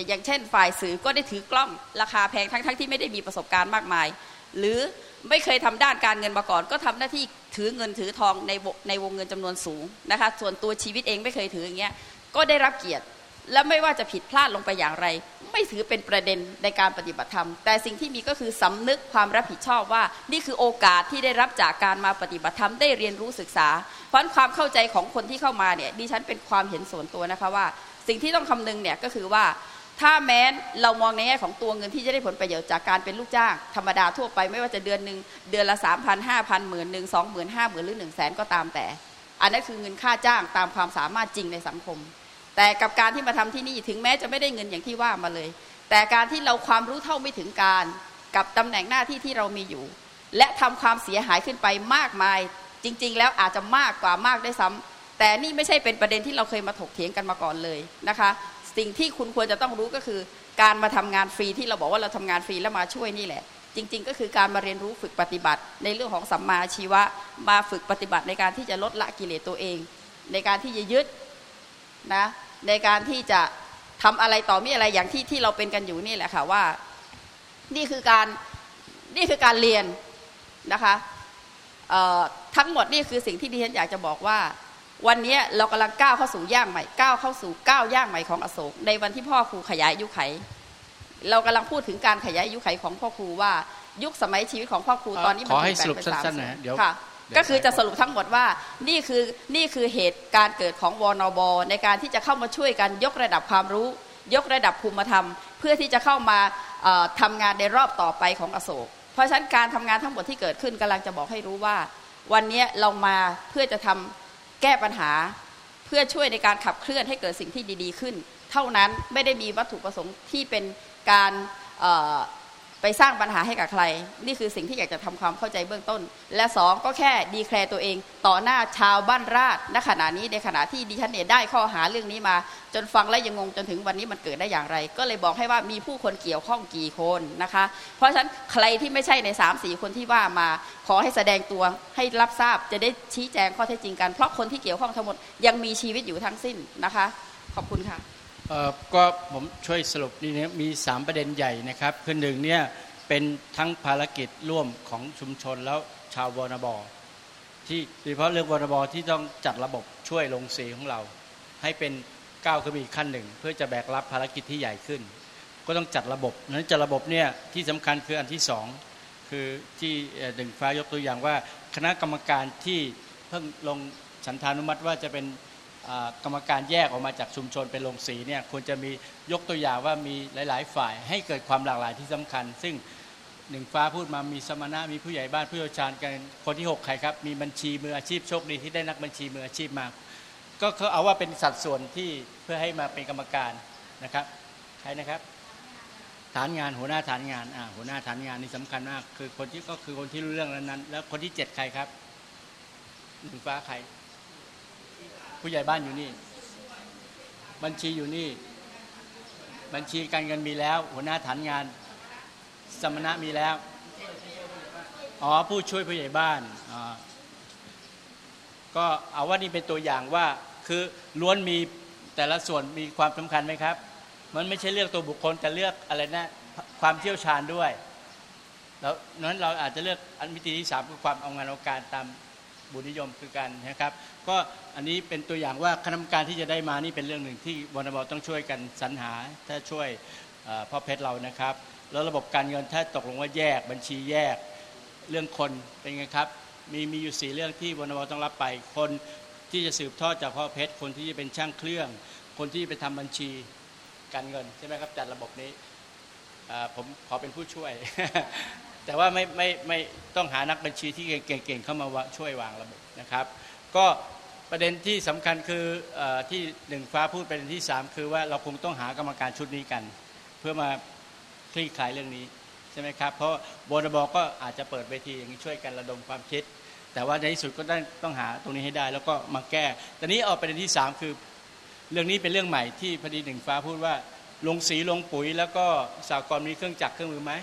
อย่างเช่นฝ่ายสื่อก็ได้ถือกล้องราคาแพงทั้งๆทที่ไม่ได้มีประสบการณ์มากมาย หรือ ไม่เคยทำด้านการเงินมาก่อน ก็ทำหน้าที่ถือเงินถือทองในในวงเงินจำนวนสูงนะคะ ส่วนตัวชีวิตเองไม่เคยถืออย่างเงี้ยก็ได้รับเกียรติ และไม่ว่าจะผิดพลาดลงไปอย่างไร ไม่ถือเป็นประเด็นในการปฏิบัติธรรม แต่สิ่งที่มีก็คือสำนึกความรับผิดชอบว่า นี่คือโอกาสที่ได้รับจากการมาปฏิบัติธรรมได้เรียนรู้ศึกษา เพราะความเข้าใจของคนที่เข้ามาเนี่ยดิฉันเป็นความเห็นส่วนตัวนะคะว่า สิ่งที่ต้องคำนึงเนี่ยก็คือว่า ถ้าแม้นเรามองในแง่ของตัวเงินที่จะได้ผลประโยชน์จากการเป็นลูกจ้างธรรมดาทั่วไปไม่ว่าจะเดือนหนึ่งเดือนละ3 0 0 0 5 0 0 0หมื่นหนึ่งสองหมื่นห้าหมื่นหรือหนึ่งแสนก็ตามแต่ อันนั้นคือเงินค่าจ้างตามความสามารถจริงในสังคม แต่กับการที่มาทำที่นี่ถึงแม้จะไม่ได้เงินอย่างที่ว่ามาเลย แต่การที่เราความรู้เท่าไม่ถึงการกับตำแหน่งหน้าที่ที่เรามีอยู่ และทำความเสียหายขึ้นไปมากมาย จริง ๆ แล้วอาจจะมากกว่ามากได้ซ้ำแต่นี่ไม่ใช่เป็นประเด็นที่เราเคยมาถกเถียงกันมาก่อนเลยนะคะ สิ่งที่คุณควรจะต้องรู้ก็คือ การมาทำงานฟรีที่เราบอกว่าเราทำงานฟรีแล้วมาช่วยนี่แหละ จริง ๆ ก็คือการมาเรียนรู้ฝึกปฏิบัติ ในเรื่องของสัมมาชีวะมาฝึกปฏิบัติในการที่จะลดละกิเลสตัวเอง ในการที่จะยึดนะในการที่จะทำอะไรต่อมีอะไรอย่างที่ที่เราเป็นกันอยู่นี่แหละค่ะว่า นี่คือการนี่คือการเรียนนะคะทั้งหมดนี่คือสิ่งที่ดิฉันอยากจะบอกว่า วันนี้เรากำลังก้าวเข้าสู่ย่างใหม่ก้าวเข้าสู่ก้าวย่างใหม่ของอโศก ในวันที่พ่อครูขยายอายุไข เรากำลังพูดถึงการขยายอายุไขของพ่อครูว่ายุคสมัยชีวิตของพ่อครูตอนนี้มันขอให้ถูกสรุปแบ่งเป็นสามสั้นๆส่นะวนฮะเดี๋ยวค่ะเดี๋ยวก็คือจะสรุปทั้งหมดว่านี่คือนี่คือเหตุการเกิดของวนบในการที่จะเข้ามาช่วยกันยกระดับความรู้ ยกระดับภูมิธรรม เพื่อที่จะเข้ามาเอ่อทำงานในรอบต่อไปของอโศก เพราะฉะนั้นการทำงานทั้งหมดที่เกิดขึ้นกำลังจะบอกให้รู้ว่า วันนี้เรามาเพื่อจะทำ แก้ปัญหาเพื่อช่วยในการขับเคลื่อนให้เกิดสิ่งที่ดี ๆ ขึ้น เท่านั้นไม่ได้มีวัตถุประสงค์ที่เป็นการ ไปสร้างปัญหาให้กับใคร นี่คือสิ่งที่อยากจะทำความเข้าใจเบื้องต้น และสองก็แค่ดีแคลร์ตัวเอง ต่อหน้าชาวบ้านราชณขณะนี้ในขณะที่ดิฉันเนี่ยได้ข้อหาเรื่องนี้มา จนฟังแล้วยังงงจนถึงวันนี้มันเกิดได้อย่างไร ก็เลยบอกให้ว่ามีผู้คนเกี่ยวข้องกี่คนนะคะ เพราะฉะนั้นใครที่ไม่ใช่ใน3ามสี่คนที่ว่ามา ขอให้แสดงตัวให้รับทราบจะได้ชี้แจงข้อเท็จจริงกันเพราะคนที่เกี่ยวข้องทั้งหมดยังมีชีวิตอยู่ทั้งสิ้นนะคะ ขอบคุณค่ะ ก็ผมช่วยสรุปนี่เนี่ยมี 3 ประเด็นใหญ่นะครับคือหนึ่งเนี่ยเป็นทั้งภารกิจร่วมของชุมชนแล้วชาววอนบอที่โดยเฉพาะเรื่องวอนบอที่ต้องจัดระบบช่วยลงสีของเรา ให้เป็นก้าวขึ้นอีกขั้นหนึ่ง เพื่อจะแบกรับภารกิจที่ใหญ่ขึ้น ก็ต้องจัดระบบนั้นจัดระบบเนี่ยที่สำคัญคืออันที่สองคือที่เอ่อดึงฟ้ายกตัวอย่างว่า คณะกรรมการที่เพิ่งลงฉันทานุมัติว่าจะเป็น กรรมการแยกออกมาจากชุมชนเป็นโรงสีเนี่ยควรจะมียกตัวอย่างว่ามีหลาย ๆ ฝ่ายให้เกิดความหลากหลายที่สำคัญ ซึ่งหนึ่งฟ้าพูดมามีสมณะมีผู้ใหญ่บ้านผู้เชี่ยวชาญกันคนที่ 6 ใครครับ มีบัญชีมืออาชีพโชคดีที่ได้นักบัญชีมืออาชีพมาก็เขาเอาว่าเป็นสัดส่วนที่เพื่อให้มาเป็นกรรมการนะครับใครนะครับ ฐานงานหัวหน้าฐานงานอ่าหัวหน้าฐานงานนี่สำคัญมาก คือคนที่ก็คือคนที่รู้เรื่องนั้นๆแล้วคนที่เจ็ดใครครับหนึ่งฟ้าใคร ผู้ใหญ่บ้านอยู่นี่ บัญชีอยู่นี่ บัญชีการเงินมีแล้ว หัวหน้าฐานงาน สมณะมีแล้ว อ๋อ ผู้ช่วยผู้ใหญ่บ้านอ๋อก็เอาว่านี่เป็นตัวอย่างว่าคือล้วนมีแต่ละส่วนมีความสำคัญไหมครับ มันไม่ใช่เลือกตัวบุคคลแต่เลือกอะไรนะความเชี่ยวชาญด้วยแล้วนั้นเราอาจจะเลือกอันมิติที่สามคือความเอางานเอาการตาม บุญนิยมคือกันนะครับ ก็อันนี้เป็นตัวอย่างว่าคณะกรรมการที่จะได้มานี่เป็นเรื่องหนึ่งที่วนบต้องช่วยกันสรรหาถ้าช่วยพ่อเพชรเรานะครับ แล้วระบบการเงินถ้าตกลงว่าแยกบัญชีแยกเรื่องคนเป็นไงครับมีมีอยู่สี่เรื่องที่วนบต้องรับไปคนที่จะสืบทอดจากพ่อเพชรคนที่จะเป็นช่างเครื่อง คนที่ไปทำบัญชีการเงินใช่ไหมครับจัดระบบนี้ผมขอเป็นผู้ช่วย แต่ว่าไม่ไม่ไม่ต้องหานักบัญชีที่เก่งๆเข้ามาช่วยวางระบบนะครับ ก็ประเด็นที่สำคัญคืออที่หนึ่งฟ้าพูดประเด็นที่สามคือว่าเราคงต้องหากรรมการชุดนี้กัน เพื่อมาคลี่คลายเรื่องนี้ใช่ไหมครับ เพราะบนบอก็อาจจะเปิดเวทีอย่างนี้ช่วยกันระดมความคิด แต่ว่าในที่สุดก็ต้องต้องหาตรงนี้ให้ได้ แล้วก็มาแก้ต่นี้เอาประเด็นที่สามคือเรื่องนี้เป็นเรื่องใหม่ที่พอดีหนึ่งฟ้าพูดว่าลงสีลงปุ๋ยแล้วก็สากลมีเครื่องจักรเครื่องมือไหม